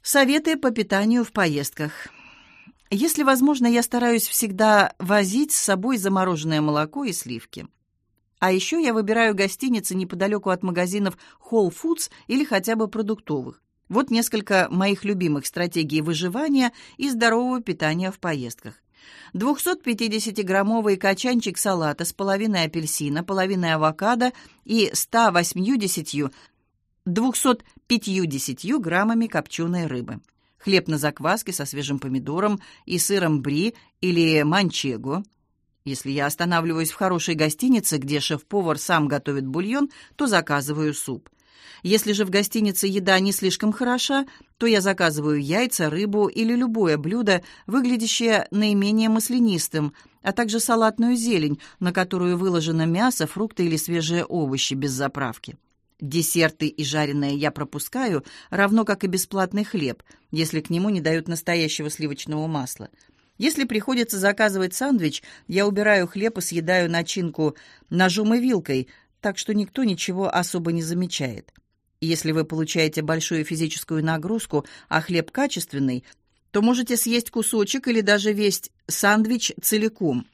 Советы по питанию в поездках. Если возможно, я стараюсь всегда возить с собой замороженное молоко и сливки. А еще я выбираю гостиницы неподалеку от магазинов Whole Foods или хотя бы продуктовых. Вот несколько моих любимых стратегий выживания и здорового питания в поездках. 250-граммовый качанчик салата с половиной апельсина, половиной авокадо и 180 250 граммами копченой рыбы. Хлеб на закваске со свежим помидором и сыром бри или манчего. Если я останавливаюсь в хорошей гостинице, где шеф-повар сам готовит бульон, то заказываю суп. Если же в гостинице еда не слишком хороша, то я заказываю яйца, рыбу или любое блюдо, выглядящее наименее маслянистым, а также салатную зелень, на которую выложено мясо, фрукты или свежие овощи без заправки. Десерты и жареное я пропускаю, равно как и бесплатный хлеб, если к нему не дают настоящего сливочного масла. Если приходится заказывать сандвич, я убираю хлеб и съедаю начинку ножом и вилкой, так что никто ничего особо не замечает. Если вы получаете большую физическую нагрузку, а хлеб качественный, то можете съесть кусочек или даже весь сандвич целиком.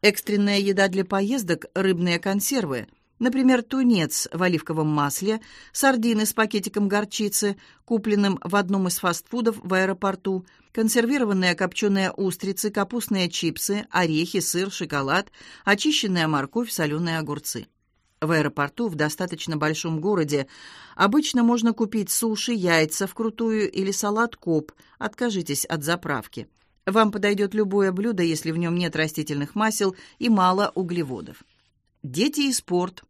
Экстренная еда для поездок – рыбные консервы. Например, тунец в оливковом масле, сардины с пакетиком горчицы, купленным в одном из фастфудов в аэропорту, консервированные копченые устрицы, капустные чипсы, орехи, сыр, шоколад, очищенная морковь, соленые огурцы. В аэропорту в достаточно большом городе обычно можно купить суши, яйца вкрутую или салат коп. Откажитесь от заправки. Вам подойдет любое блюдо, если в нем нет растительных масел и мало углеводов. Дети и спорт.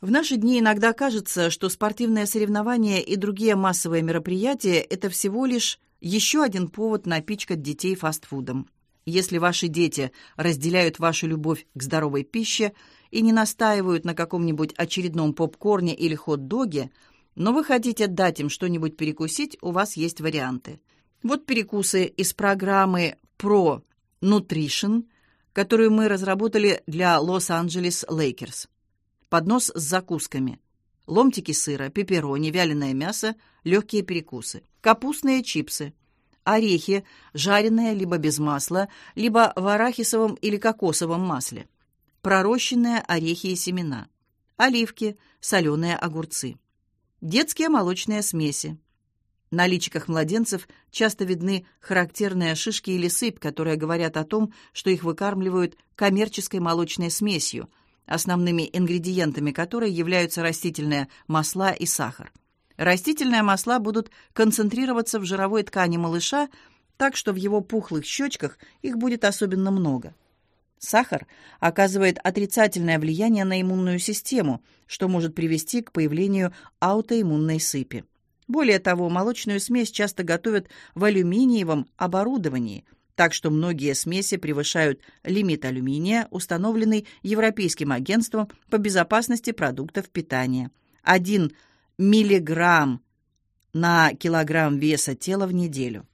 В наши дни иногда кажется, что спортивные соревнования и другие массовые мероприятия – это всего лишь еще один повод напичкать детей фастфудом. Если ваши дети разделяют вашу любовь к здоровой пище – и не настаивают на каком-нибудь очередном попкорне или хот-доге, но вы хотите дать им что-нибудь перекусить, у вас есть варианты. Вот перекусы из программы Pro Nutrition, которую мы разработали для Лос-Анджелес Лейкерс. Поднос с закусками. Ломтики сыра, пепперони, вяленое мясо, легкие перекусы. Капустные чипсы. Орехи, жареные либо без масла, либо в арахисовом или кокосовом масле пророщенные орехи и семена, оливки, соленые огурцы, детские молочные смеси. На личиках младенцев часто видны характерные шишки или сыпь, которые говорят о том, что их выкармливают коммерческой молочной смесью, основными ингредиентами которой являются растительные масла и сахар. Растительные масла будут концентрироваться в жировой ткани малыша, так что в его пухлых щечках их будет особенно много. Сахар оказывает отрицательное влияние на иммунную систему, что может привести к появлению аутоиммунной сыпи. Более того, молочную смесь часто готовят в алюминиевом оборудовании, так что многие смеси превышают лимит алюминия, установленный Европейским агентством по безопасности продуктов питания. 1 миллиграмм на килограмм веса тела в неделю.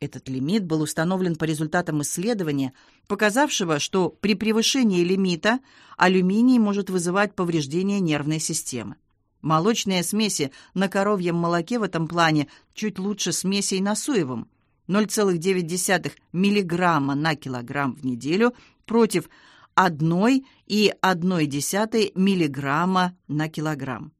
Этот лимит был установлен по результатам исследования, показавшего, что при превышении лимита алюминий может вызывать повреждение нервной системы. Молочные смеси на коровьем молоке в этом плане чуть лучше смесей на соевом. 0,9 мг на килограмм в неделю против 1 и 1,1 мг на килограмм.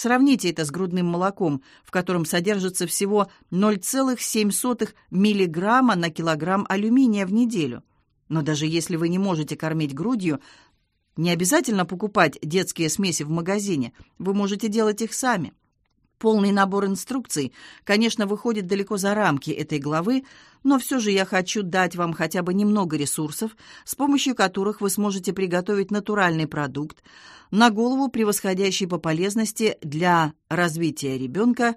Сравните это с грудным молоком, в котором содержится всего 0,7 мг на килограмм алюминия в неделю. Но даже если вы не можете кормить грудью, не обязательно покупать детские смеси в магазине, вы можете делать их сами. Полный набор инструкций, конечно, выходит далеко за рамки этой главы, но все же я хочу дать вам хотя бы немного ресурсов, с помощью которых вы сможете приготовить натуральный продукт, на голову превосходящий по полезности для развития ребенка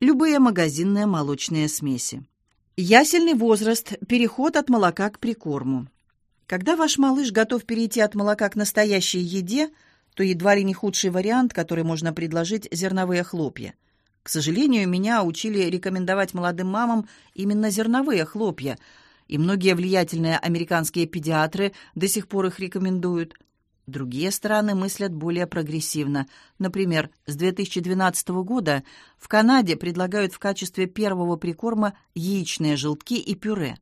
любые магазинные молочные смеси. Ясельный возраст, переход от молока к прикорму. Когда ваш малыш готов перейти от молока к настоящей еде – то едва ли не худший вариант, который можно предложить, зерновые хлопья. К сожалению, меня учили рекомендовать молодым мамам именно зерновые хлопья, и многие влиятельные американские педиатры до сих пор их рекомендуют. Другие страны мыслят более прогрессивно. Например, с 2012 года в Канаде предлагают в качестве первого прикорма яичные желтки и пюре.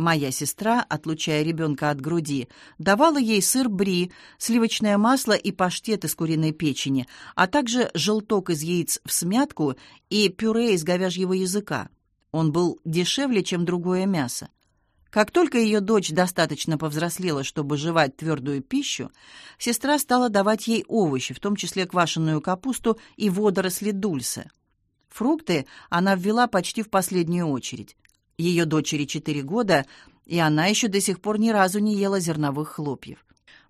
Моя сестра, отлучая ребенка от груди, давала ей сыр бри, сливочное масло и паштет из куриной печени, а также желток из яиц в смятку и пюре из говяжьего языка. Он был дешевле, чем другое мясо. Как только ее дочь достаточно повзрослела, чтобы жевать твердую пищу, сестра стала давать ей овощи, в том числе квашеную капусту и водоросли дульсе. Фрукты она ввела почти в последнюю очередь. Ее дочери 4 года, и она еще до сих пор ни разу не ела зерновых хлопьев.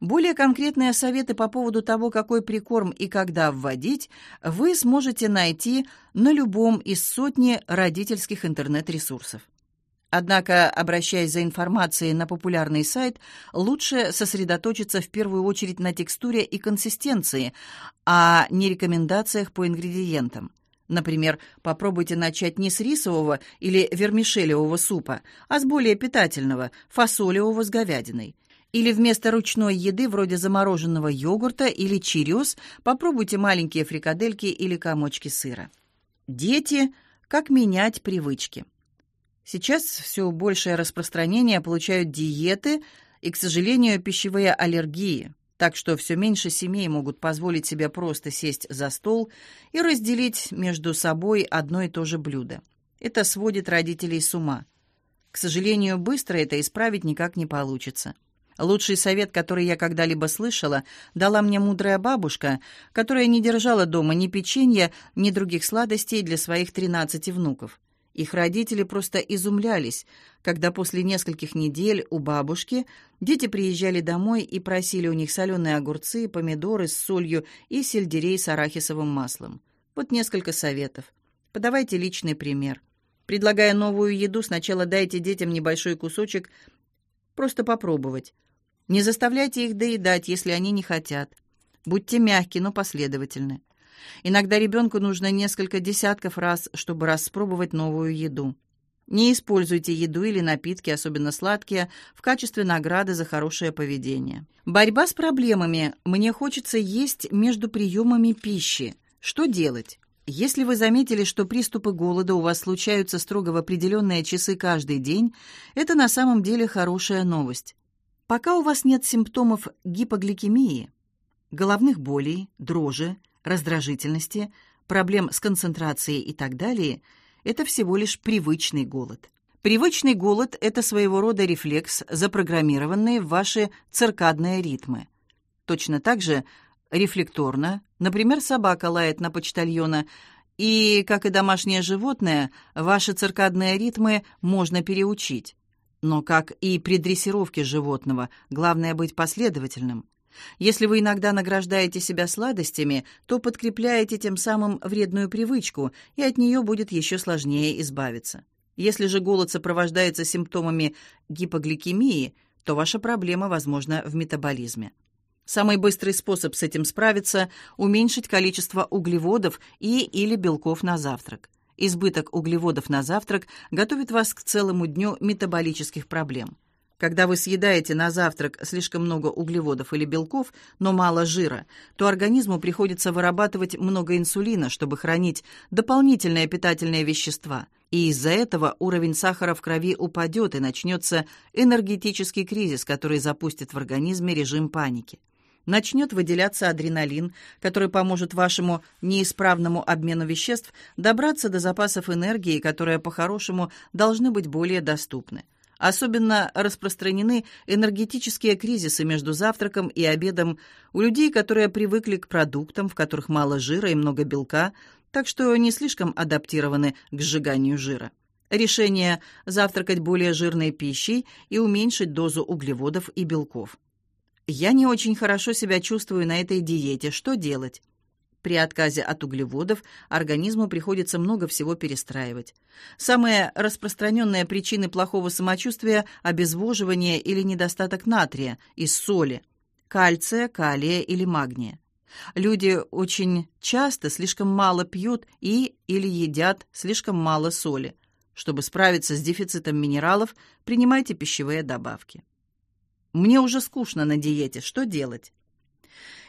Более конкретные советы по поводу того, какой прикорм и когда вводить, вы сможете найти на любом из сотни родительских интернет-ресурсов. Однако, обращаясь за информацией на популярный сайт, лучше сосредоточиться в первую очередь на текстуре и консистенции, а не рекомендациях по ингредиентам. Например, попробуйте начать не с рисового или вермишелевого супа, а с более питательного, фасолевого с говядиной. Или вместо ручной еды вроде замороженного йогурта или чирёс попробуйте маленькие фрикадельки или комочки сыра. Дети. Как менять привычки. Сейчас все большее распространение получают диеты и, к сожалению, пищевые аллергии так что все меньше семей могут позволить себе просто сесть за стол и разделить между собой одно и то же блюдо. Это сводит родителей с ума. К сожалению, быстро это исправить никак не получится. Лучший совет, который я когда-либо слышала, дала мне мудрая бабушка, которая не держала дома ни печенья, ни других сладостей для своих тринадцати внуков. Их родители просто изумлялись, когда после нескольких недель у бабушки дети приезжали домой и просили у них соленые огурцы, помидоры с солью и сельдерей с арахисовым маслом. Вот несколько советов. Подавайте личный пример. Предлагая новую еду, сначала дайте детям небольшой кусочек просто попробовать. Не заставляйте их доедать, если они не хотят. Будьте мягки, но последовательны. Иногда ребенку нужно несколько десятков раз, чтобы распробовать новую еду. Не используйте еду или напитки, особенно сладкие, в качестве награды за хорошее поведение. Борьба с проблемами. Мне хочется есть между приемами пищи. Что делать? Если вы заметили, что приступы голода у вас случаются строго в определенные часы каждый день, это на самом деле хорошая новость. Пока у вас нет симптомов гипогликемии, головных болей, дрожи, раздражительности, проблем с концентрацией и так далее, это всего лишь привычный голод. Привычный голод – это своего рода рефлекс, запрограммированный в ваши циркадные ритмы. Точно так же рефлекторно, например, собака лает на почтальона, и, как и домашнее животное, ваши циркадные ритмы можно переучить. Но, как и при дрессировке животного, главное быть последовательным – если вы иногда награждаете себя сладостями, то подкрепляете тем самым вредную привычку, и от нее будет еще сложнее избавиться. Если же голод сопровождается симптомами гипогликемии, то ваша проблема, возможно, в метаболизме. Самый быстрый способ с этим справиться – уменьшить количество углеводов и или белков на завтрак. Избыток углеводов на завтрак готовит вас к целому дню метаболических проблем. Когда вы съедаете на завтрак слишком много углеводов или белков, но мало жира, то организму приходится вырабатывать много инсулина, чтобы хранить дополнительные питательные вещества. И из-за этого уровень сахара в крови упадет и начнется энергетический кризис, который запустит в организме режим паники. Начнет выделяться адреналин, который поможет вашему неисправному обмену веществ добраться до запасов энергии, которые по-хорошему должны быть более доступны. Особенно распространены энергетические кризисы между завтраком и обедом у людей, которые привыкли к продуктам, в которых мало жира и много белка, так что не слишком адаптированы к сжиганию жира. Решение – завтракать более жирной пищей и уменьшить дозу углеводов и белков. Я не очень хорошо себя чувствую на этой диете. Что делать? При отказе от углеводов организму приходится много всего перестраивать. Самые распространенные причины плохого самочувствия – обезвоживание или недостаток натрия из соли, кальция, калия или магния. Люди очень часто слишком мало пьют и или едят слишком мало соли. Чтобы справиться с дефицитом минералов, принимайте пищевые добавки. Мне уже скучно на диете, что делать?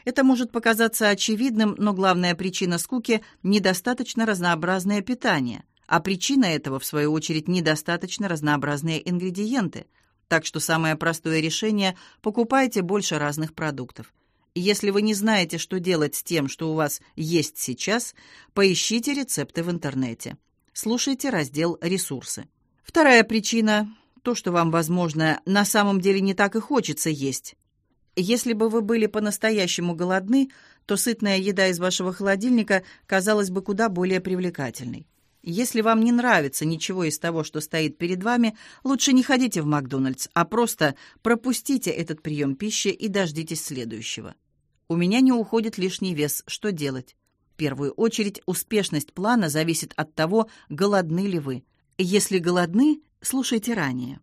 Это может показаться очевидным, но главная причина скуки – недостаточно разнообразное питание, а причина этого, в свою очередь, недостаточно разнообразные ингредиенты. Так что самое простое решение – покупайте больше разных продуктов. Если вы не знаете, что делать с тем, что у вас есть сейчас, поищите рецепты в интернете. Слушайте раздел «Ресурсы». Вторая причина – то, что вам, возможно, на самом деле не так и хочется есть. Если бы вы были по-настоящему голодны, то сытная еда из вашего холодильника казалась бы куда более привлекательной. Если вам не нравится ничего из того, что стоит перед вами, лучше не ходите в Макдональдс, а просто пропустите этот прием пищи и дождитесь следующего. У меня не уходит лишний вес. Что делать? В первую очередь, успешность плана зависит от того, голодны ли вы. Если голодны, слушайте ранее.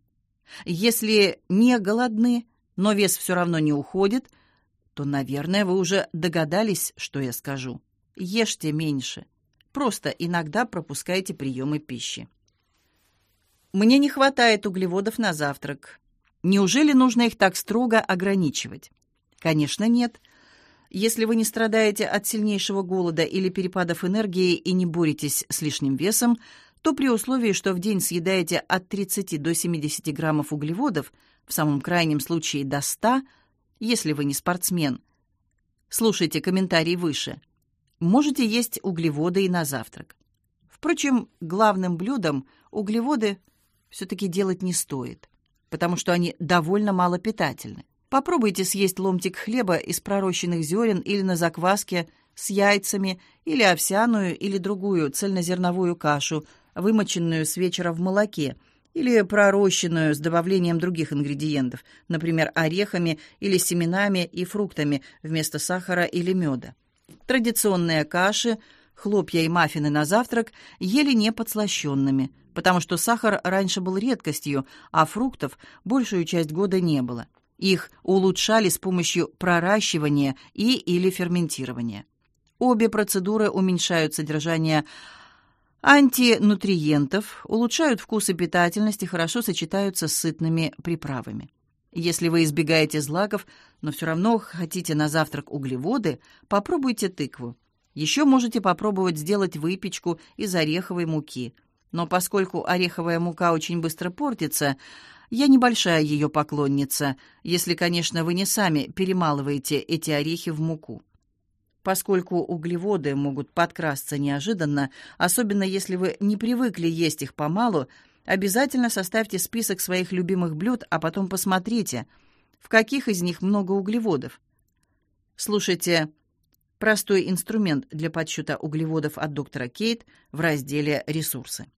Если не голодны, но вес все равно не уходит, то, наверное, вы уже догадались, что я скажу. Ешьте меньше. Просто иногда пропускайте приемы пищи. Мне не хватает углеводов на завтрак. Неужели нужно их так строго ограничивать? Конечно, нет. Если вы не страдаете от сильнейшего голода или перепадов энергии и не боретесь с лишним весом, то при условии, что в день съедаете от 30 до 70 граммов углеводов, в самом крайнем случае до 100, если вы не спортсмен. Слушайте комментарий выше. Можете есть углеводы и на завтрак. Впрочем, главным блюдом углеводы все-таки делать не стоит, потому что они довольно малопитательны. Попробуйте съесть ломтик хлеба из пророщенных зерен или на закваске с яйцами, или овсяную, или другую цельнозерновую кашу, вымоченную с вечера в молоке, или пророщенную с добавлением других ингредиентов, например, орехами или семенами и фруктами вместо сахара или меда. Традиционные каши, хлопья и маффины на завтрак ели не подслащенными, потому что сахар раньше был редкостью, а фруктов большую часть года не было. Их улучшали с помощью проращивания и или ферментирования. Обе процедуры уменьшают содержание антинутриентов, улучшают вкус и питательность и хорошо сочетаются с сытными приправами. Если вы избегаете злаков, но все равно хотите на завтрак углеводы, попробуйте тыкву. Еще можете попробовать сделать выпечку из ореховой муки. Но поскольку ореховая мука очень быстро портится, я небольшая ее поклонница, если, конечно, вы не сами перемалываете эти орехи в муку. Поскольку углеводы могут подкрасться неожиданно, особенно если вы не привыкли есть их помалу, обязательно составьте список своих любимых блюд, а потом посмотрите, в каких из них много углеводов. Слушайте простой инструмент для подсчета углеводов от доктора Кейт в разделе «Ресурсы».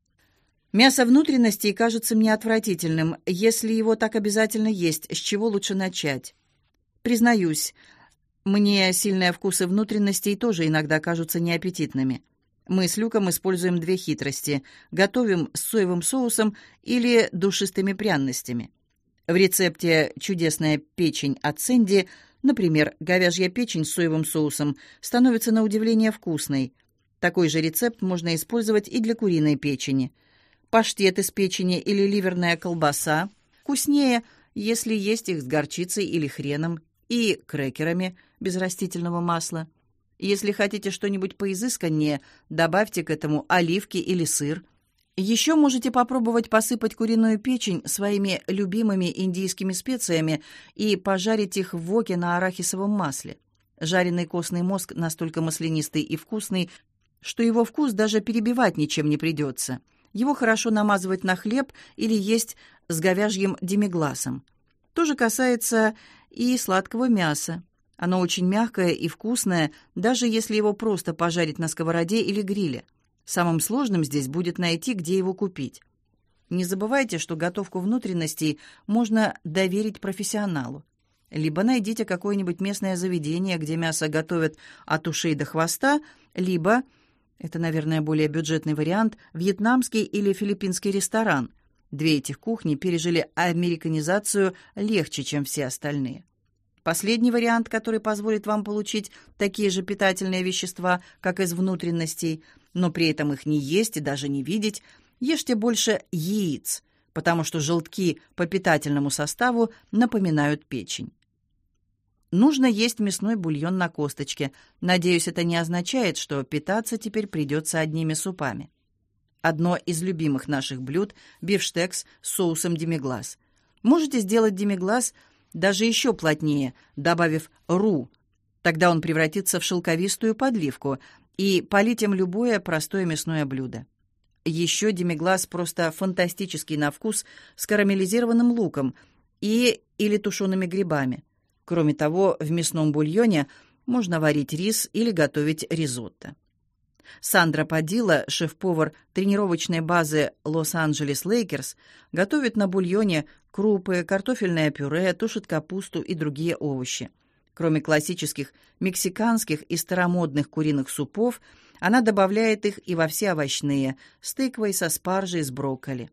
Мясо внутренностей кажется мне отвратительным. Если его так обязательно есть, с чего лучше начать? Признаюсь, мне сильные вкусы внутренностей тоже иногда кажутся неаппетитными. Мы с Люком используем две хитрости. Готовим с соевым соусом или душистыми пряностями. В рецепте «Чудесная печень» от Сэнди, например, говяжья печень с соевым соусом становится на удивление вкусной. Такой же рецепт можно использовать и для куриной печени. Паштет из печени или ливерная колбаса вкуснее если есть их с горчицей или хреном, и крекерами без растительного масла. Если хотите что-нибудь поизысканнее, добавьте к этому оливки или сыр. Еще можете попробовать посыпать куриную печень своими любимыми индийскими специями и пожарить их в воке на арахисовом масле. Жареный костный мозг настолько маслянистый и вкусный, что его вкус даже перебивать ничем не придется. Его хорошо намазывать на хлеб или есть с говяжьим демигласом. То же касается и сладкого мяса. Оно очень мягкое и вкусное, даже если его просто пожарить на сковороде или гриле. Самым сложным здесь будет найти, где его купить. Не забывайте, что готовку внутренностей можно доверить профессионалу. Либо найдите какое-нибудь местное заведение, где мясо готовят от ушей до хвоста, либо, это, наверное, более бюджетный вариант, вьетнамский или филиппинский ресторан. Две этих кухни пережили американизацию легче, чем все остальные. Последний вариант, который позволит вам получить такие же питательные вещества, как из внутренностей, но при этом их не есть и даже не видеть, ешьте больше яиц, потому что желтки по питательному составу напоминают печень. Нужно есть мясной бульон на косточке. Надеюсь, это не означает, что питаться теперь придется одними супами. Одно из любимых наших блюд – бифштекс с соусом демиглас. Можете сделать демиглас даже еще плотнее, добавив ру. Тогда он превратится в шелковистую подливку, и полить им любое простое мясное блюдо. Еще демиглас просто фантастический на вкус с карамелизированным луком и или тушеными грибами. Кроме того, в мясном бульоне можно варить рис или готовить ризотто. Сандра Падила, шеф-повар тренировочной базы Лос-Анджелес Лейкерс, готовит на бульоне крупы, картофельное пюре, тушит капусту и другие овощи. Кроме классических мексиканских и старомодных куриных супов, она добавляет их и во все овощные, с тыквой, со спаржей, с брокколи.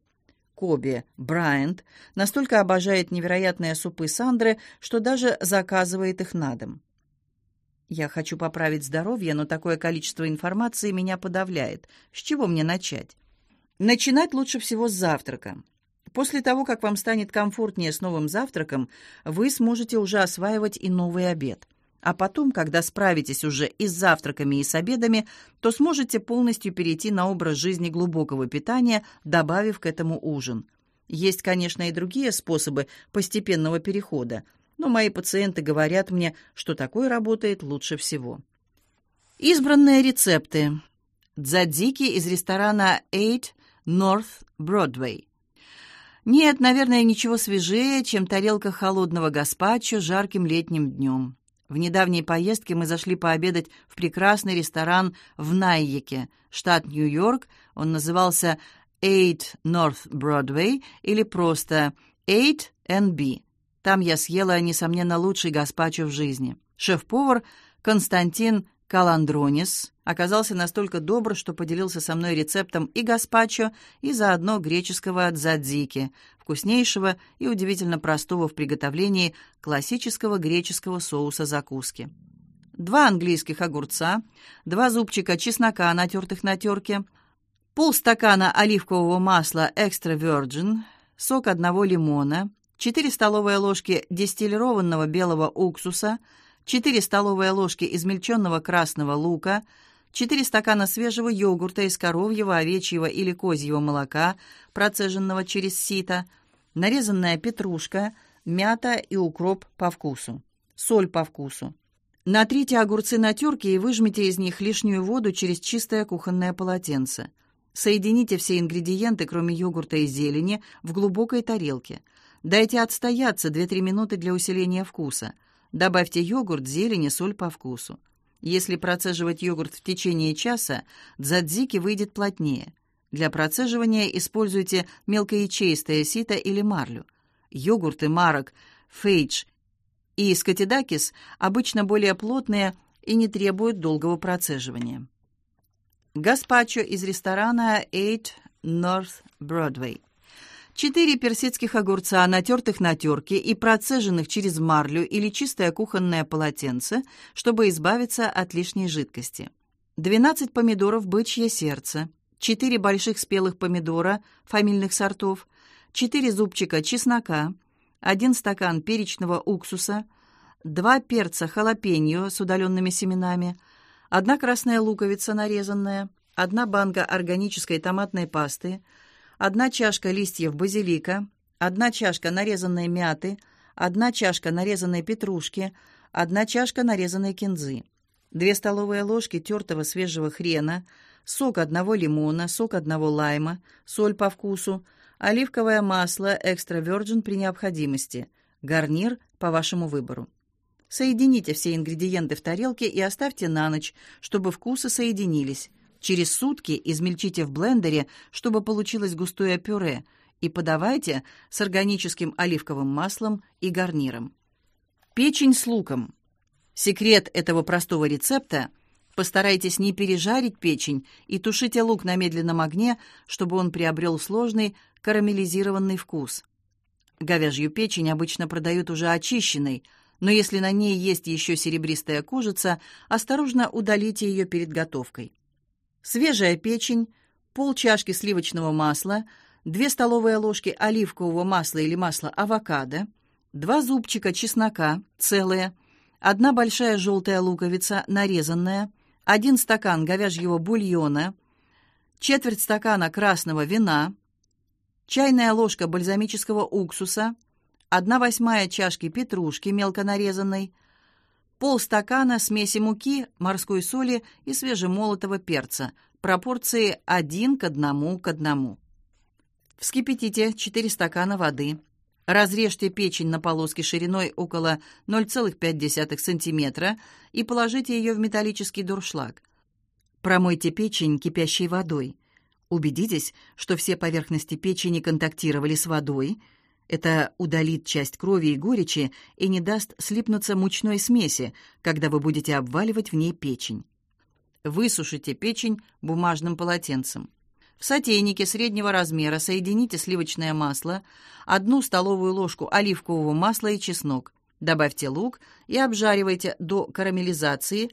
Коби Брайант настолько обожает невероятные супы Сандры, что даже заказывает их на дом. Я хочу поправить здоровье, но такое количество информации меня подавляет. С чего мне начать? Начинать лучше всего с завтрака. После того, как вам станет комфортнее с новым завтраком, вы сможете уже осваивать и новый обед. А потом, когда справитесь уже и с завтраками, и с обедами, то сможете полностью перейти на образ жизни глубокого питания, добавив к этому ужин. Есть, конечно, и другие способы постепенного перехода, но мои пациенты говорят мне, что такое работает лучше всего. Избранные рецепты. Дзадзики из ресторана Eight North Broadway. Нет, наверное, ничего свежее, чем тарелка холодного гаспачо жарким летним днем. В недавней поездке мы зашли пообедать в прекрасный ресторан в Найеке, штат Нью-Йорк. Он назывался Eight North Broadway или просто Eight NB. Там я съела, несомненно, лучший гаспачо в жизни. Шеф-повар Константин Каландронис оказался настолько добр, что поделился со мной рецептом и гаспачо, и заодно греческого дзадзики, вкуснейшего и удивительно простого в приготовлении классического греческого соуса закуски. Два английских огурца, два зубчика чеснока, натертых на терке, полстакана оливкового масла экстра virgin, сок одного лимона, 4 столовые ложки дистиллированного белого уксуса – 4 столовые ложки измельченного красного лука, 4 стакана свежего йогурта из коровьего, овечьего или козьего молока, процеженного через сито, нарезанная петрушка, мята и укроп по вкусу, соль по вкусу. Натрите огурцы на терке и выжмите из них лишнюю воду через чистое кухонное полотенце. Соедините все ингредиенты, кроме йогурта и зелени, в глубокой тарелке. Дайте отстояться 2-3 минуты для усиления вкуса – Добавьте йогурт, зелень и соль по вкусу. Если процеживать йогурт в течение часа, дзадзики выйдет плотнее. Для процеживания используйте мелкоячеистое сито или марлю. Йогурты марок Фейдж и скатидакис обычно более плотные и не требуют долгого процеживания. Гаспачо из ресторана Eight North Broadway. Четыре персидских огурца, натертых на терке и процеженных через марлю или чистое кухонное полотенце, чтобы избавиться от лишней жидкости. 12 помидоров «Бычье сердце», 4 больших спелых помидора фамильных сортов, 4 зубчика чеснока, 1 стакан перечного уксуса, 2 перца халапеньо с удаленными семенами, 1 красная луковица нарезанная, 1 банка органической томатной пасты, 1 чашка листьев базилика, 1 чашка нарезанной мяты, 1 чашка нарезанной петрушки, 1 чашка нарезанной кинзы, 2 столовые ложки тертого свежего хрена, сок одного лимона, сок одного лайма, соль по вкусу, оливковое масло экстра virgin при необходимости, гарнир по вашему выбору. Соедините все ингредиенты в тарелке и оставьте на ночь, чтобы вкусы соединились. Через сутки измельчите в блендере, чтобы получилось густое пюре, и подавайте с органическим оливковым маслом и гарниром. Печень с луком. Секрет этого простого рецепта – Постарайтесь не пережарить печень и тушите лук на медленном огне, чтобы он приобрел сложный карамелизированный вкус. Говяжью печень обычно продают уже очищенной, но если на ней есть еще серебристая кожица, осторожно удалите ее перед готовкой. Свежая печень, пол чашки сливочного масла, 2 столовые ложки оливкового масла или масла авокадо, 2 зубчика чеснока, целые, одна большая желтая луковица, нарезанная, 1 стакан говяжьего бульона, четверть стакана красного вина, чайная ложка бальзамического уксуса, 1 восьмая чашки петрушки мелко нарезанной, полстакана смеси муки, морской соли и свежемолотого перца, пропорции 1 к 1 к 1. Вскипятите 4 стакана воды. Разрежьте печень на полоски шириной около 0,5 см и положите ее в металлический дуршлаг. Промойте печень кипящей водой. Убедитесь, что все поверхности печени контактировали с водой. Это удалит часть крови и горечи и не даст слипнуться мучной смеси, когда вы будете обваливать в ней печень. Высушите печень бумажным полотенцем. В сотейнике среднего размера соедините сливочное масло, одну столовую ложку оливкового масла и чеснок. Добавьте лук и обжаривайте до карамелизации,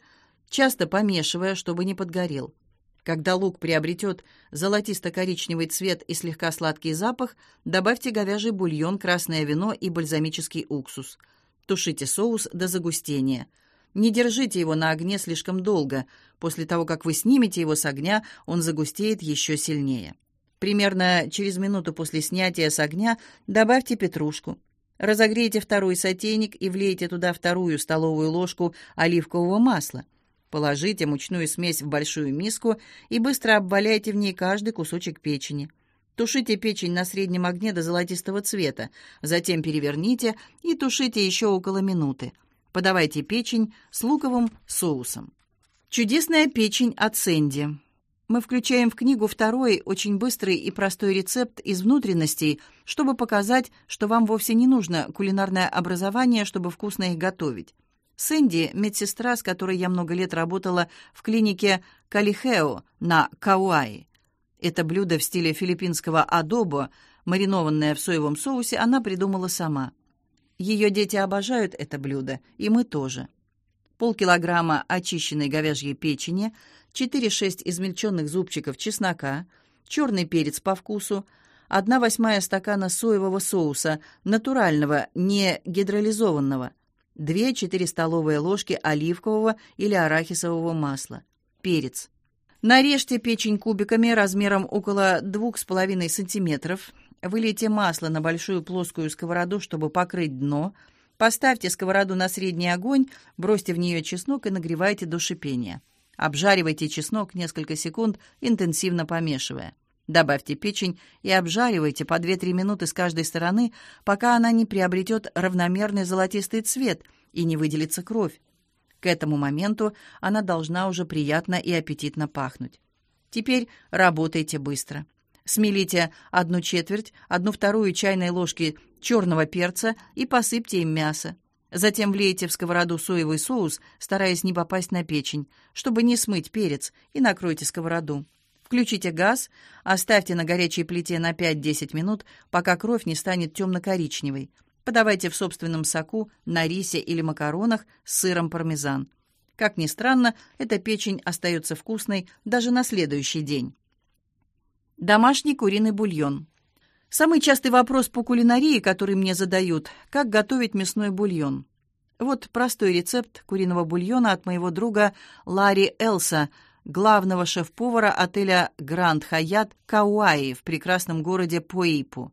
часто помешивая, чтобы не подгорел. Когда лук приобретет золотисто-коричневый цвет и слегка сладкий запах, добавьте говяжий бульон, красное вино и бальзамический уксус. Тушите соус до загустения – не держите его на огне слишком долго. После того, как вы снимете его с огня, он загустеет еще сильнее. Примерно через минуту после снятия с огня добавьте петрушку. Разогрейте второй сотейник и влейте туда вторую столовую ложку оливкового масла. Положите мучную смесь в большую миску и быстро обваляйте в ней каждый кусочек печени. Тушите печень на среднем огне до золотистого цвета, затем переверните и тушите еще около минуты. Подавайте печень с луковым соусом. Чудесная печень от Сэнди. Мы включаем в книгу второй, очень быстрый и простой рецепт из внутренностей, чтобы показать, что вам вовсе не нужно кулинарное образование, чтобы вкусно их готовить. Сэнди – медсестра, с которой я много лет работала в клинике Калихео на Кауаи. Это блюдо в стиле филиппинского адобо, маринованное в соевом соусе, она придумала сама – ее дети обожают это блюдо, и мы тоже. Полкилограмма очищенной говяжьей печени, 4-6 измельченных зубчиков чеснока, черный перец по вкусу, 1 восьмая стакана соевого соуса, натурального, не гидролизованного, 2-4 столовые ложки оливкового или арахисового масла, перец. Нарежьте печень кубиками размером около 2,5 см, Вылейте масло на большую плоскую сковороду, чтобы покрыть дно. Поставьте сковороду на средний огонь, бросьте в нее чеснок и нагревайте до шипения. Обжаривайте чеснок несколько секунд, интенсивно помешивая. Добавьте печень и обжаривайте по 2-3 минуты с каждой стороны, пока она не приобретет равномерный золотистый цвет и не выделится кровь. К этому моменту она должна уже приятно и аппетитно пахнуть. Теперь работайте быстро. Смелите одну четверть, одну вторую чайной ложки черного перца и посыпьте им мясо. Затем влейте в сковороду соевый соус, стараясь не попасть на печень, чтобы не смыть перец, и накройте сковороду. Включите газ, оставьте на горячей плите на 5-10 минут, пока кровь не станет темно-коричневой. Подавайте в собственном соку, на рисе или макаронах с сыром пармезан. Как ни странно, эта печень остается вкусной даже на следующий день. Домашний куриный бульон. Самый частый вопрос по кулинарии, который мне задают, как готовить мясной бульон. Вот простой рецепт куриного бульона от моего друга Ларри Элса, главного шеф-повара отеля Гранд Хаят Кауаи в прекрасном городе Поипу.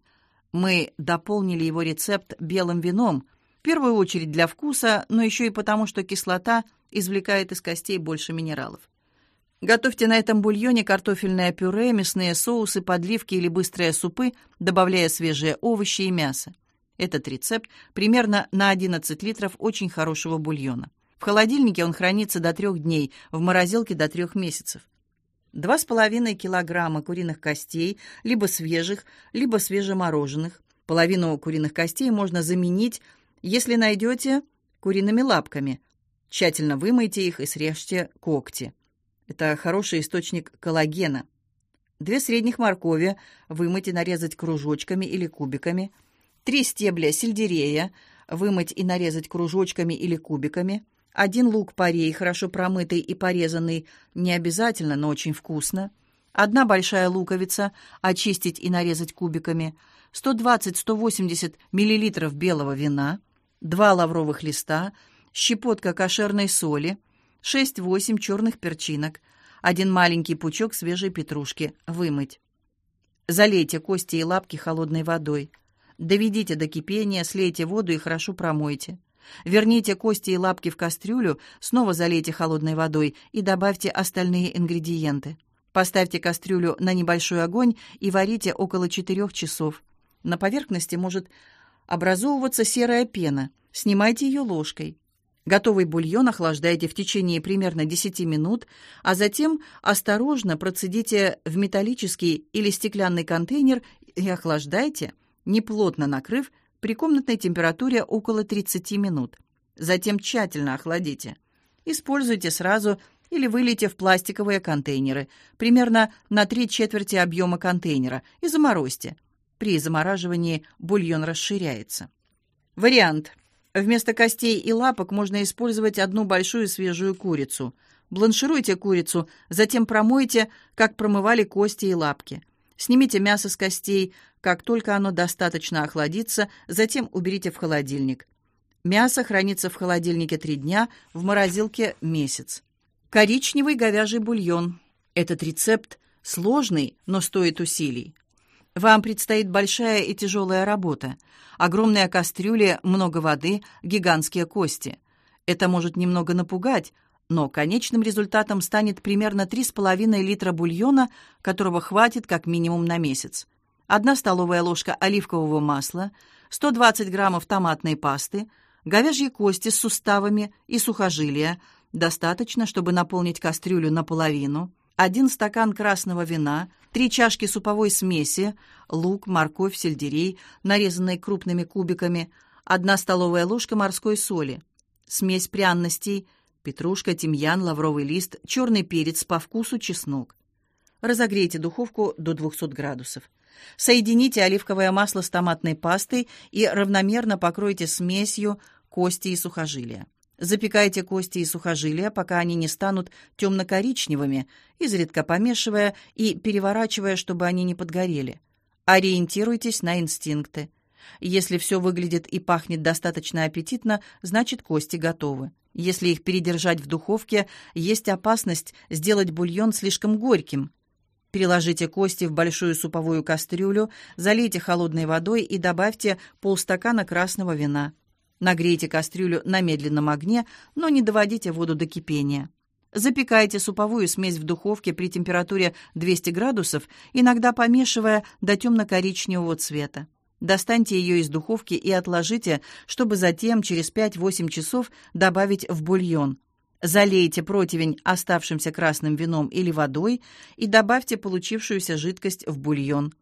Мы дополнили его рецепт белым вином, в первую очередь для вкуса, но еще и потому, что кислота извлекает из костей больше минералов. Готовьте на этом бульоне картофельное пюре, мясные соусы, подливки или быстрые супы, добавляя свежие овощи и мясо. Этот рецепт примерно на 11 литров очень хорошего бульона. В холодильнике он хранится до трех дней, в морозилке до трех месяцев. 2,5 килограмма куриных костей, либо свежих, либо свежемороженых. Половину куриных костей можно заменить, если найдете куриными лапками. Тщательно вымойте их и срежьте когти. Это хороший источник коллагена. Две средних моркови вымыть и нарезать кружочками или кубиками. Три стебля сельдерея вымыть и нарезать кружочками или кубиками. Один лук-порей, хорошо промытый и порезанный, не обязательно, но очень вкусно. Одна большая луковица, очистить и нарезать кубиками. 120-180 мл белого вина. Два лавровых листа, щепотка кошерной соли – 6-8 черных перчинок, один маленький пучок свежей петрушки, вымыть. Залейте кости и лапки холодной водой. Доведите до кипения, слейте воду и хорошо промойте. Верните кости и лапки в кастрюлю, снова залейте холодной водой и добавьте остальные ингредиенты. Поставьте кастрюлю на небольшой огонь и варите около 4 часов. На поверхности может образовываться серая пена. Снимайте ее ложкой. Готовый бульон охлаждайте в течение примерно 10 минут, а затем осторожно процедите в металлический или стеклянный контейнер и охлаждайте, неплотно накрыв, при комнатной температуре около 30 минут. Затем тщательно охладите. Используйте сразу или вылейте в пластиковые контейнеры, примерно на три четверти объема контейнера, и заморозьте. При замораживании бульон расширяется. Вариант. Вместо костей и лапок можно использовать одну большую свежую курицу. Бланшируйте курицу, затем промойте, как промывали кости и лапки. Снимите мясо с костей, как только оно достаточно охладится, затем уберите в холодильник. Мясо хранится в холодильнике три дня, в морозилке месяц. Коричневый говяжий бульон. Этот рецепт сложный, но стоит усилий. Вам предстоит большая и тяжелая работа. Огромная кастрюля, много воды, гигантские кости. Это может немного напугать, но конечным результатом станет примерно 3,5 литра бульона, которого хватит как минимум на месяц. Одна столовая ложка оливкового масла, 120 граммов томатной пасты, говяжьи кости с суставами и сухожилия, достаточно, чтобы наполнить кастрюлю наполовину, один стакан красного вина, три чашки суповой смеси, лук, морковь, сельдерей, нарезанные крупными кубиками, одна столовая ложка морской соли, смесь пряностей, петрушка, тимьян, лавровый лист, черный перец, по вкусу чеснок. Разогрейте духовку до 200 градусов. Соедините оливковое масло с томатной пастой и равномерно покройте смесью кости и сухожилия. Запекайте кости и сухожилия, пока они не станут темно-коричневыми, изредка помешивая и переворачивая, чтобы они не подгорели. Ориентируйтесь на инстинкты. Если все выглядит и пахнет достаточно аппетитно, значит кости готовы. Если их передержать в духовке, есть опасность сделать бульон слишком горьким. Переложите кости в большую суповую кастрюлю, залейте холодной водой и добавьте полстакана красного вина. Нагрейте кастрюлю на медленном огне, но не доводите воду до кипения. Запекайте суповую смесь в духовке при температуре 200 градусов, иногда помешивая до темно-коричневого цвета. Достаньте ее из духовки и отложите, чтобы затем через 5-8 часов добавить в бульон. Залейте противень оставшимся красным вином или водой и добавьте получившуюся жидкость в бульон.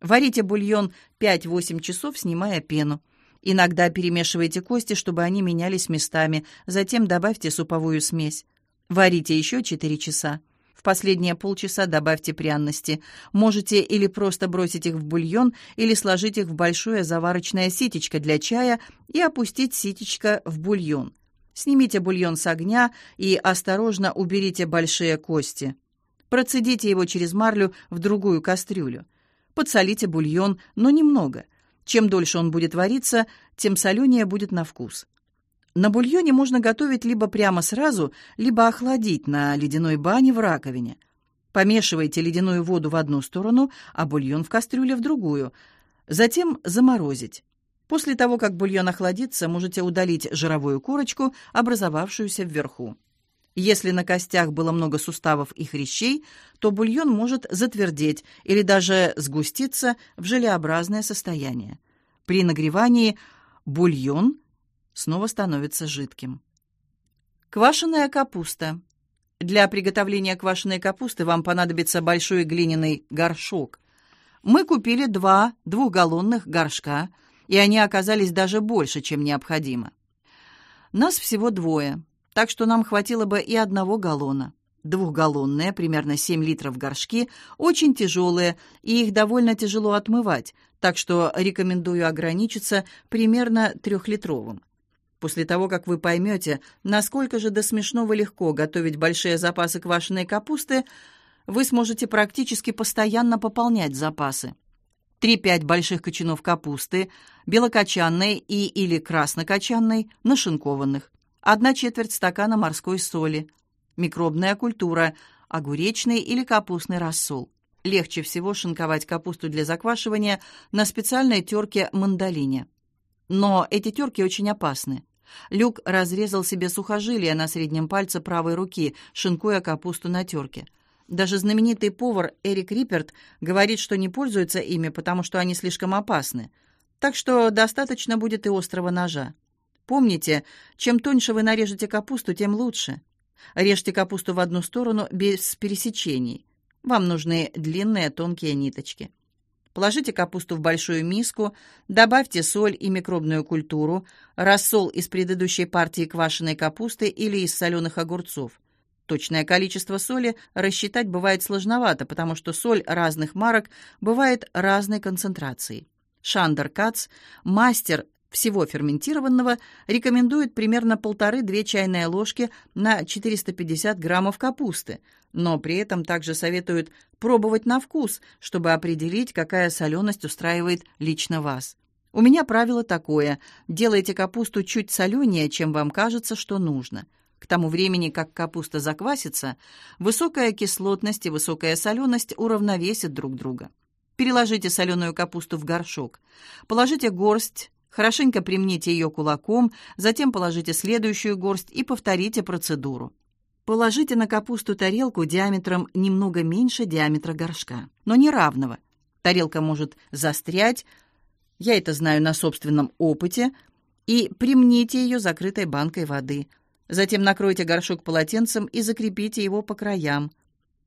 Варите бульон 5-8 часов, снимая пену. Иногда перемешивайте кости, чтобы они менялись местами, затем добавьте суповую смесь. Варите еще 4 часа. В последние полчаса добавьте пряности. Можете или просто бросить их в бульон, или сложить их в большое заварочное ситечко для чая и опустить ситечко в бульон. Снимите бульон с огня и осторожно уберите большие кости. Процедите его через марлю в другую кастрюлю. Подсолите бульон, но немного. Чем дольше он будет вариться, тем соленее будет на вкус. На бульоне можно готовить либо прямо сразу, либо охладить на ледяной бане в раковине. Помешивайте ледяную воду в одну сторону, а бульон в кастрюле в другую. Затем заморозить. После того, как бульон охладится, можете удалить жировую корочку, образовавшуюся вверху. Если на костях было много суставов и хрящей, то бульон может затвердеть или даже сгуститься в желеобразное состояние. При нагревании бульон снова становится жидким. Квашеная капуста. Для приготовления квашеной капусты вам понадобится большой глиняный горшок. Мы купили два двухгаллонных горшка, и они оказались даже больше, чем необходимо. Нас всего двое, так что нам хватило бы и одного галлона. Двухгаллонные, примерно 7 литров горшки, очень тяжелые, и их довольно тяжело отмывать, так что рекомендую ограничиться примерно трехлитровым. После того, как вы поймете, насколько же до смешного легко готовить большие запасы квашеной капусты, вы сможете практически постоянно пополнять запасы. 3-5 больших кочанов капусты, белокочанной и или краснокочанной, нашинкованных, 1 четверть стакана морской соли, микробная культура, огуречный или капустный рассол. Легче всего шинковать капусту для заквашивания на специальной терке мандолине. Но эти терки очень опасны. Люк разрезал себе сухожилие на среднем пальце правой руки, шинкуя капусту на терке. Даже знаменитый повар Эрик Риперт говорит, что не пользуется ими, потому что они слишком опасны. Так что достаточно будет и острого ножа. Помните, чем тоньше вы нарежете капусту, тем лучше. Режьте капусту в одну сторону без пересечений. Вам нужны длинные тонкие ниточки. Положите капусту в большую миску, добавьте соль и микробную культуру, рассол из предыдущей партии квашеной капусты или из соленых огурцов. Точное количество соли рассчитать бывает сложновато, потому что соль разных марок бывает разной концентрации. Шандер Кац, мастер всего ферментированного, рекомендует примерно полторы-две чайные ложки на 450 граммов капусты, но при этом также советуют пробовать на вкус, чтобы определить, какая соленость устраивает лично вас. У меня правило такое – делайте капусту чуть соленее, чем вам кажется, что нужно. К тому времени, как капуста заквасится, высокая кислотность и высокая соленость уравновесят друг друга. Переложите соленую капусту в горшок. Положите горсть Хорошенько примните ее кулаком, затем положите следующую горсть и повторите процедуру. Положите на капусту тарелку диаметром немного меньше диаметра горшка, но не равного. Тарелка может застрять, я это знаю на собственном опыте, и примните ее закрытой банкой воды. Затем накройте горшок полотенцем и закрепите его по краям.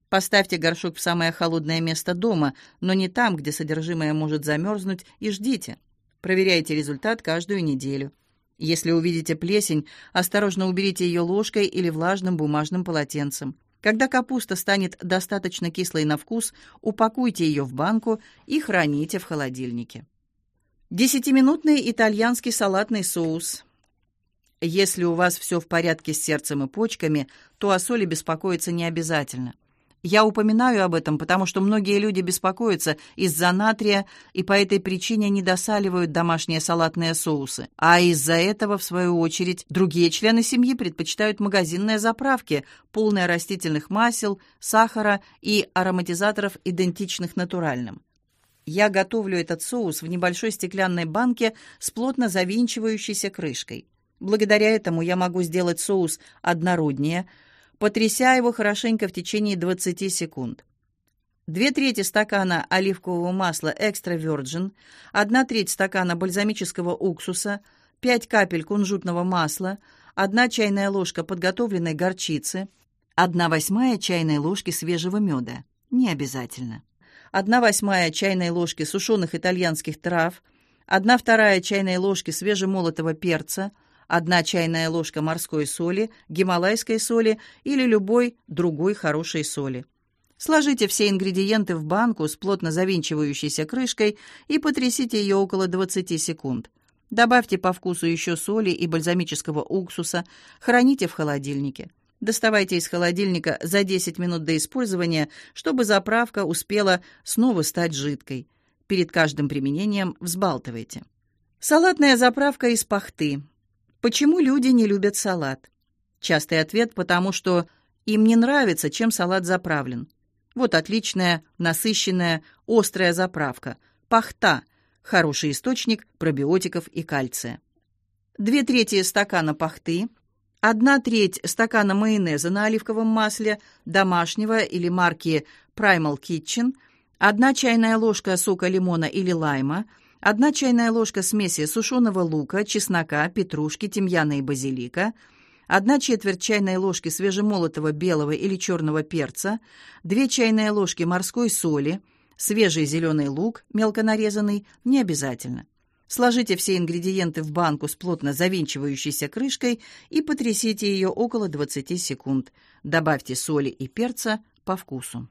Поставьте горшок в самое холодное место дома, но не там, где содержимое может замерзнуть, и ждите. Проверяйте результат каждую неделю. Если увидите плесень, осторожно уберите ее ложкой или влажным бумажным полотенцем. Когда капуста станет достаточно кислой на вкус, упакуйте ее в банку и храните в холодильнике. Десятиминутный итальянский салатный соус. Если у вас все в порядке с сердцем и почками, то о соли беспокоиться не обязательно. Я упоминаю об этом, потому что многие люди беспокоятся из-за натрия и по этой причине не досаливают домашние салатные соусы. А из-за этого, в свою очередь, другие члены семьи предпочитают магазинные заправки, полные растительных масел, сахара и ароматизаторов, идентичных натуральным. Я готовлю этот соус в небольшой стеклянной банке с плотно завинчивающейся крышкой. Благодаря этому я могу сделать соус однороднее – потряся его хорошенько в течение 20 секунд. Две трети стакана оливкового масла экстра virgin, одна треть стакана бальзамического уксуса, 5 капель кунжутного масла, одна чайная ложка подготовленной горчицы, одна восьмая чайной ложки свежего меда. Не обязательно. Одна восьмая чайной ложки сушеных итальянских трав, одна вторая чайной ложки свежемолотого перца – одна чайная ложка морской соли, гималайской соли или любой другой хорошей соли. Сложите все ингредиенты в банку с плотно завинчивающейся крышкой и потрясите ее около 20 секунд. Добавьте по вкусу еще соли и бальзамического уксуса, храните в холодильнике. Доставайте из холодильника за 10 минут до использования, чтобы заправка успела снова стать жидкой. Перед каждым применением взбалтывайте. Салатная заправка из пахты. Почему люди не любят салат? Частый ответ – потому что им не нравится, чем салат заправлен. Вот отличная, насыщенная, острая заправка. Пахта – хороший источник пробиотиков и кальция. Две трети стакана пахты, одна треть стакана майонеза на оливковом масле, домашнего или марки Primal Kitchen, одна чайная ложка сока лимона или лайма, одна чайная ложка смеси сушеного лука, чеснока, петрушки, тимьяна и базилика – одна четверть чайной ложки свежемолотого белого или черного перца, две чайные ложки морской соли, свежий зеленый лук, мелко нарезанный, не обязательно. Сложите все ингредиенты в банку с плотно завинчивающейся крышкой и потрясите ее около 20 секунд. Добавьте соли и перца по вкусу.